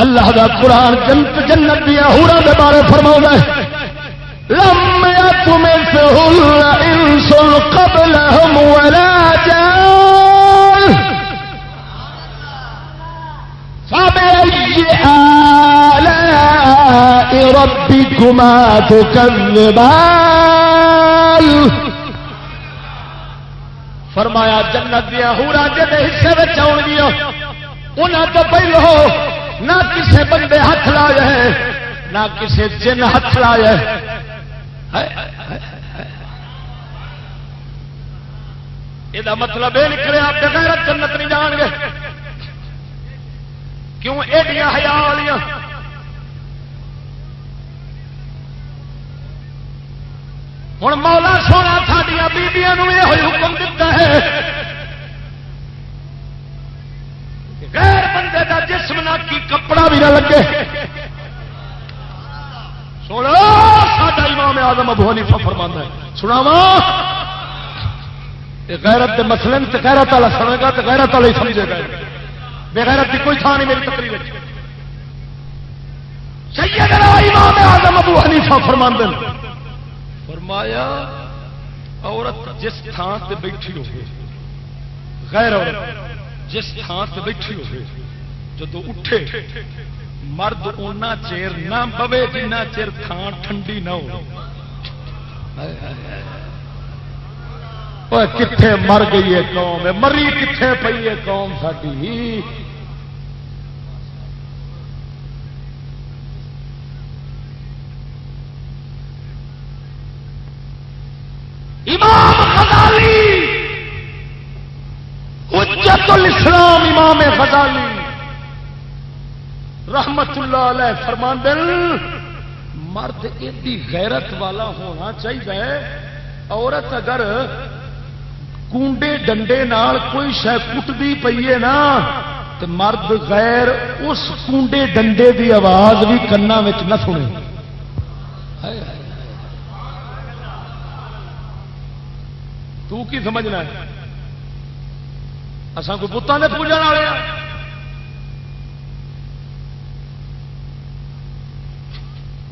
اللہ دا قرآن جنت جنت دیا ہورا دے بارے فرما لم يطمثهن انس قبلهم ولا جان۔ آلاء ربكما تكذبان فرمایا جنت دیا ہورا جن حصے میں آن گیا انہوں تو پہلو نہ کسے بندے ہاتھ لائے ہیں نہ کسے جن ہاتھ لائے یہ مطلب یہ نکلے آپ بغیر جنت نہیں جان گے۔ کیوں ایڈیاں ہیا والی ہوں مولا سونا سڈیا بیبیا یہ حکم دیتا ہے غیر بندے دا جسم نہ کی کپڑا بھی نہ لگے۔ سونا، ساڈا امام آدم ابو حنیفہ فرمانا ہے۔ سناوا غیرت مسلم تے غیرت والا سنے گا تو غیرت والا ہی سمجھے گا۔ بغیرت کی کوئی تھان نہیں میری تقریر سیدنا امام اعظم ابو حنیفہ فرماندے فرمایا، عورت جس تھان تے بیٹھی ہوگی غیر عورت، جس تھان تے بیٹھی ہوگی جدو اٹھے، مرد اونا چیر نہ بوے جنہ چیر تھان ٹھنڈی نہ ہو۔ کتنے مر گئی ہے قوم مری کتنے پی ہے قوم ساری امام غزالی حجت الاسلام امام غزالی رحمت اللہ علیہ فرمان مرد ایڈی غیرت والا ہونا چاہیے عورت اگر کنڈے ڈنڈے نال کوئی شہ کٹتی پی ہے نا تو مرد غیر اس کنڈے ڈنڈے دی آواز بھی کنا نہ سنے تو کی سمجھنا ہے اصا کوئی بتان کے پوجا والے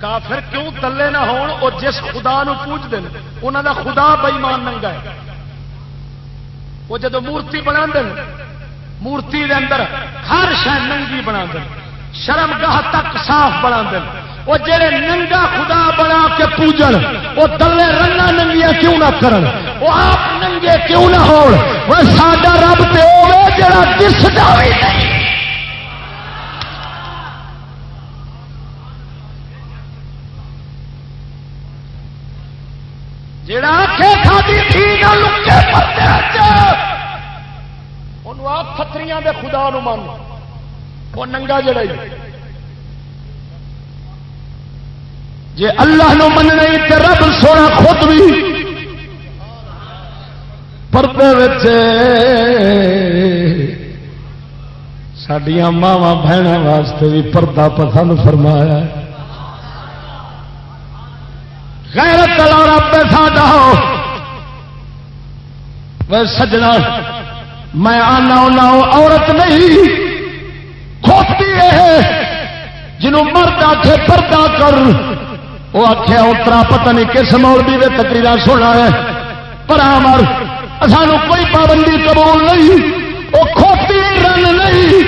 کافر کیوں تلے نہ ہون اور جس خدا نو پوجتے ہیں انہوں دا خدا بئیمان ننگا ہے وہ جدو مورتی بنا مورتی دے اندر ہر شہ ننگی بنا شرم گاہ تک صاف بنا وہ جڑے ننگا خدا بنا کے پوجن، وہ دلے رنگا ننگیا کیوں نہ کرن؟ وہ آپ ننگے کیوں نہ ہو ساڈا رب تے ہوے جڑا دسدا بھی نہیں۔ جڑا آخے کھادی تھی نہ لکے پردے انہوں آپ فتریاں دے خدا نو من۔ وہ ننگا جڑا ہی۔ جی اللہ نو من نہیں تو رب سونا خود بھی پردے سڈیا ماوا بہن واسطے بھی پردہ پسند فرمایا ہے۔ غیرت والا رب ساڈا ہو۔ وہ سجنا، میں آنا ہونا عورت نہیں کھوتی ہے۔ جنہوں مرد آخے پردہ کر۔ وہ آخیا اترا پتہ نہیں کس مولوی نے تقریر سونا ہے۔ پر مر سانو کوئی پابندی قبول نہیں۔ وہ کھوتی رن نہیں،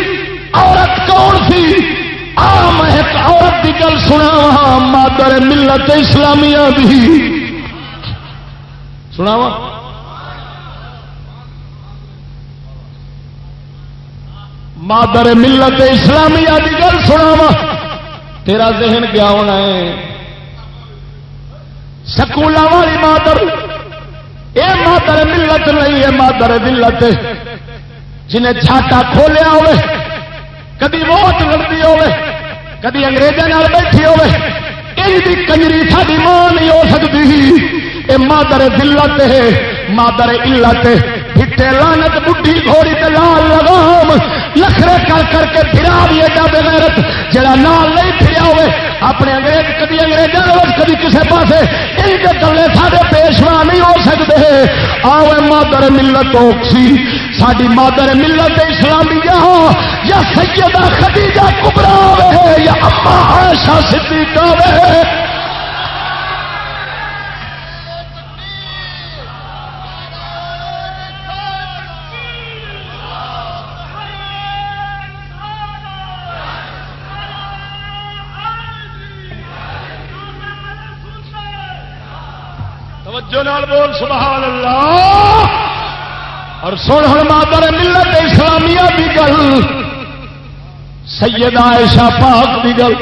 عورت کون سی؟ آ میں ایک عورت کی گل سنا وا مادر ملت اسلامیہ بھی سنا وا مادر ملت اسلامیہ کی گل سنا وا تیرا ذہن گیا ہونا ہے؟ سکولا والی مادر۔ یہ مادر ملت نہیں ہے مادر ملت۔ جنہیں چھاٹا کھولیا ہوئے، کدی ووٹ لڑتی ہوے کدی اگریزوں بیٹھی ہوے دی کنجری ساری ماں نہیں ہو سکتی یہ مادر دلت ہے مادر علت پھٹے لانت بڈھی گھوڑی تے لال لگام لکھرے کر کر کے پھرا بھی ایڈا بغیرت۔ جڑا نال نہیں پھریا ہوئے، اپنے انگریز کدی انگریزوں کدی کسے پاسے۔ ان کے گلے سارے پیشوا نہیں ہو سکتے۔ آؤ مادر ملت اوکسی۔ ساری مادر ملت اسلامی یا سیدہ خدیجہ کبرا وے، یا اما عائشہ صدیقہ وے۔ اور سن ہر مادر ملت اسلامیہ کی گل سید عائشہ پاک کی گل۔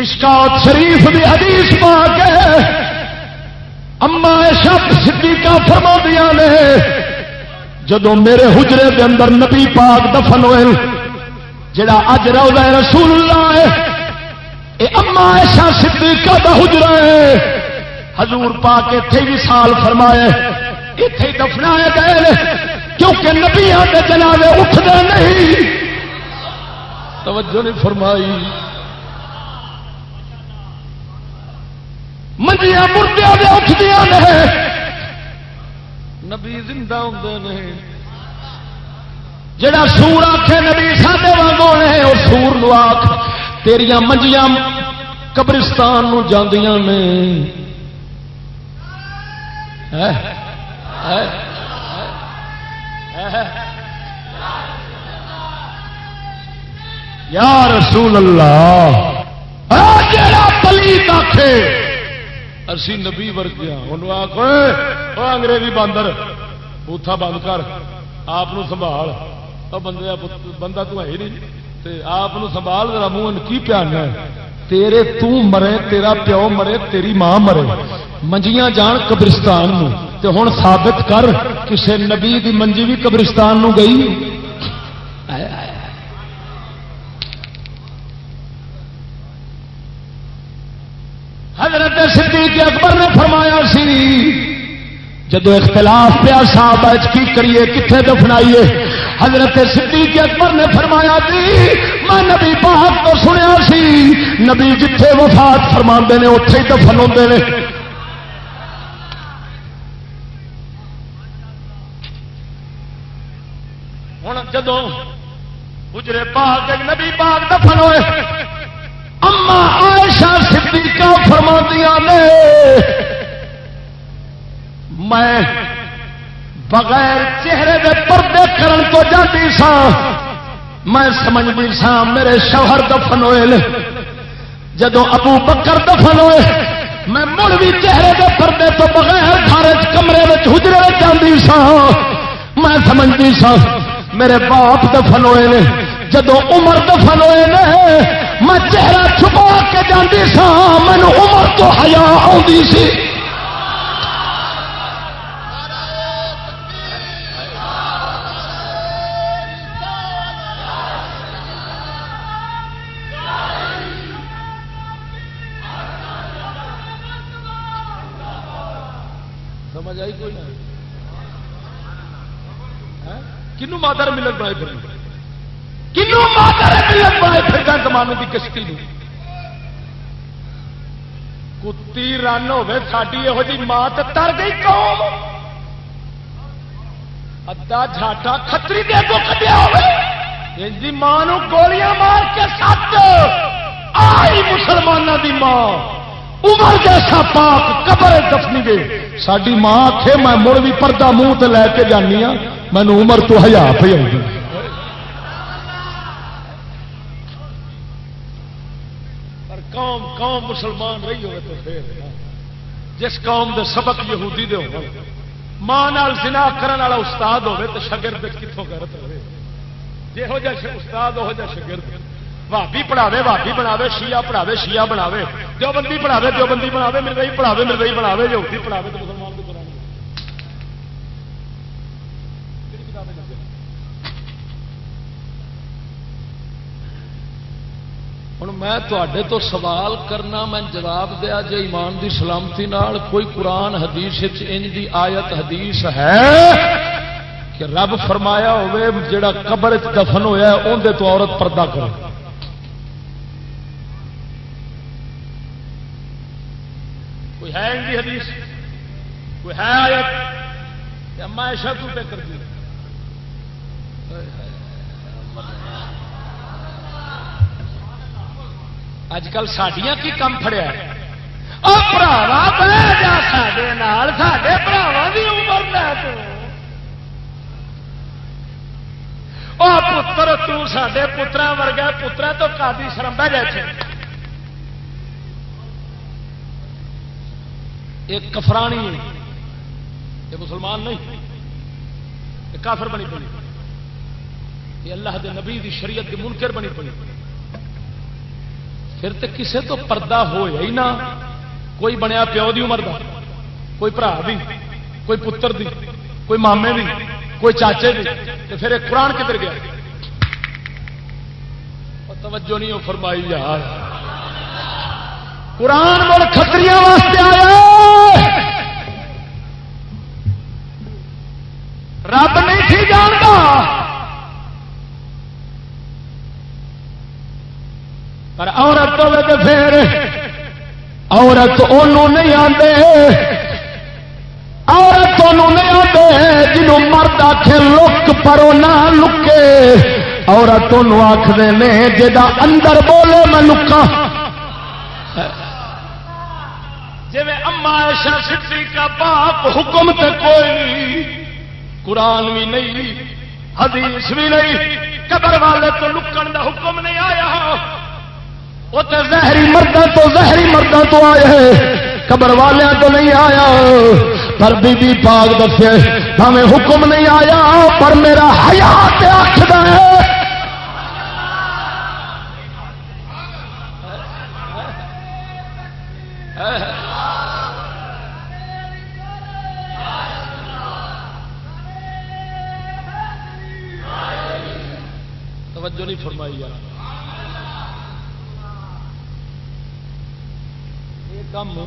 مشکات شریف کی حدیث پا کے اما عائشہ صدیقہ فرما دیا نے جدو میرے حجرے کے اندر نبی پاک دفن ہوئے، جڑا اج روزہ رسول اللہ ہے اما ایسا صدیقہ دا حجرا ہے۔ حضور پا کے اتے بھی سال فرمایا اتے دفنا گئے کیونکہ نبیا کے جنازے اٹھتے نہیں۔ توجہ نہیں فرمائی۔ منجیاں مردیا دے اٹھدیا نے۔ نبی زندہ ہوں نے۔ جڑا سور آخے نبی ساڈے وانگوں نے اور سور نو آخ تیریاں منجیاں قبرستان جاندیاں نے۔ یا رسول اللہ پلیت آخے اسی نبی ورگیا انہوں آخ انگریزی باندر، بوتھا بند کر، آپ سنبھال۔ وہ بندہ تو ہے نہیں آپ سنبھال، ذرا منہ کی پیانا ہے تیرے تو مرے تیرا پیو مرے تیری ماں مرے منجیاں جان قبرستان تے ہوں ثابت کر کسے نبی دی منجی بھی قبرستان نو گئی حضرت صدیق اکبر نے فرمایا سی جدو اختلاف پیا صاحب کی کریے کتنے دفنائیے حضرت صدیق اکبر نے فرمایا جی میں نبی پاک تو سنیا سی۔ نبی جتھے وفات فرما نے اتے ہی دفن ہوتے ہیں ہوں جدو گجرے پاک نبی پاک دفن ہوئے، اما عائشہ صدیقہ فرما دیا نے، میں بغیر چہرے دے پردے کرن تو جاتی سا میں سمجھتی سا میرے شوہر دفن ہوئے جدو ابو بکر دفن ہوئے، میں مڑ بھی چہرے دے پردے تو بغیر گھر کمرے میں حجرے جاتی سا میں سمجھتی سا میرے باپ دفن ہوئے جدو عمر دفن ہوئے میں چہرہ چھپا کے جاتی سا مینو عمر تو ہیا آتی سی۔ مادر ملت بنائے پھر۔ کنو مادر ملت بنائے پھر زمانے کی کشتی کتی رن ہوے ساری یہو جی ماں تو تر گئی قوم۔ ادا جھاٹا کتری دے کو کٹیا ہوے جی ماں گولیاں مار کے سات آئی مسلمانوں دی ماں۔ عمر جیسا پاک، قبر دفنی دے۔ ساری ماں آخے میں مڑ بھی پردہ منہ تے لے کے جانی ہوں مینو عمر تو ہزار پہ آؤں قوم قوم مسلمان رہی ہوئے تو پھر۔ جس قوم دے سبق یہودی دے ہو ماں زنا کرن والا استاد ہوے تو شگرد کتوں غیرت ہوے جہو جا استاد وہ جا شگرد بھابی پڑھاوے بھابی بناوے، شیعہ پڑھاوے، شیعہ بناوے۔ جو بندی پڑھاوے جو بندی بناوے، مرزائی پڑھاوے، مرزائی بناوے، یہودی پڑھاوے تو مسلمان کو قرآن ہوں میں تے تو سوال کرنا میں جواب دیا جی ایمان دی سلامتی نال کوئی قرآن حدیث انج دی آیت حدیث ہے کہ رب فرمایا ہوئے جڑا قبر دفن ہویا ہے اندر تو عورت پردہ کرے کوئی ہے ان کی حدیث کوئی ہے آیت اما ایشا تو پہ کر دی اج کل سڈیا کی کم فڑیا براوا جا سڈے سڈے کی عمر لے پتر تے پترا ورگا پترا تو کادی شرمبا جیسے ایک کفرانی، یہ مسلمان نہیں کافر بنی پڑی یہ اللہ دے نبی دی شریعت کی منکر بنی پڑی پھر تے کسے تو پردہ ہو ہی نہ۔ کوئی بنیا پیو دی عمر دا، کوئی برا دی، کوئی پتر دی، کوئی مامے دی، کوئی چاچے دی، تے پھر ایک قرآن کدھر گیا؟ توجہ نہیں فرمائی یار۔ قرآن مل کتری واسطے آیا پر عورت ہوے تو پھر عورت انہوں نہیں آتے عورت انہوں نہیں آتے جنہوں مرد آخ لک پرو نہ لکے۔ عورت انہوں آخر نے جا اندر بولے میں لکا۔ جی اما ایشا سٹی کا باپ حکم تے کوئی قرآن بھی نہیں، حدیث بھی نہیں، قبر والے تو لکن دا حکم نہیں آیا۔ وہ زہری مردہ تو زہری مردہ تو آئے ہیں قبر والے تو نہیں آیا۔ پر بی بی پاک دسے ہمیں حکم نہیں آیا، پر میرا حیات آخر ہے۔ توجہ نہیں فرمائی یار۔ یہ کم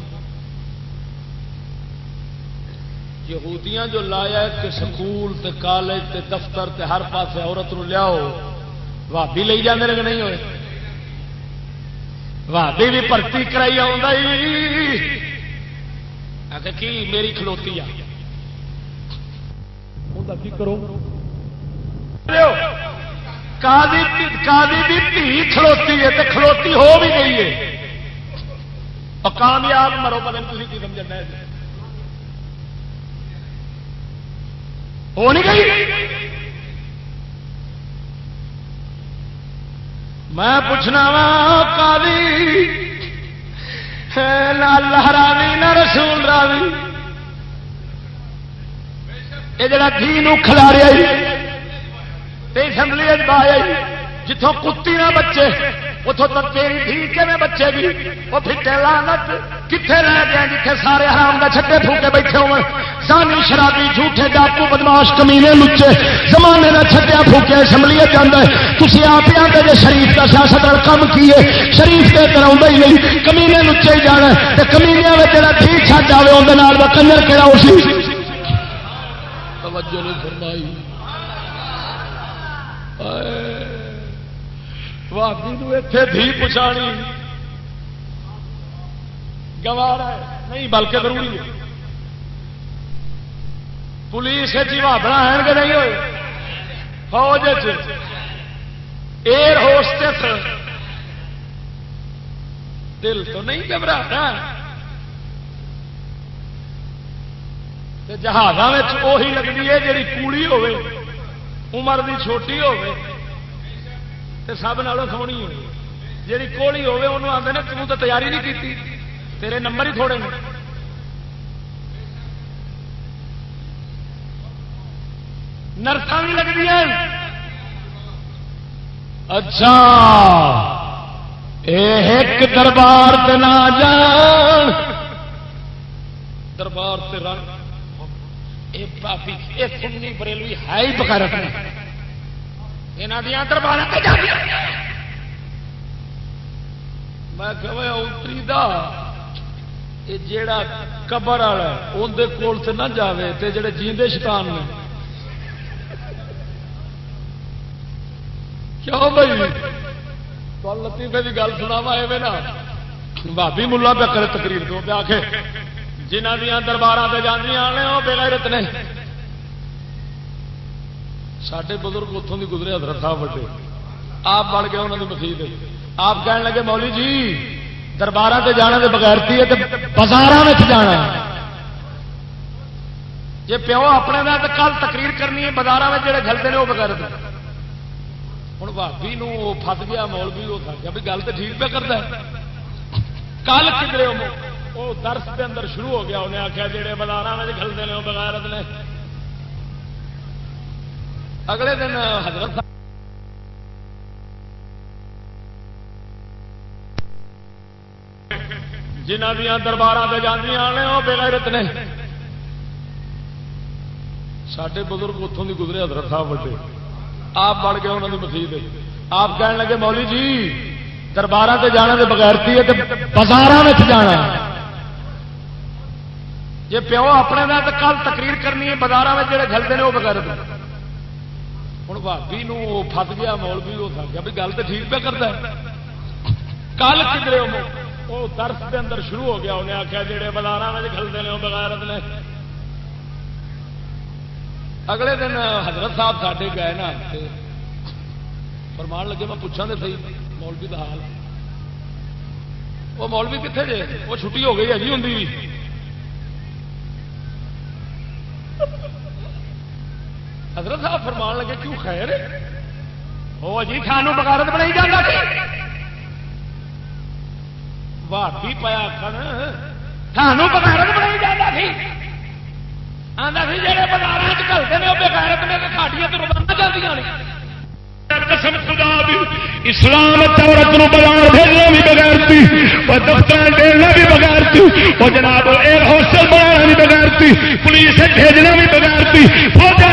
یہودیاں جو لایا ہے کہ سکول تے کالج تے دفتر تے ہر پاسے عورت نو لیاؤ بھابی لے جانے لگے نہیں ہوئے؟ بھابی بھی بھرتی کرائی آ کی میری کھلوتی آ؟ کرو؟ کھلوتی ہے تو کھلوتی ہو بھی گئی ہے۔ اور کامیاب مرو، پتہ تھی کی سمجھنا ہے ہو نہیں گئی؟ میں پوچھنا وا کالی نہ اللہ راوی نہ رسول راوی؟ یہ جڑا دھی کھلاریا اسمبلی آئی جتوں کتی نہ بچے۔ اتوں تک تیری دھی کے بچے گی وہ پھٹے لانت کتنے رہ گئے جتنے سارے حرام کا چھٹے پھوکے بیٹھے ہوئے سانی شرابی جھوٹے ڈاکو بدماش کمینے لچے زمانے کا چھٹیا پھوکے اسمبلی جانا ہے تھی آپ ہی آتے جی شریف کا سیاست کم کیے شریف کے کرا ہی نہیں کمینے لچے ہی جانا ہے کمینیا میں جڑا ٹھیک چھٹ جائے اندر کنجر کہڑا اسی توجہ نہیں فرمائی اتے دھی پچھانی گوارا نہیں بلکہ ضروری ہے پولیس بابڑا ہے کہ نہیں ہوئے فوج ایئر ہوسٹس دل تو نہیں گھبرا جہاز وہی لگتی ہے جی کوڑی ہوے عمر دی چھوٹی ہوے تے سب نالوں سونی ہو جی کوڑی ہوے انہوں آتے نا تم تو تیاری نہیں کی تیرے نمبر ہی تھوڑے نے۔ نرساں بھی لگتی ہیں۔ اچھا۔ ایک دربار تے نہ جان۔ دربار تے رنگ۔ اے پاپی، اے سنی بریلوی ہے ہی بغیرت یہاں دیا دربار میں کہ اتری دا یہ جیڑا قبر والا اندر کول سے نہ جاوے تے جڑے جیندے شیطان نے کیوں بھائی لطیفے کی گل سنا وا نا بھابی ملا پہ کرے تقریر دو پہ آ کے جنہ دیا دربار سے جانا وہ بےغیرت نے سڈے بزرگ اتوں کی گزرے حضرت صاحب وڈے آپ بڑھ گئے انہوں نے مسیح آپ کہنے لگے مولی جی دربار سے جانا تو بغیر تھی بازار جانا جی پیو اپنے کا تو کل تقریر کرنی ہے بازار میں جڑے گلتے ہیں وہ بغیر ہوں بھابی فس گیا مول بھی وہ بھی گل تو ٹھیک پہ کرتا کل کدھر وہ درس کے اندر شروع ہو گیا انہیں آخیا جہے بازار میں کھلتے ہیں وہ بغیرت نے اگلے دن حضرت جنہ دیا دربار سے جانا وہ بغیرت نے۔ سڈے بزرگ اتوں کی گزرے حضرت صاحب وڈے آپ بڑھ گئے انہوں نے مسیح آپ کہنے لگے مولی جی دربار سے جانا تو بغیر تھی بازار جانا جی پیو اپنے کا تو کل تقریر کرنی ہے بازار میں جڑے گلتے ہیں وہ بغیر ہوں بھابی فس گیا مول بھی ہو سکتا بھی گل تو ٹھیک پہ کرتا ہے کل کدھر وہ درس کے اندر شروع ہو گیا انہیں آخیا جہے بازار میں کھلتے ہیں بغیر نے اگلے دن حضرت صاحب ساڈے گئے نا فرمان لگے میں پوچھا تو سی مولوی کا حال وہ مولوی کتنے جے وہ چھٹی ہو گئی ہے جی ہوں حضرت صاحب فرمان لگے، کیوں خیر وہ جی سانو بغیرت بنائی جانا بھارتی پایا کھن سانو بغیرت بنائی جانا سی آتا سی جہے بازار چلتے ہیں وہ بغیرت نے تو روزانہ چلتی قسم خدا اسلام عورت نو بازار بھیجنا بھی بغیرتی وہ دفتر بھی بغیرتی وہ جناب ایئر بنانا بھی بغیرتی پولیس بھیجنا بھی بغیرتی فوجا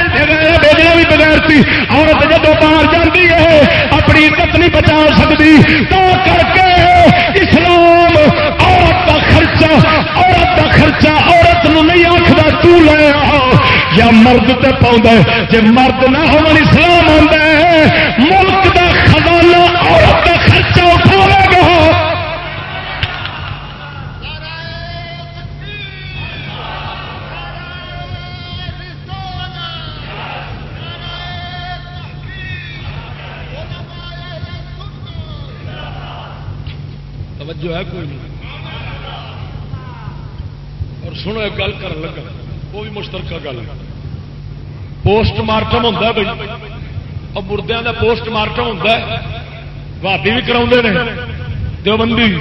بھیجنا بھی بغیرتی عورت جب باہر جاتی ہے اپنی عزت نہیں بچا سکتی تو کر کے اسلام عورت کا خرچہ عورت کا خرچہ عورت نو نہیں آخر تو لے آ یا مرد تے پاؤں جی مرد نہ ہو اسلام آتا ملک دا خزانہ عورت کا خرچہ وہ گل پوسٹ مارٹم ہوتا بھائی اور مردوں کا پوسٹ مارٹم ہوتا ہے بھابی بھی کرا دیوبندی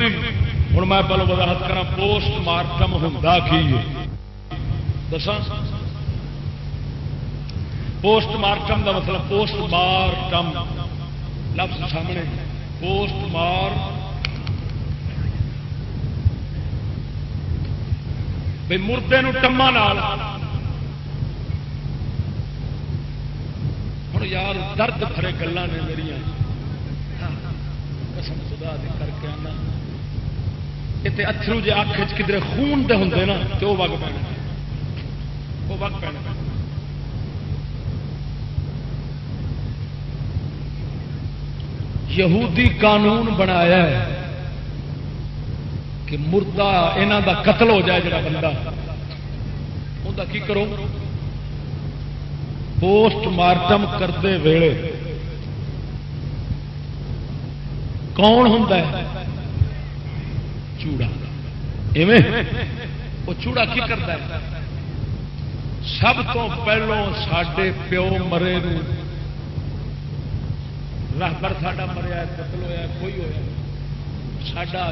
ہوں میں پہلے وضاحت کرا پوسٹ مارٹم ہوتا کی دسا پوسٹ مارٹم کا مطلب پوسٹ مارٹم لفظ سامنے پوسٹ مار بھائی مردے ٹما ہوں یار درد بھرے گلا نے میری قسم خدا دی کر کے آنا یہ اترو جی اک کدھر خون دے ہوں نا تو وہ وگ پینا وہ وگ پینا یہودی قانون بنایا ہے کہ مردہ یہاں دا قتل ہو جائے جا بندہ انہوں کی کرو پوسٹ مارٹم کرتے ویلے کون ہوں چوڑا۔ وہ چوڑا کی کرتا ہے؟ سب تو پہلو سڈے پیو مرے رابر ساڈا مریا قتل ہوا کوئی ہوا ساڈا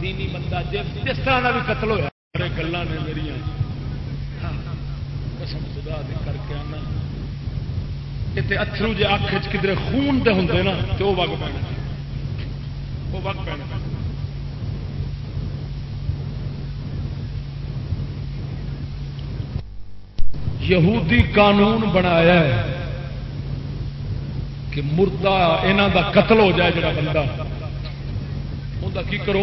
دینی بندہ جس طرح کا بھی قتل ہوا گلان نے میری ہاں، قسم خدا کر کے آنا۔ اتنے اترو جی اک کدھر خون دے ہوں نا تو وہ وگ پینا وہ وگ پینا یہودی قانون بنایا ہے کہ مردہ یہاں دا قتل ہو جائے جا بندہ انہوں کی کرو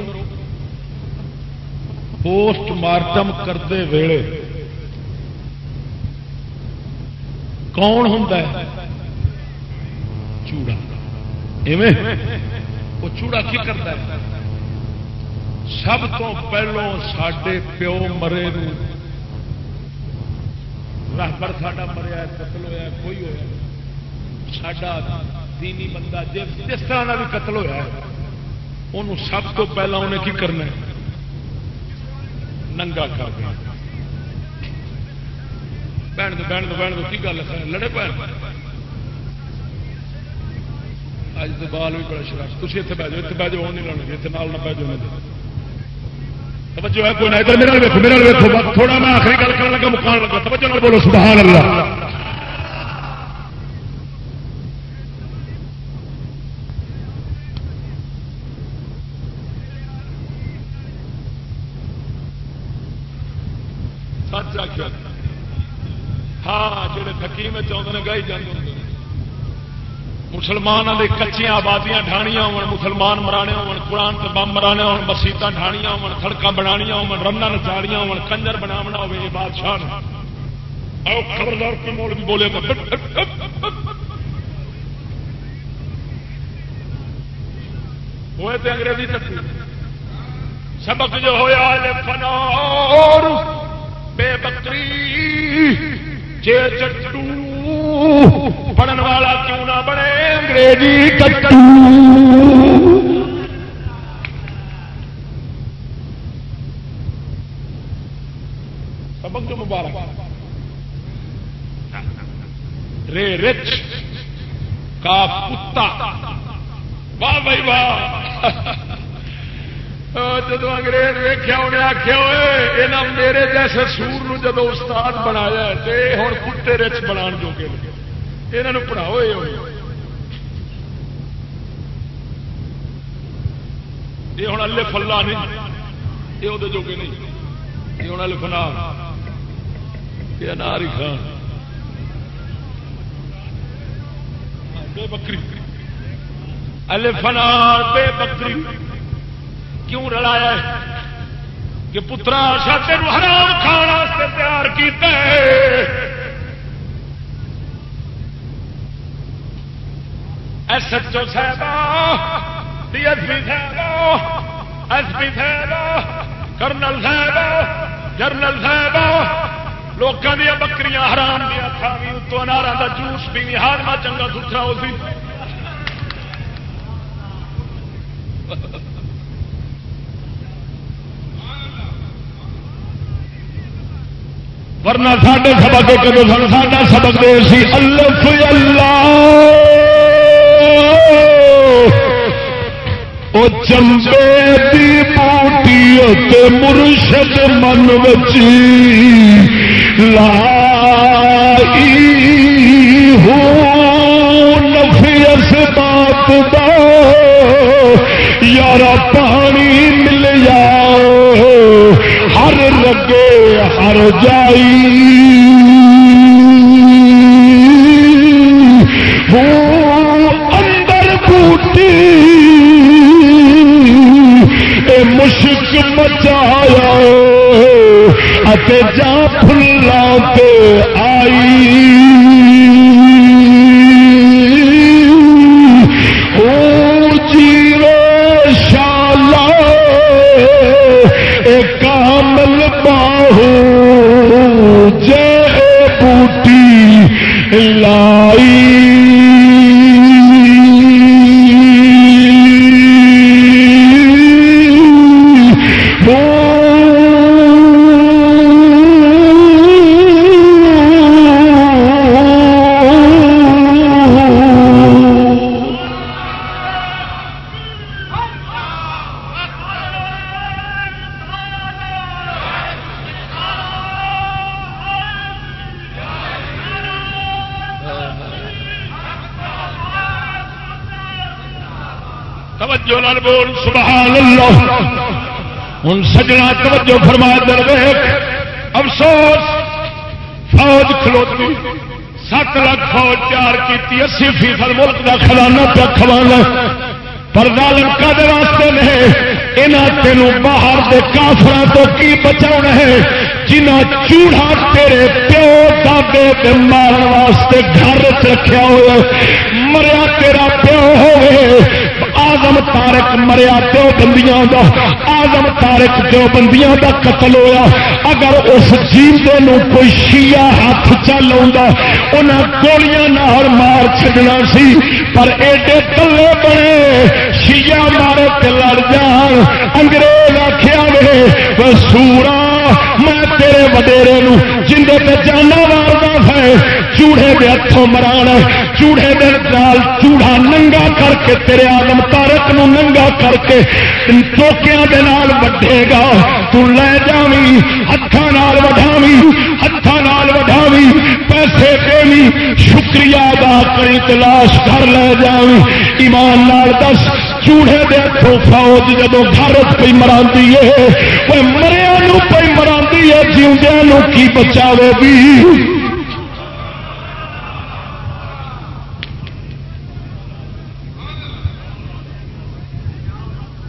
پوسٹ مارٹم کرتے ویلے کون ہوں چوڑا وہ چوڑا کی کرتا ہے سب تو پہلو سڈے پیو مرے رابر ساڈا مریا قتل ہوا کوئی ہوا سڈا دینی بندہ جس طرح کا بھی قتل ہوا انہوں سب تو پہلا انہیں کی کرنا ننگا کر دیا بہن دو بہن دو بہن دو کی گل لڑے پہن اج تو بال بھی بڑا شراب تھی اتنے بہ جاؤ اتنے بہ جاؤ نہیں لڑنے اتنے نہ بہ جاؤ توجہ ہے کوئی نہ ادھر میرا ویکو میرا ویکو تھوڑا میں آخری گل کرنے لگا مکان لگا توجہ نہ بولو سبحان اللہ سچ آخیا ہاں جڑے حکیم چاہتے ہیں گائی جانے مسلمانوں کے کچیاں آبادیاں ڈھانیاں ہو مسلمان مرانے ہو قرآن سے بم مرانے ہو مسیت ڈھانیاں ہو سڑک بنانیاں ہو رن نچاڑیاں ہو کنجر بناونا ہو یہ بادشاہ خبردار کی مول بھی بولے تو. وہ تے انگریزی ٹپی سبق جو ہوا فنار بے بکری. جے چٹو پڑھن والا کیوں نہ بنے انگریزی ٹٹو سبق جو مبارک رے رچ کا کتا واہ بھائی واہ جب انگریز ویخیا انہیں آخیا ہوئے یہاں میرے جیسے سور نو جب استاد بنایا تو ہوں کتے رچ بنا جو گے یہاں پڑھاؤ یہ ہوئے یہ ہوں اللہ فلا نہیں، یہ وہ جوگے نہیں۔ یہ ہوں اللہ فنا یہ انار ہی خان۔ بے بکری۔ الے الفنا بے بکری۔ کیوں رلایا ہے کہ پترا شاطے حرام کھان واسطے تیار کیتا ہے۔ ایس ایچ او صاحب ڈی ایس پی صاحب ایس پی صاحب کرنل صاحب جرنل صاحب لوگوں دیا بکریاں حرام دیا کھاوی اتو انارا کا جوس پیوی ہارما چنگا ستھرا ہو سی ورنہ ساڈے سبق کدو سن، ساڈا سبق دے سی، الف اللہ۔ او چمبے دی بوٹی مرشد من بچی لائی ہو نفی اسباب دا۔ یارا پانی ہر ہر جائی۔ وہ اندر بوٹی اے مشک مچایا۔ اتے جا پھلا تے آئی۔ سجنا توجہ فرما در ویخ افسوس، فوج کھلوتی، سات لاکھ فوج تیار کی اسی فیصد ملک کا خزانہ پہ کھوانا پر ظالم کدے واسطے نہیں؟ یہاں تینوں باہر دے کافر تو کی بچاؤ ہے؟ جنہ چوڑا تیرے پیو دادے کے مارن واسطے گھر رکھا ہوا مریا تیرا پیو ہوئے آزم تارک مریا دو بندیاں دا، آزم تارک دو بندیاں دا قتل ہویا۔ اگر اس جیندے نو کوئی شیعہ ہاتھ چل انہاں گولیاں نال مار چھڈنا سی، پر ایڈے تلے بنے، شیعہ مارے تے لڑ جان، انگریز آخیا وے سورا میں تیرے وڈیرے نو جندے تے جانا مارنا ہے، چوڑے دے ہاتھوں مرانا چوڑے دے نال چوڑا ننگا کر کے تیرے آدم تارک نو ننگا کر کے ٹوکیاں دے نال وڈے گا۔ تو لے جاوی ہتھاں نال وڈھاوی ہتھاں نال وڈھاوی پیسے دیوی شکریہ ادا کری تلاش کر لے جاوی ایمان نال دس چوڑے دے ہاتھوں فوج جدو گھر پہ مرا ہے وہ مریا پہ مرا ہے جیوندیا کی بچاوے بھی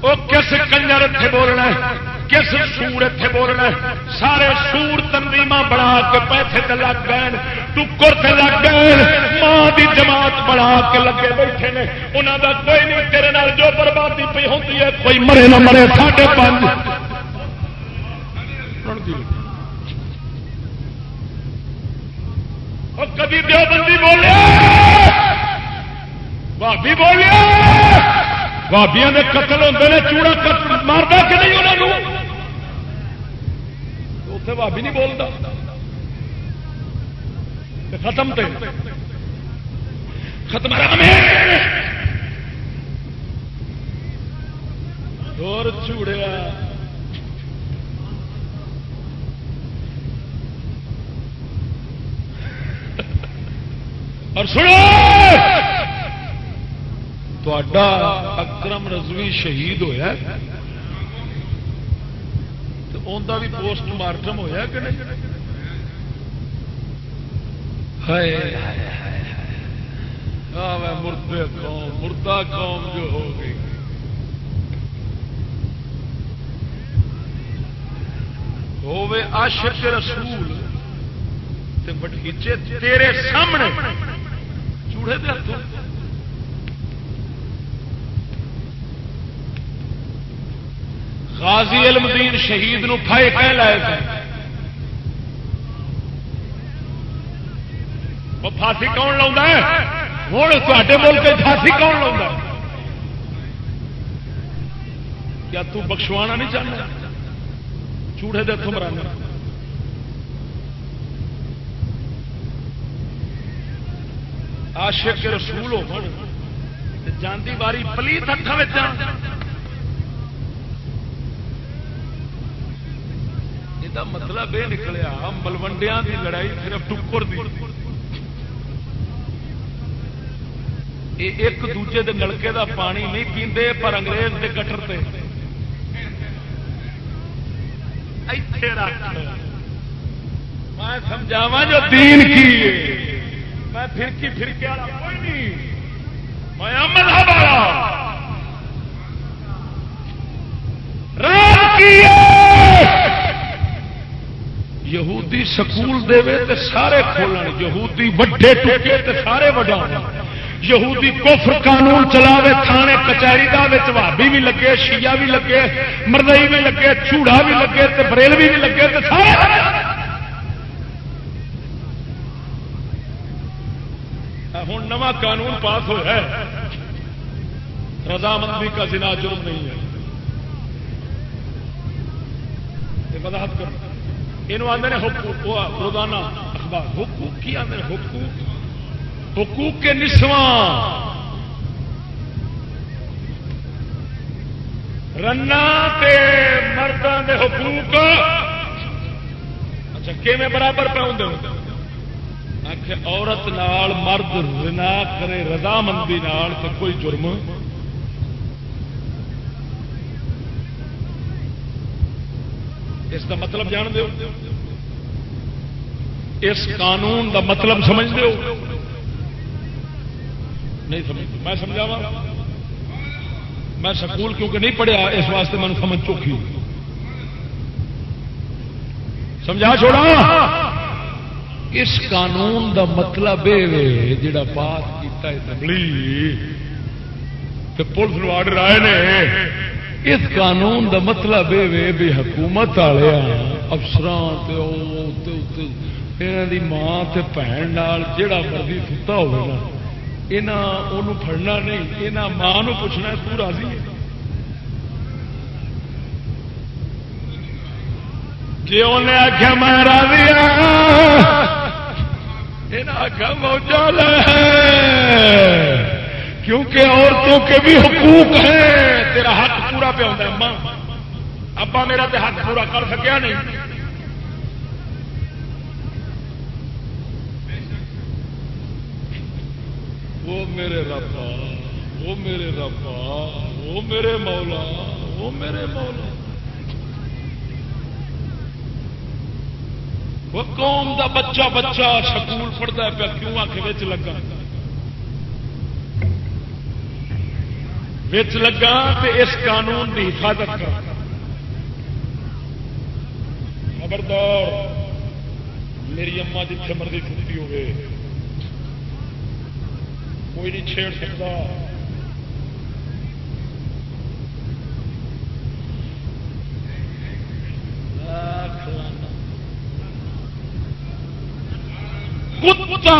وہ کس کنجر اتنے بولنا کس سور اتنے بولنا ہے؟ سارے سور تنظیم بنا کے پیسے تے لگ گئے ٹکر تے لگ گئے ماں دی جماعت بڑھا کے لگے بیٹھے نے انہوں کا ہوتی ہے، کوئی مرے نہ مرے، ساڑھے پانچ۔ کبھی دیوبندی بولے۔ بھابی بولے۔ بھابیا کے قتل ہوتے ہیں چوڑا مارتا کہ نہیں انہوں اتنے بھابی نہیں بولتا تے ختم تے۔ ختم اور چوڑیا اور سنو تا اکرم رضوی شہید ہویا تو ان کا بھی پوسٹ مارٹم ہویا کہ نہیں ہائے مردے قوم مردہ قوم جو ہو گئی ہوے عاشق رسول تے بٹیچے تیرے سامنے۔ چوڑے دے ہاتھوں غازی علم دین شہید نو پھائے کہہ لائے تھے۔ وہ پھانسی کون لا ہوں تے ملک پھانسی کون لا کیا تو بخشوانا نہیں چاہتا چوڑے دے تھم عاشق رسول ہو جاندی باری پلیت ہاتھ یہ مطلب یہ نکلیا ملوڈیا کی لڑائی صرف ٹکر دی۔ ایک دوجے دے نلکے دا پانی نہیں پیندے، پر انگریز دے کٹر تے۔ ایتھے رکھ۔ میں سمجھاوا جو دین کی میں پھرکی پھرکی والا کوئی نہیں۔ میں ہاں مذہب والا۔ یہودی سکول دے تے سارے کھولن۔ یہودی وڈے ٹوٹے تے سارے وڈا یہودی کفر قانون چلاوے، تھانے کچہری دا بھابی بھی لگے، شیعہ بھی لگے مردئی بھی لگے، چوڑا بھی لگے، تے بریلوی بھی لگے، تے سارے ہوں نواں قانون پاس ہوا ہے۔ رضامندی کا زنا جرم نہیں ہے۔ یہ وضاحت کرو۔ یہ آدھے حقوق روزانہ اخبار، حقوق کی آدھے حقوق حقوق کے نسواں۔ رنا مردوں کے حقوق۔ اچھا کیون برابر پہ ہوں؟ آخ عورت نال مرد رنا کرے، رضامندی نال تو کوئی جرم۔ اس کا مطلب جان دو اس قانون دا مطلب سمجھ دو نہیں سمجھ میں سمجھاوا میں سکول کیونکہ نہیں پڑھیا، اس واسطے میں سمجھ چوکی سمجھا چھوڑا؟ اس قانون دا مطلب یہ جڑا پاس کیتا ہے تبلی پولیس آرڈر آئے نے، اس قانون دا مطلب یہ بھی حکومت والے افسران دی ماں تے بھن جڑا مرضی ستا ہوگا یہاں پڑنا نہیں یہاں ماں پوچھنا تو راضی جی انہیں آخیا میں راضی ہاں؟ آخیا موجہ کیونکہ عورتوں کے بھی حقوق ہیں، تیرا حق پورا پہ ہوتا ہے، ماں۔ ابا میرا تو حق پورا کر سکیا نہیں۔ وہ میرے ربا وہ میرے ربا وہ میرے مولا، وہ میرے مولا۔ وہ قوم دا بچہ بچہ سکول پڑھتا پیا، کیوں آ کے لگا؟ بچ لگا تے اس قانون کی حفاظت کر۔ خبردار، میری اما جتنے مرضی چھٹی ہوئے۔ کوئی نہیں چھیڑ سکتا کتا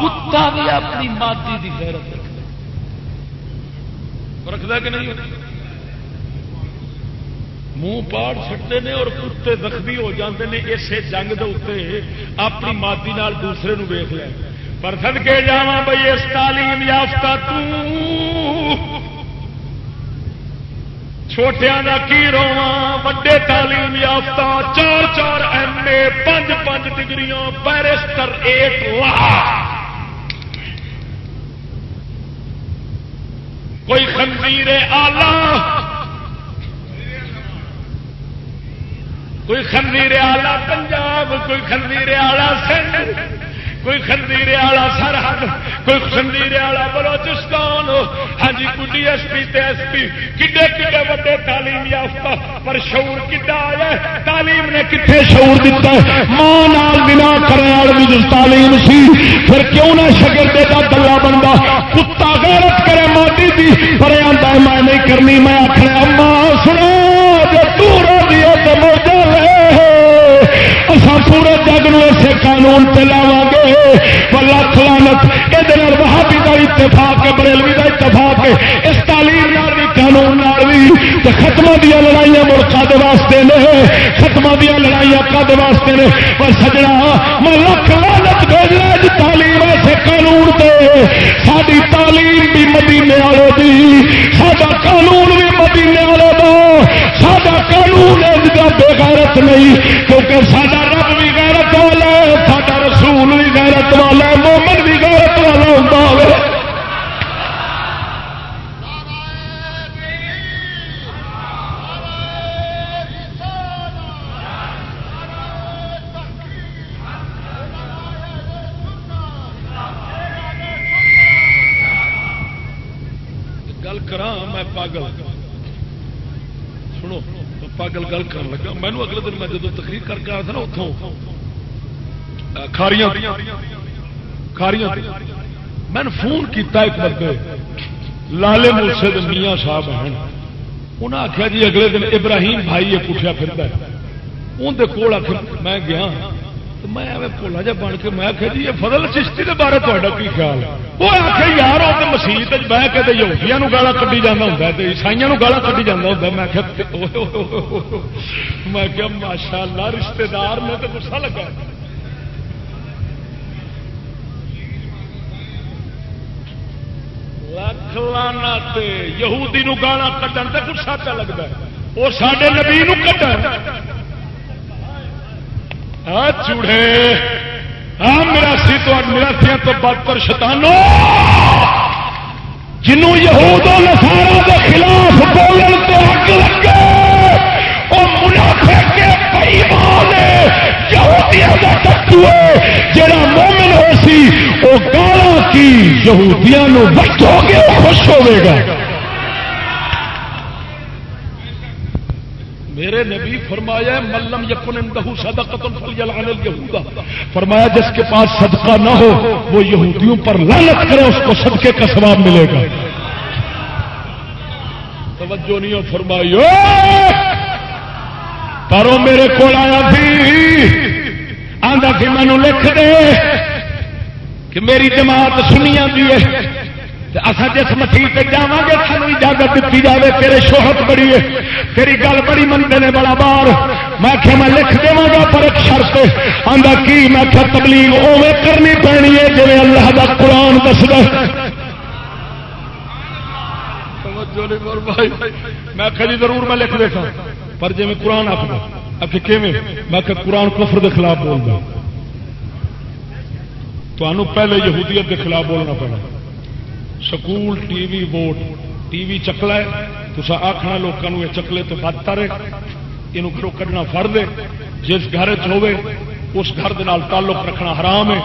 کتا بھی اپنی مادی کی غیرت رکھتا رکھتا کہ نہیں؟ منہ پاڑ چھٹتے ہیں اور کتے زخمی ہو جاتے ہیں اسے جنگ دے اتنے اپنی مادی دوسرے ویخ لیا پر سد کے جا بھائی اس تعلیم یافتہ چھوٹیا کا کی رواں، وڈے تعلیم یافتہ، چار چار ایم اے پانچ پانچ ڈگریاں، بیرسٹر ایٹ لاکھ کوئی خنزیر آلہ۔ کوئی خنزیر آلہ پنجاب، کوئی خنزیر آلہ سندھ۔ کوئی خنزیر آلہ سرحد، کوئی خنزیر آلہ بلوچستان۔ ہاں جی کوئی ڈی ایس پی تے ایس پی کڈے کڈے وڈے تعلیم یافتہ پر شعور کڈا آیا تعلیم نے کتنے شعور دیتا ہے؟ ماں نال بنا کرنے والی بھی تعلیم سی، پھر کیوں نہ شگردے کا دلہ بنتا کتا غیرت کرے مادی دی پر آتا ہے، میں نہیں کرنی، میں آخر اما سنو جو دور تو اصا پورے جگ نو اسے قانون پہ لاوا گے۔ لکھ لانت یہ وہابی کا اتفاق ہے، بریلوی کا اتفاق ہے۔ اس تعلیم بھی، قانون بھی۔ ختم دیا لڑائیاں ملکا دے واسطے نے۔ ختم دیا لڑائیاں کا واسطے نے؟ پر سجنا، میں لکھ لانت بھیجنا جی تعلیم ایسے قانون دے ساری تعلیم بھی مدینے والے دی سڈا قانون بھی مدینے والے دا قانون بے غیرت نہیں، کیونکہ سارا رب بھی غیرت والا ہے سڈا رسول بھی غیرت والا ہے، مومن گل کر لگا۔ مینو اگلے دن میں جب تقریر کر کے آیا تھا نا اتوں کھاریاں۔ کھاریاں۔ میں نے فون کیتا ایک بندے، لالے مورسے میاں صاحب ہیں۔ انہیں آخیا جی اگلے دن ابراہیم بھائی یہ پوچھا پھرتا ہے۔ اندر کول آ میں گیا۔ تو میں ایویں بولا جا بن کے میں آخیا جی یہ فضل چشتی کے بارے تا کی خیال؟ وہ آخیا یار، وہ تو مسیحت بہ کے تو یہودیاں گالا کٹی جانا ہوں عیسائیوں گالا کٹی جانا ہوں میں آخیا میں کیا ماشاء اللہ رشتے دار نے تو گسا لگا۔ لکھ لانا یہودی گالا کٹن تو گسا پہ لگتا ہے۔ وہ سارے نبی نو کٹن چوڑے۔ ہاں میرا سی تو میرا تو بدتر شتانو جنوں یہود نسارا کے خلاف بولن تو اگ لگے وہ منافع کے بئیمان یہودیاں کا ٹٹو ہے۔ جڑا مومن ہو سی وہ گالا کی یہودیاں نو بچو گے خوش ہوے گا۔ میرے نبی فرمایا ملم یقن اندہو صدقۃ فلیلعن فرمایا جس کے پاس صدقہ نہ ہو، وہ یہودیوں پر لعنت کرے، اس کو صدقے کا ثواب ملے گا۔ توجہ نہیں ہو فرمائی پرو میرے کو آیا تھی آندا کہ مینو لکھ دے کہ میری جماعت سنیا دی ہے۔ اصا جس مسیح سے جا گے، سانو اجازت دیتی جائے تیرے شوہت بڑی ہے، تیری گل بڑی منگتے ہیں بڑا بار۔ میں آخیا میں لکھ دوا گا پر ایک شرط آتا کی؟ میں آخیا تبلیغ اوے کرنی پینی ہے جی اللہ کا قرآن دستا میں آخیا جی ضرور میں لکھ دیکھا پر جی میں قرآن آخ دوں آخر کیون میں آخر قرآن کفر کے خلاف بول دوں پہلے یہودیت کے خلاف بولنا پڑا۔ School T V vote T V چکلا ہے تو آخنا لوگوں یہ چکلے تو بدتر ہے یہ گھروں کھڑنا فرد ہے جس گھر چ اس گھر تعلق رکھنا حرام ہے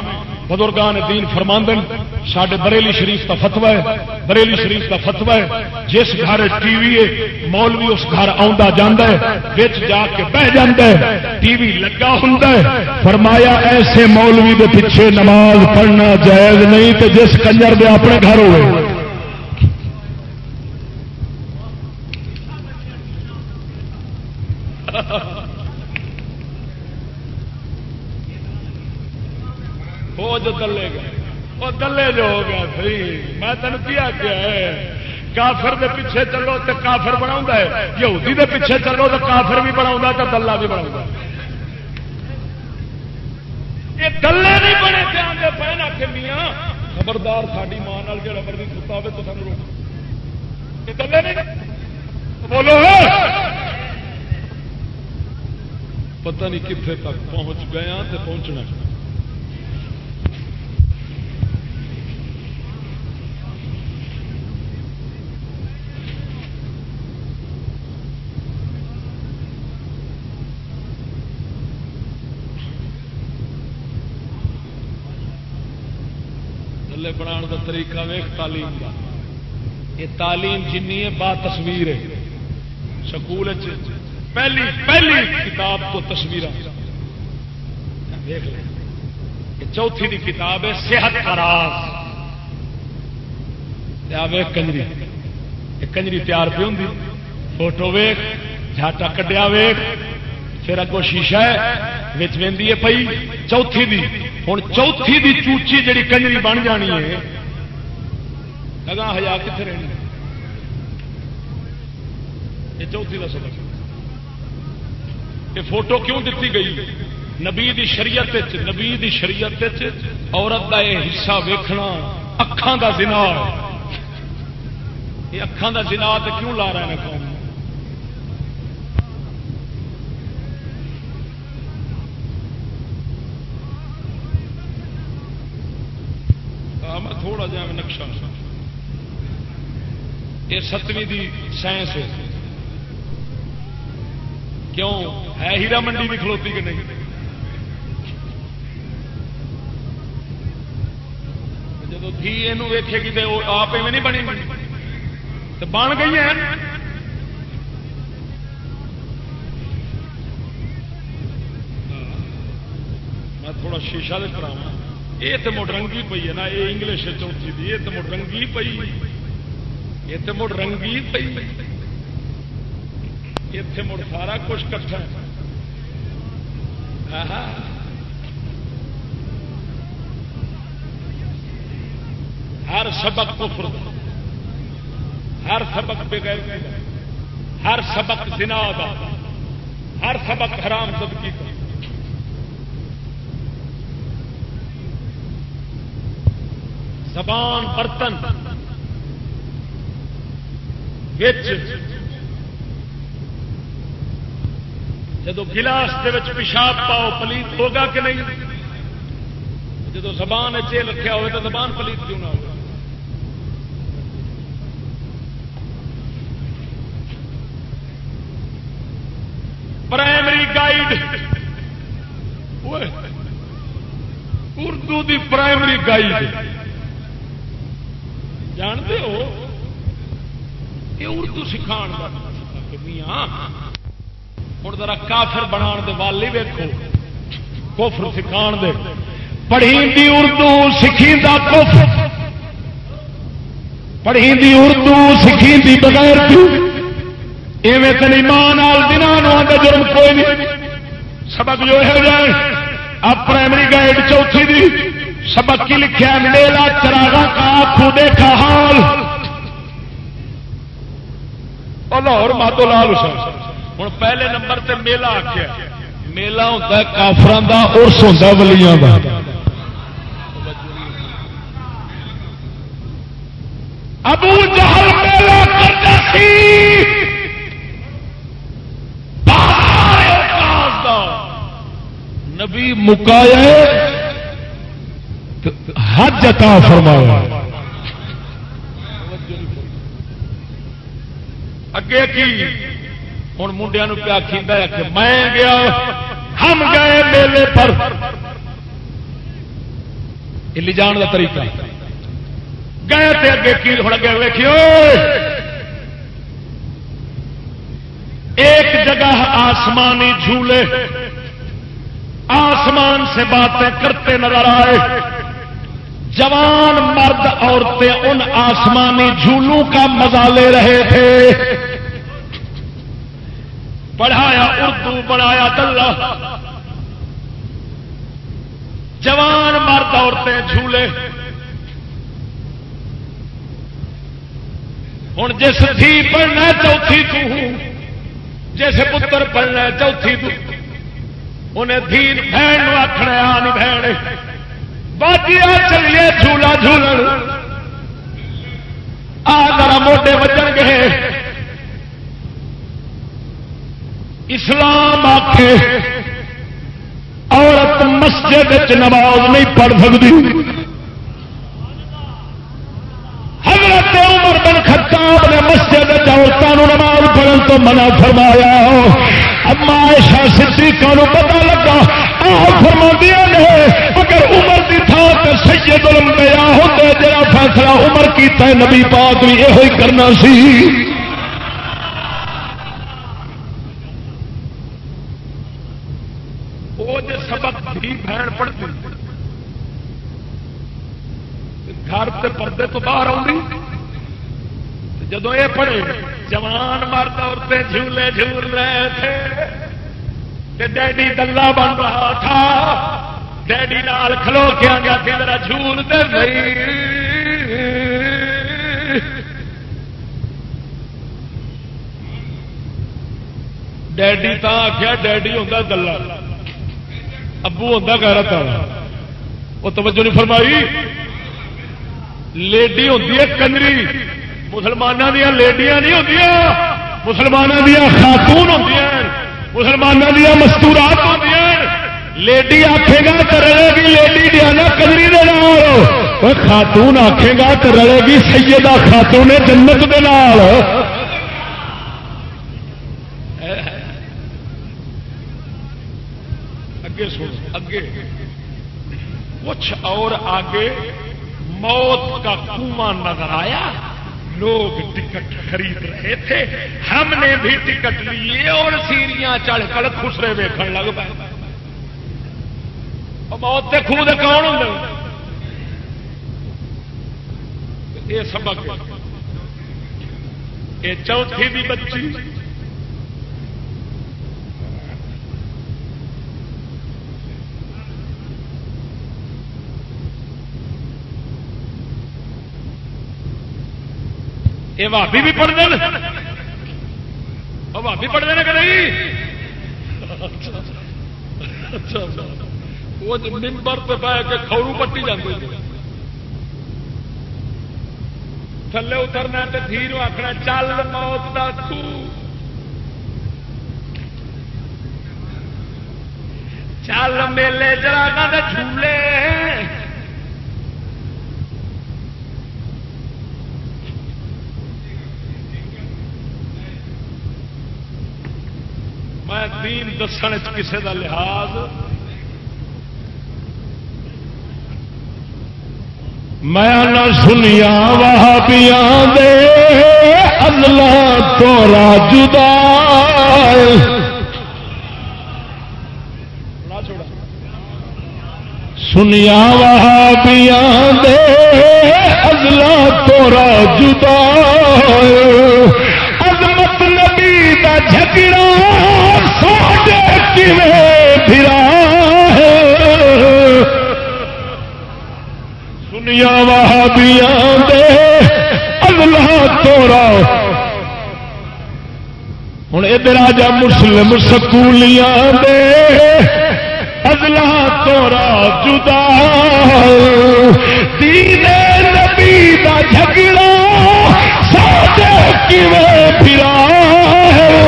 بزرگان دین فرماندن سڈے بریلی شریف کا فتوا ہے، بریلی شریف کا فتوا ہے، جس گھر ٹی وی ہے، مولوی اس گھر آ بچ جا کے بہ ہے، ٹی وی لگا ہوں فرمایا، ایسے مولوی دے پیچھے نماز پڑھنا جائز نہیں تو جس کنجر دے اپنے گھر ہوئے۔ وہ جو دلے گا وہ دلے جو ہو گیا سی میں تین کیا کیا ہے؟ کافر دے پیچھے چلو تو کافر بنا ہے۔ یہودی دے پیچھے چلو تو کافر بھی بنا تو دلہ بھی بنا یہ دلے نہیں بنے دے پہ نہ کہ میاں، خبردار ساری ماں جا مرضی ستا ہو تو سانو روک۔ یہ دلے نہیں بولو۔ پتہ نہیں کتنے تک پہنچ گیا ہاں تو پہنچنا۔ تھلے بنا کا طریقہ ویخ تعلیم کا یہ تعلیم جن ہے، با تصویر ہے۔ سکول پہلی پہلی کتاب تو تصویر دیکھ لیں۔ چوتھی دی کتاب ہے، صحت کا راز۔ کنجری۔ کنجری تیار پہ ہوں فوٹو ویخ جھاٹا کڈیا ویخ پھر اگو شیشہ ہے؟ وی پی چوتھی دی۔ ہوں چوتھی دی چوچی جڑی کنجری بن جانی ہے۔ اگاں ہزار کتنے رہنی یہ چوتھی کا سبق یہ فوٹو کیوں دیتی گئی؟ نبی دی شریعت نبی دی شریعت عورت کا یہ حصہ ویکھنا اکھان کا زنا یہ اکھان کا زنا تو کیوں لا رہے ہیں قوم؟ میں تھوڑا جا نقشہ۔ یہ ستویں دی سائنس ہے۔ کیوں؟ ہے ہیرا منڈی بھی کھلوتی کہ نہیں؟ جب تھی یہ گی تو آپ میں نہیں بنی تو بن گئی ہیں۔ میں تھوڑا شیشہ دے کراؤں یہ تو مڑ رنگی پی ہے نا یہ انگلش چوتھی دی یہ تو مڑ رنگی پی یہ تو مڑ رنگی پی اتے مڑ سارا کچھ کٹھا ہر سبق کفر ہر سبق بغیر ہر سبق زنا دا ہر سبق حرام صدقی کا زبان برتن جب گلاس کے پیشاب پاؤ، پلیت ہوگا کہ نہیں؟ جب زبان چیل رکھا ہوئے تو زبان پلیت کیوں نہ ہوگا پرائمری گائیڈ اردو دی پرائمری گائیڈ۔ جانتے ہو؟ یہ اردو سکھا ہوں ذرا کافر بنا والی ویکو کوفر سکھا دے۔ پڑھی اردو سکھی دا کفر پڑھی اردو سکھی دی بغیر ایویں تو نہیں ماں دنوں جرم کوئی نہیں۔ سبق جو ہے جائے اب پرائمری گائیڈ چوتھی دی۔ سبق کی لکھا میلا چراغا کا خودے کا حال۔ لاہور ماتو لال حسین۔ ہوں پہلے نمبر تے میلہ آخیا میلہ ہوتا ہے کافران کا ارس ہوتا ولیاں کا ابو جہل میلہ کرتا سی۔ نبی مکایا عطا فرمایا اگے کی؟ ہوں منڈیا پیا کھیندا ہے کہ میں گیا، ہم گئے میلے پر۔ لے جان کا طریقہ۔ گئے تے اگے کی؟ ہوں اگے ویکھیو ایک جگہ آسمانی جھولے، آسمان سے باتیں کرتے نظر آئے۔ جوان مرد عورتیں ان آسمانی جھولوں کا مزہ لے رہے تھے۔ پڑھایا اردو پڑھایا دلہ۔ جوان مرد عورتیں جھولے۔ ہوں جس تھی پڑھنا چوتھی تو ہوں۔ جس پتر پڑھنا چوتھی تو انہیں دھین بہن آخنا آن بہن۔ باجیا چلیے جھولا جھولن۔ آ ذرا موٹے بچن گے اسلام آخ عورت مسجد نماز نہیں پڑھ سکتی حضرت عمر بن خطاب نے مسجد عورتوں نماز پڑھن تو منع فرمایا۔ اما ایشا صدیقہ نو پتا لگا آ فرما دیا نے اگر عمر کی تھان سے سید الانبیاء ہوتے جڑا فیصلہ عمر کیتا ہے، نبی پاک بھی یہ کرنا سی۔ وہ جو سبق بھی بہن پڑھتی گھر کے پردے تو باہر آؤں جدو یہ پڑھے، جوان مرد عورتیں جھولے جھول رہے تھے ڈیڈی دلہ بن رہا تھا، ڈیڈی نال کھلو کے آ گیا کہ ذرا جھول دے گئی ڈیڈی تا آخیا ڈیڈی ہوتا دلہ، ابو ہوتا گیرت والا۔ وہ توجہ نہیں فرمائی؟ لیڈی ہوتی ہے کنری۔ مسلمانوں دیا لیڈیاں نہیں ہوتی مسلمانوں دیا خاتون ہوتی مسلمانوں دیا مستورات ہوتی لیڈی آخے گا تو رلے گی، لیڈی ڈیانا کنری دے نال۔ خاتون آخے گا تو رلے گی سیدہ خاتون جنت دے نال۔ اگے سن اگے۔ کچھ اور آگے موت کا کنواں نظر آیا۔ لوگ ٹکٹ خرید رہے تھے۔ ہم نے بھی ٹکٹ لیے اور سیڑیاں چڑھ کر خسرے ویکن لگ پائے موت خود کون ہوں یہ سبق یہ چوتھی بھی بچی۔ یہ بھابی بھی پڑھتے ہیں بھابی پڑھتے ہیں کہ نہیں؟ وہ نمبر پہ پہ کے کھورو پٹی جاتے تھلے اترنا تو دھیر آخنا چل موت دا تو۔ چل میلے چلا جھولے۔ میں دین دسن کسی کا لحاظ۔ میں نہ سنیا وہابیاں دے، اللہ تو راجدا سنیا وہابیاں دے، اللہ تو راجدا عظمت نبی دا جھگڑا پھرا ہے۔ سنیا وہابیاں دے۔ اللہ تورا۔ ہوں ادھر آ جا مسلم سکولیاں دے۔ ازلا تورا جدا۔ دین نبی دا جھگڑا ساڈے کیویں پھرا ہے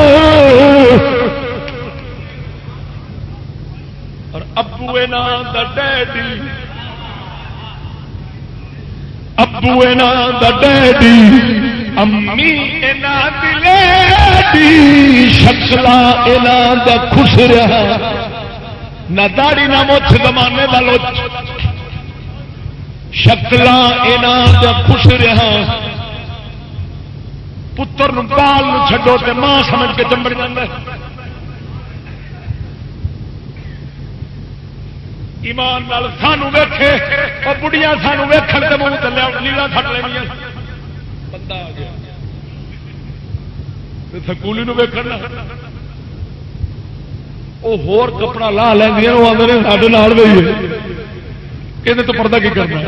اور ابو نام دا ڈیڈی۔ ابو دا ڈیڈی۔ امی دلیڈی شکلا دا خوش رہا۔ نہ داڑی نہ مچھ، زمانے کا لوچ۔ شکل خوش رہا۔ پتر بال چڈو تو ماں سمجھ کے چمبڑ جائے ایمان نال سانو ویکھے، اور بڑھیا سانو ویکھن کے منہ چلے لیلا تھٹ لینی بندہ آ گیا۔ تے سکولی ویکن وہ ہور کپڑا لا لینی وہ آدھے سارے نال گئی یہ تو پردہ کی کرنا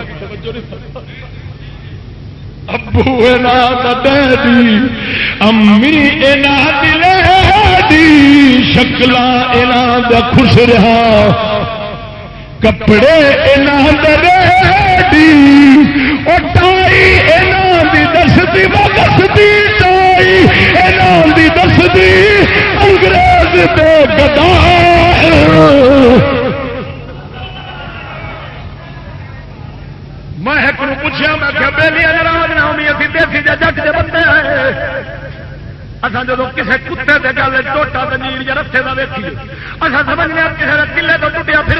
ابو ڈیڈی امی دلے دی شکلا انا شکل خوش رہا۔ کپڑے دستی دستی ٹائی دی دستی انگریز دے گدا میں ایک پوچھا میں بہلی ناراض نہ ہونی ابھی دیسی جٹ کے بندے ہیں اصا جب کسی کتے کے گل ٹوٹا نیل یا رسے کا ویکھی اصا سمجھنے کسی کا کلے تو ٹوٹیا پھر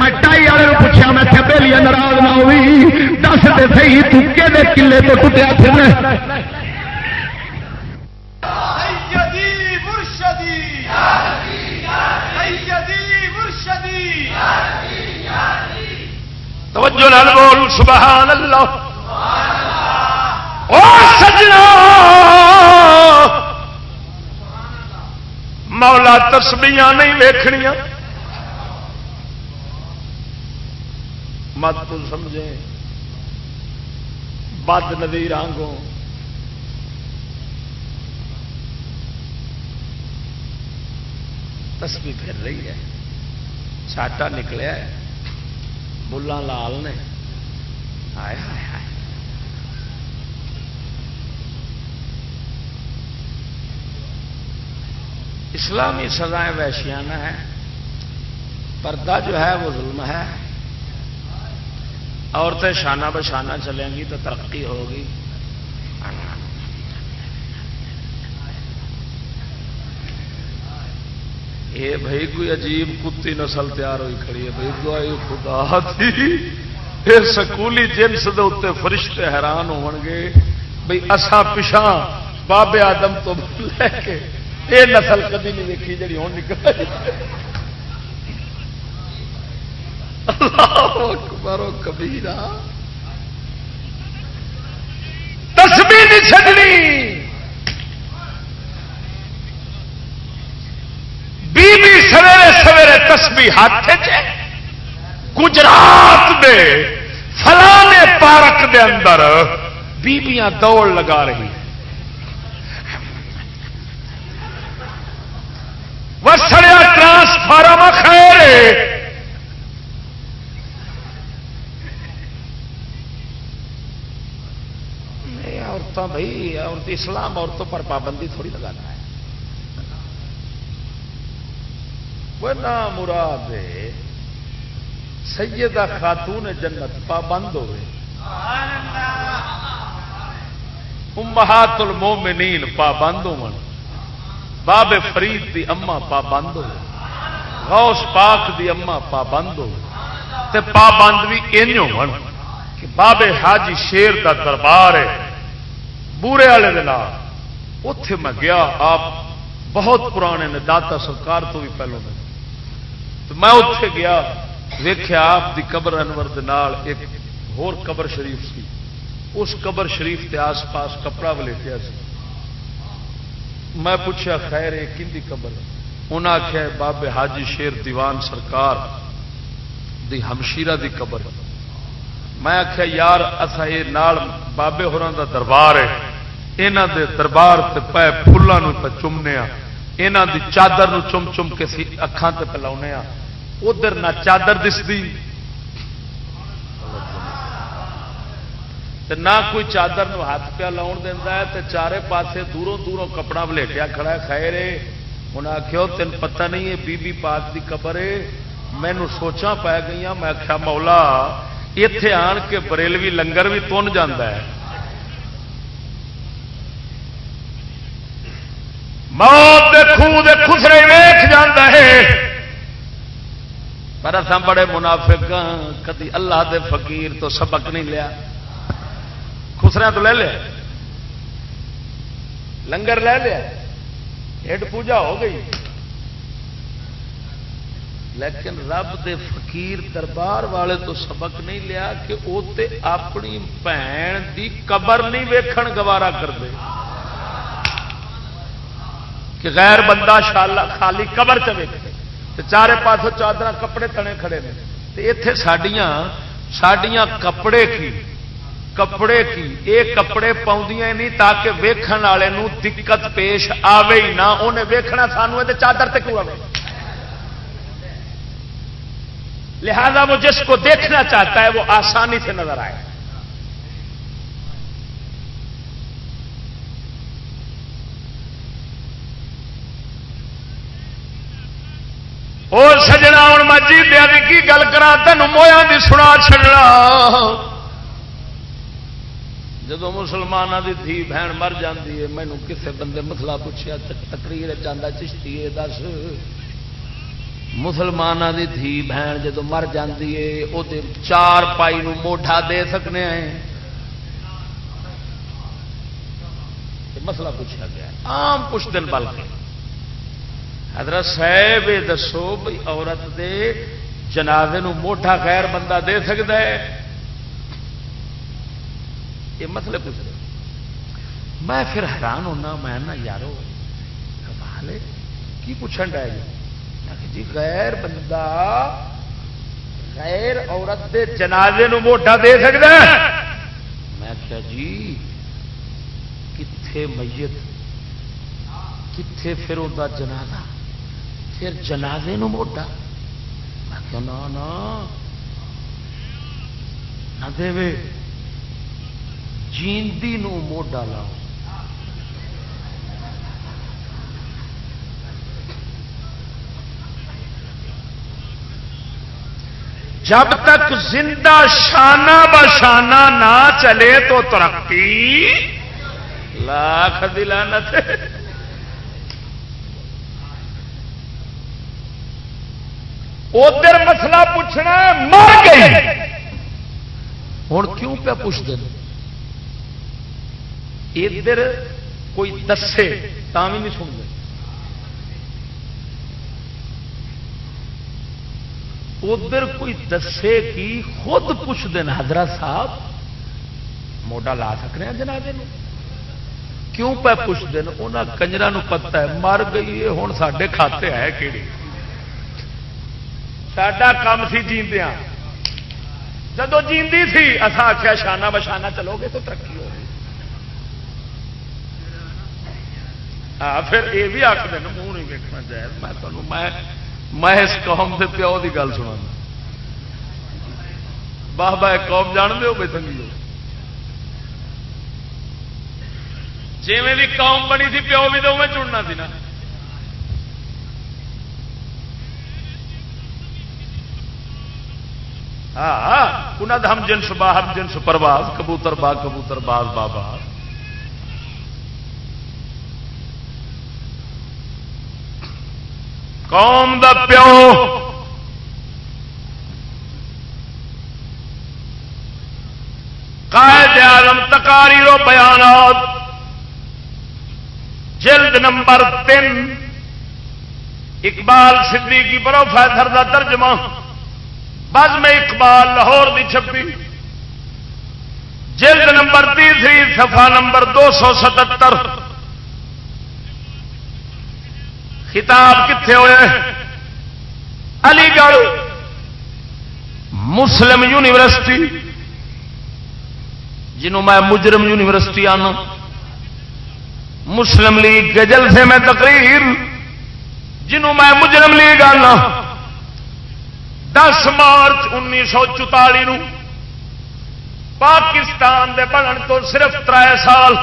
میں ٹائی والے پوچھا میں بہلی ناراض نہ ہوئی۔ دس دے سی تے کلے تو ٹوٹیا پھر توجہ نال بول سبحان اللہ۔ او سجنا! مولا تسبیاں نہیں ویخنیا مت سمجھے۔ بد ندی آنگوں۔ تسبی پھر رہی ہے۔ چاٹا نکلیا ہے۔ لال نے۔ آئے ہائے ہائے اسلامی سزائیں ویشیانہ ہیں۔ پردہ جو ہے وہ ظلم ہے۔ عورتیں شانہ بشانہ چلیں گی تو ترقی ہوگی۔ یہ بھائی کوئی عجیب کتی نسل تیار ہوئی کھڑی ہے۔ بھائی دعائی خدا تھی پھر سکولی جنس دے اتنے فرشتے حیران ہو گے بھائی اسا پچھا بابے آدم تو لے کے یہ نسل کدی نہیں دیکھی جی ہوں نکل کبھی تسبی نہیں چڈنی بی بی سویرے سویرے تسبی ہاتھ گجرات دے فلانے پارک دے اندر بیبیاں دوڑ لگا رہی وسڑیا ٹرانسفارم خیر عورتوں بھائی، عورت اسلام عورتوں پر پابندی تھوڑی لگانا ہے۔ وہ نام مراد سیدہ خاتون جنت، پابند ہوئے۔ امہات المومنین پابند ہو باب فرید دی اما پابند ہو غوث پاک دی اما پابند ہو تے پابند بھی ان ہو کہ بابے حاجی شیر دا دربار ہے، بورے والے دن اتے میں گیا، آپ بہت پرانے نے داتا سرکار تو بھی پہلو میں تو میں اتے گیا ویخیا آپ دی قبر انور دال ایک ہور قبر شریف سی۔ اس قبر شریف کے آس پاس کپڑا ولیٹیا سی۔ میں پوچھا، خیر، یہ کھی قبر انہیں آخیا بابے حاجی شیر دیوان سرکار دی ہمشیرہ دی قبر میں آخیا یار اصا یہ بابے ہوران دا دربار ہے۔ یہاں دے دربار تے پے فلوں پہ چومنے یہاں دی چادر نو چم چم کے سی اکھان تے پہ ادھر نہ چادر دستی نہ کوئی چادر نو ہاتھ پیا لاؤن دینا ہے تے چارے پاسے دوروں دوروں کپڑا ولیٹیا کھڑا ہے۔ خیر انہیں آخیا تین پتہ نہیں ہے بی بی پاک دی قبر ہے مینو سوچا پی گئی میں آخیا مولا اتے آن کے بریلوی لنگر بھی تن جانا ہے۔ موت خسرے ویخ جانا ہے۔ پر اتنا بڑے منافق ہاں، کدی اللہ دے فقیر تو سبق نہیں لیا۔ خسرا تو لے لیا لنگر لے لیا ہیڈ پوجا ہو گئی۔ لیکن رب دے فقیر دربار والے تو سبق نہیں لیا کہ وہ اپنی بھن دی قبر نہیں ویکھن گوارا کرتے کہ غیر بندہ شالا خالی قبر چ ویکھے۔ تے چارے پاس چادر کپڑے تنے کھڑے نے۔ تے اتے ساڈیاں ساڈیاں کپڑے کی کپڑے کی یہ کپڑے پاؤندیاں نہیں تاکہ ویکھن والے دقت پیش آوے ہی نہ۔ انہیں ویکھنا سانو تے چادر تے کیوں آوے؟ لہذا وہ جس کو دیکھنا چاہتا ہے وہ آسانی سے نظر آئے۔ اور سجنا ہوں میں جی کی گل کرا تین مویا بھی سنا چڑنا جب مسلمانوں کی دھی بہن مر جاتی ہے مینو کسے بندے مسلا پوچھا تقریر چاہتا چشتی ہے، دس۔ مسلمانوں کی دھی بہن جدو مر جاتی ہے وہ چار پائی نو موٹا دے سکنے ہیں۔ مسئلہ پوچھا گیا عام پوچھ دن بل حضرت صاحب، یہ دسو بھائی عورت دے جنازے نو موٹا غیر بندہ دے سکتا ہے۔ یہ مسئلے پوچھ رہے میں پھر حیران ہونا، میں نا یارو کمال کی پوچھن ڈایا جی جی غیر بندہ غیر عورت دے جنازے نو موٹا دے سکتا ہے؟ میں کیا جی کتھے میت، کتھے پھر وہ جنازہ؟ پھر جنازے نو موٹا؟ میں کیا نا نہ دے جیندی نو موڈا لاؤ جب تک زندہ شانہ بشانہ نہ چلے تو ترقی لاکھ دلانت ادھر مسئلہ پوچھنا مر گئی ہوں کیوں پہ پوچھ دیں ادھر کوئی دسے تا بھی نہیں سنتے۔ ادھر کوئی دسے کی خود پوچھ دین حضرت صاحب، موڈا لا سکتے ہیں جنازے کیوں پہ پوچھ دین انہوں کنجرا پتا ہے، مر گئی ہے ہوں سڈے کھاتے ہے کہڑی سڈا کام سی جیندیاں۔ جدو جیندی سی اصا آخیا شانہ بشانہ چلو گے تو ترقی ہو ہاں پھر یہ بھی آخ دین منہ نہیں ویکنا جائز۔ میں تمہیں میں میں اس قوم کے پیو کی گل سنا باہ باہ قوم جان دو بے سنگی جی بھی قوم بنی تھی پیو بھی تو میں چننا سی نا۔ ہاں ہم جنس باہ ہم جنس پرواز، کبوتر باغ کبوتر، باز بابا قوم دا پیو۔ قائد اعظم تکاری رو بیانات۔ جلد نمبر تین۔ اقبال صدیقی پروفیسر کا ترجمہ۔ بز میں اقبال لاہور دی چھپی۔ جلد نمبر تیسری، صفحہ نمبر دو سو ستر خطاب کتنے ہوئے علی گڑھ مسلم یونیورسٹی، جنہوں میں مجرم یونیورسٹی آنا مسلم لیگ کے جلسے میں تقریر، جنہوں میں مجرم لیگ آنا، دس مارچ انیس سو چوتالی پاکستان دے بنن تو صرف تر سال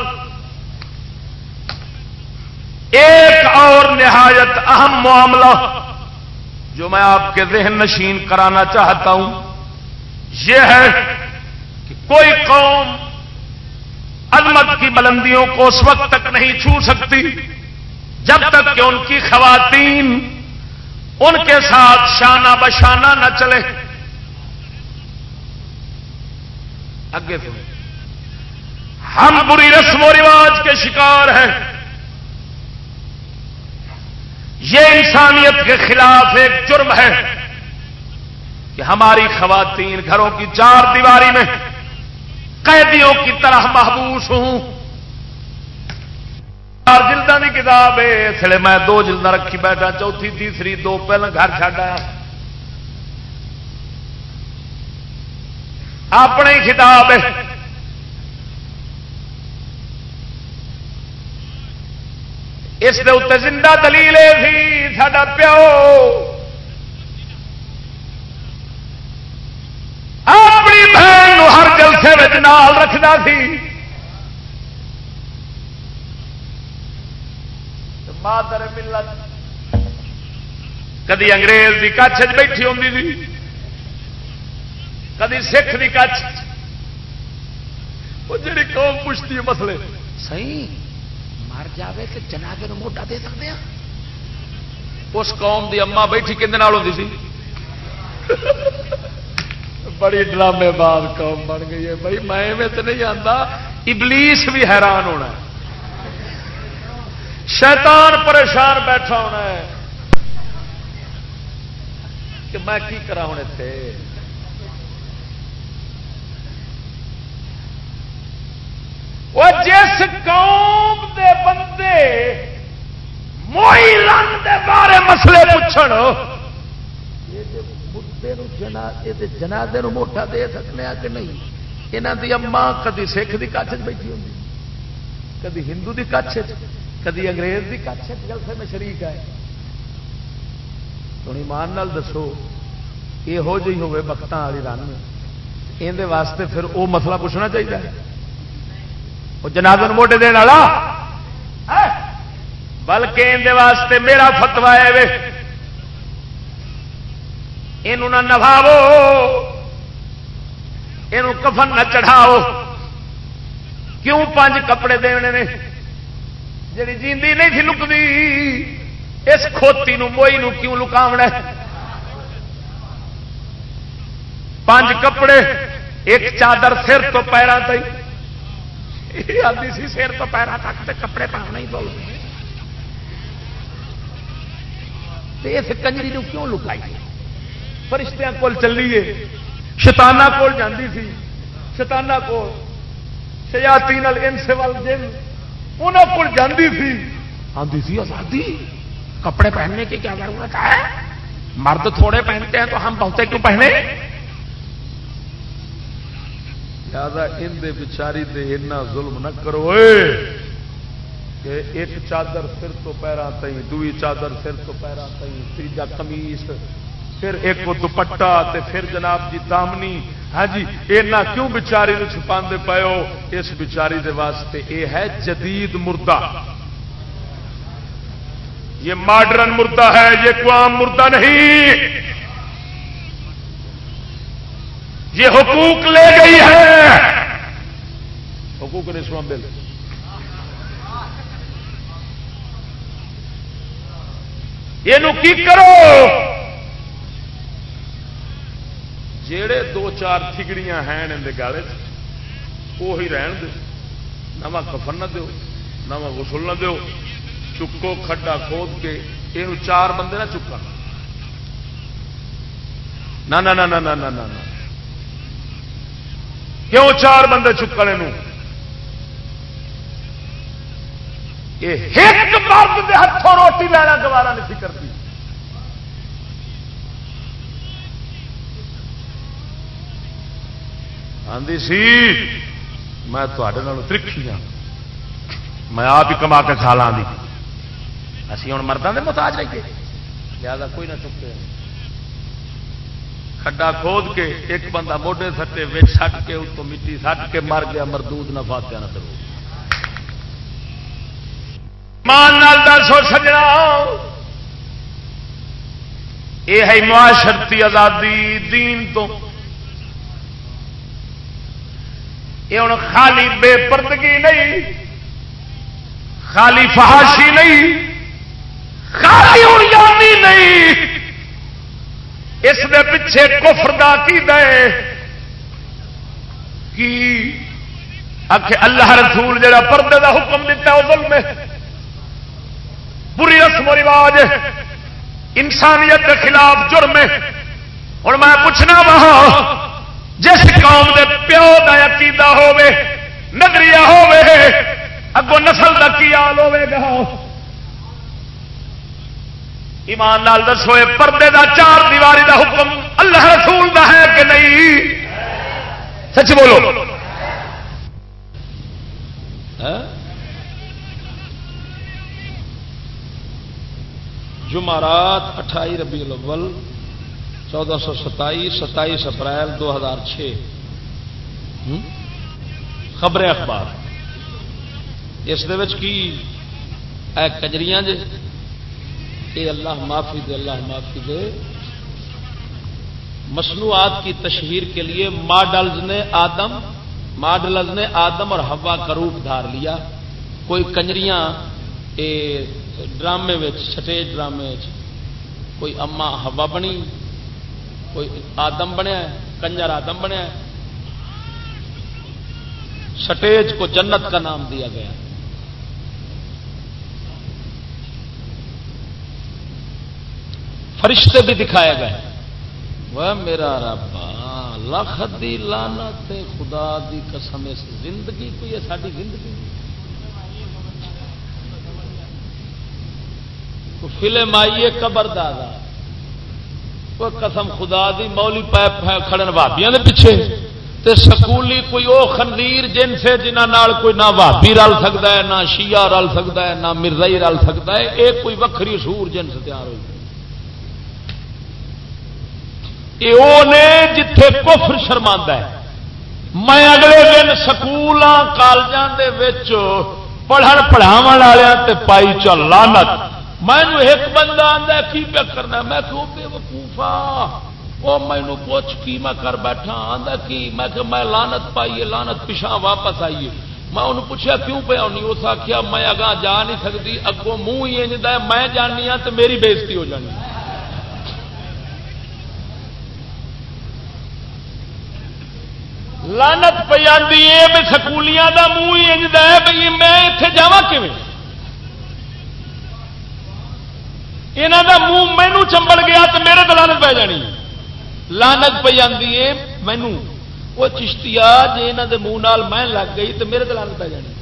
ایک اور نہایت اہم معاملہ جو میں آپ کے ذہن نشین کرانا چاہتا ہوں، یہ ہے کہ کوئی قوم عظمت کی بلندیوں کو اس وقت تک نہیں چھو سکتی جب تک کہ ان کی خواتین ان کے ساتھ شانہ بشانہ نہ چلے اگے سنیں ہم بری رسم و رواج کے شکار ہیں۔ یہ انسانیت کے خلاف ایک جرم ہے کہ ہماری خواتین گھروں کی چار دیواری میں قیدیوں کی طرح محبوس ہوں۔ چار جلدوں کی کتاب ہے، اس لیے میں دو جلد رکھی بیٹھا، چوتھی، تیسری، دو پہلے گھر چڈا اپنے ہی کتاب ہے اس دے اتنے زندہ دلیل سی ساڈا پیو۔ اپنی بہن ہر جلسے نال رکھتا سی۔ مادر ملت۔ کدی انگریز کی کچھ بیٹھی ہوں کدی سکھ کی کچھ۔ وہ جڑی قوم پوچھتی مسئلے۔ صحیح۔ مر جائے تو جنازے موٹا دے سکتے ہیں اس قوم دی اما بیٹھی کھنے ہوتی سی؟ بڑی ڈرامے بعد قوم بن گئی ہے۔ بھائی میں تو نہیں آتا ابلیس بھی حیران ہونا ہے۔ شیطان پریشان بیٹھا ہونا ہے۔ کہ میں کی کرا ہونے تھے وہ جس قوم دے بندے موئی رنگ دے بارے مسئلے پوچھن جنادے موٹا دے سکنے کہ نہیں؟ یہاں دی اما کدی سکھ کی کچھ بیٹھی ہوں کدی ہندو کی کچھ کدی انگریز کی کچھ جلسے میں شریک ہے ہوں ایمان نال دسو، یہو جی ہوے وقت والی رن۔ یہ واسطے پھر وہ مسئلہ پوچھنا چاہیے وہ جناب موٹے دن والا؟ بلکہ اندر واسطے میرا فتوا ہے یہ نواو یہ کفن نہ چڑھاؤ کیوں پانچ کپڑے دینے نے؟ جی جیندی نہیں تھی لکتی اس کھوتی نو، موئی نو کیوں لکاونا پانچ کپڑے، ایک چادر سر تو پیرا تھی آتی سی سر تو پیرا تک کپڑے پاؤنا ہی بول اس کنجری نو کیوں لکائی فرشتیاں کول چلیے شتانہ کول جاندی سی شتانہ کول شیاتی انس وال جن انہوں کو جاندی سی آدھی سی آزادی کپڑے پہننے کی کیا ضرورت ہے مرد تھوڑے پہنتے ہیں تو ہم بہتے کیوں پہنے زیادہ ان دے بچاری دے اتنا ظلم نہ کرو کہ ایک چادر سر تو پیرا تئی دوئی چادر سر تو پیرا تئی تیجا کمیس پھر ایک دوپٹا تے پھر جناب جی دامنی۔ ہاں جی اینا کیوں بچاری نو چھپا دے پاؤ اس بچاری دے واسطے اے ہے جدید مردہ۔ یہ ماڈرن مردہ ہے، یہ کوام مردہ نہیں۔ یہ حقوق لے گئی ہے۔ حقوق نسواں بل۔ یہ کی کرو؟ جڑے دو چار تھگڑیاں ہیں اندر گالے وہی رہن دو نواں کفن نہ دو نواں غسل نہ دو چکو کھڈا کھود کے یہ چار بندے نہ چکا۔ نہ نہ نہ نہ نہ نہ کیوں چار بندے چکنے ایک مرد کے ہاتھوں روٹی لینا گوارا نہیں کرتی آدھی سی، میں ترکھی ہاں۔ میں آپ ہی کما کے کھا لا دی۔ اسی ہوں مردوں کے محتاج رہیے زیادہ کوئی نہ چکے کھڈا کھود کے ایک بندہ موڈے سٹے سٹ کے اتوں مٹی سٹ کے مر گیا، مردود نہ فاتیا نہ کرو مان دسو سجنا۔ یہ ہے معاشرتی آزادی دین تو۔ یہ ہوں خالی بے پردگی نہیں، خالی فحاشی نہیں، خالی ہوں نہیں۔ اس دے پیچھے کفر دا کی دے کی اللہ رسول جڑا پردے دا حکم دیتا وہ ظلم ہے۔ بری رسم و رواج انسانیت کے خلاف جرم ہے۔ اور میں پوچھنا وہاں جس قوم دے پیو کا عقیدہ ہوے نگری ہوے اگوں نسل کا کی حال ہوے گا؟ ایمان نال دسو پردے دا چار دیواری دا حکم اللہ رسول دا ہے کہ نہیں؟ سچ بولو۔ ہاں؟ جمعرات اٹھائی ربیع الاول، چودہ سو ستائیس ستائیس اپریل دو ہزار چھ۔ خبریں اخبار۔ اس کی؟ اے کجریاں اے اللہ معافی دے، اللہ معافی دے۔ مصنوعات کی تشہیر کے لیے ماڈلز نے آدم، ماڈلز نے آدم اور ہوا کا روپ دھار لیا۔ کوئی کنجریاں ڈرامے سٹیج ڈرامے کوئی اما ہوا بنی، کوئی آدم بنیا کنجر آدم بنیا سٹیج کو جنت کا نام دیا گیا۔ فرشتے بھی دکھائے گئے۔ وہ میرا ربا لکھ دی لانت خدا دی قسم، اس زندگی کوئی ہے ساری زندگی؟ فلم آئیے قبر دادا۔ وہ قسم خدا دی مولی پیپ کھڑن بھابیا نے پیچھے۔ تے سکولی کوئی او خندیر جن سے جنہ نال کوئی نہ بھابی رل سکتا ہے، نہ شیعہ رل سکتا ہے، نہ مرزائی رل سکتا ہے۔ یہ کوئی وکری سور جن سے تیار ہوئی۔ یہ جتھے کفر شرما ہے، میں اگلے دن سکول کالجوں پڑھن پڑھاو والے پائی چل لانت میں ایک بندہ آتا کی پیا کرنا میں کیوں بے وقوفا وہ مینو پوچھ، کی میں کر بیٹھا؟ آتا کی؟ میں کہ میں لانت پائیے لانت پچھا واپس آئیے۔ میں انہوں پوچھا کیوں پہ آنی اس آخیا میں اگاں جا نہیں سکتی اگوں منہ ہی انجد میں جانی ہاں تو میری بےزتی ہو جانی لانت پہ آتی ہے سکولیاں کا منہ ہی انجد ہے بھائی میں اتنے جا کہ یہاں کا منہ مینو چمبل گیا تو میرے تو لانت پی جانی لانت پہ آتی ہے مینو وہ چشتی جی یہاں کے منہ میں لگ گئی تو میرے تو لانت پی جانی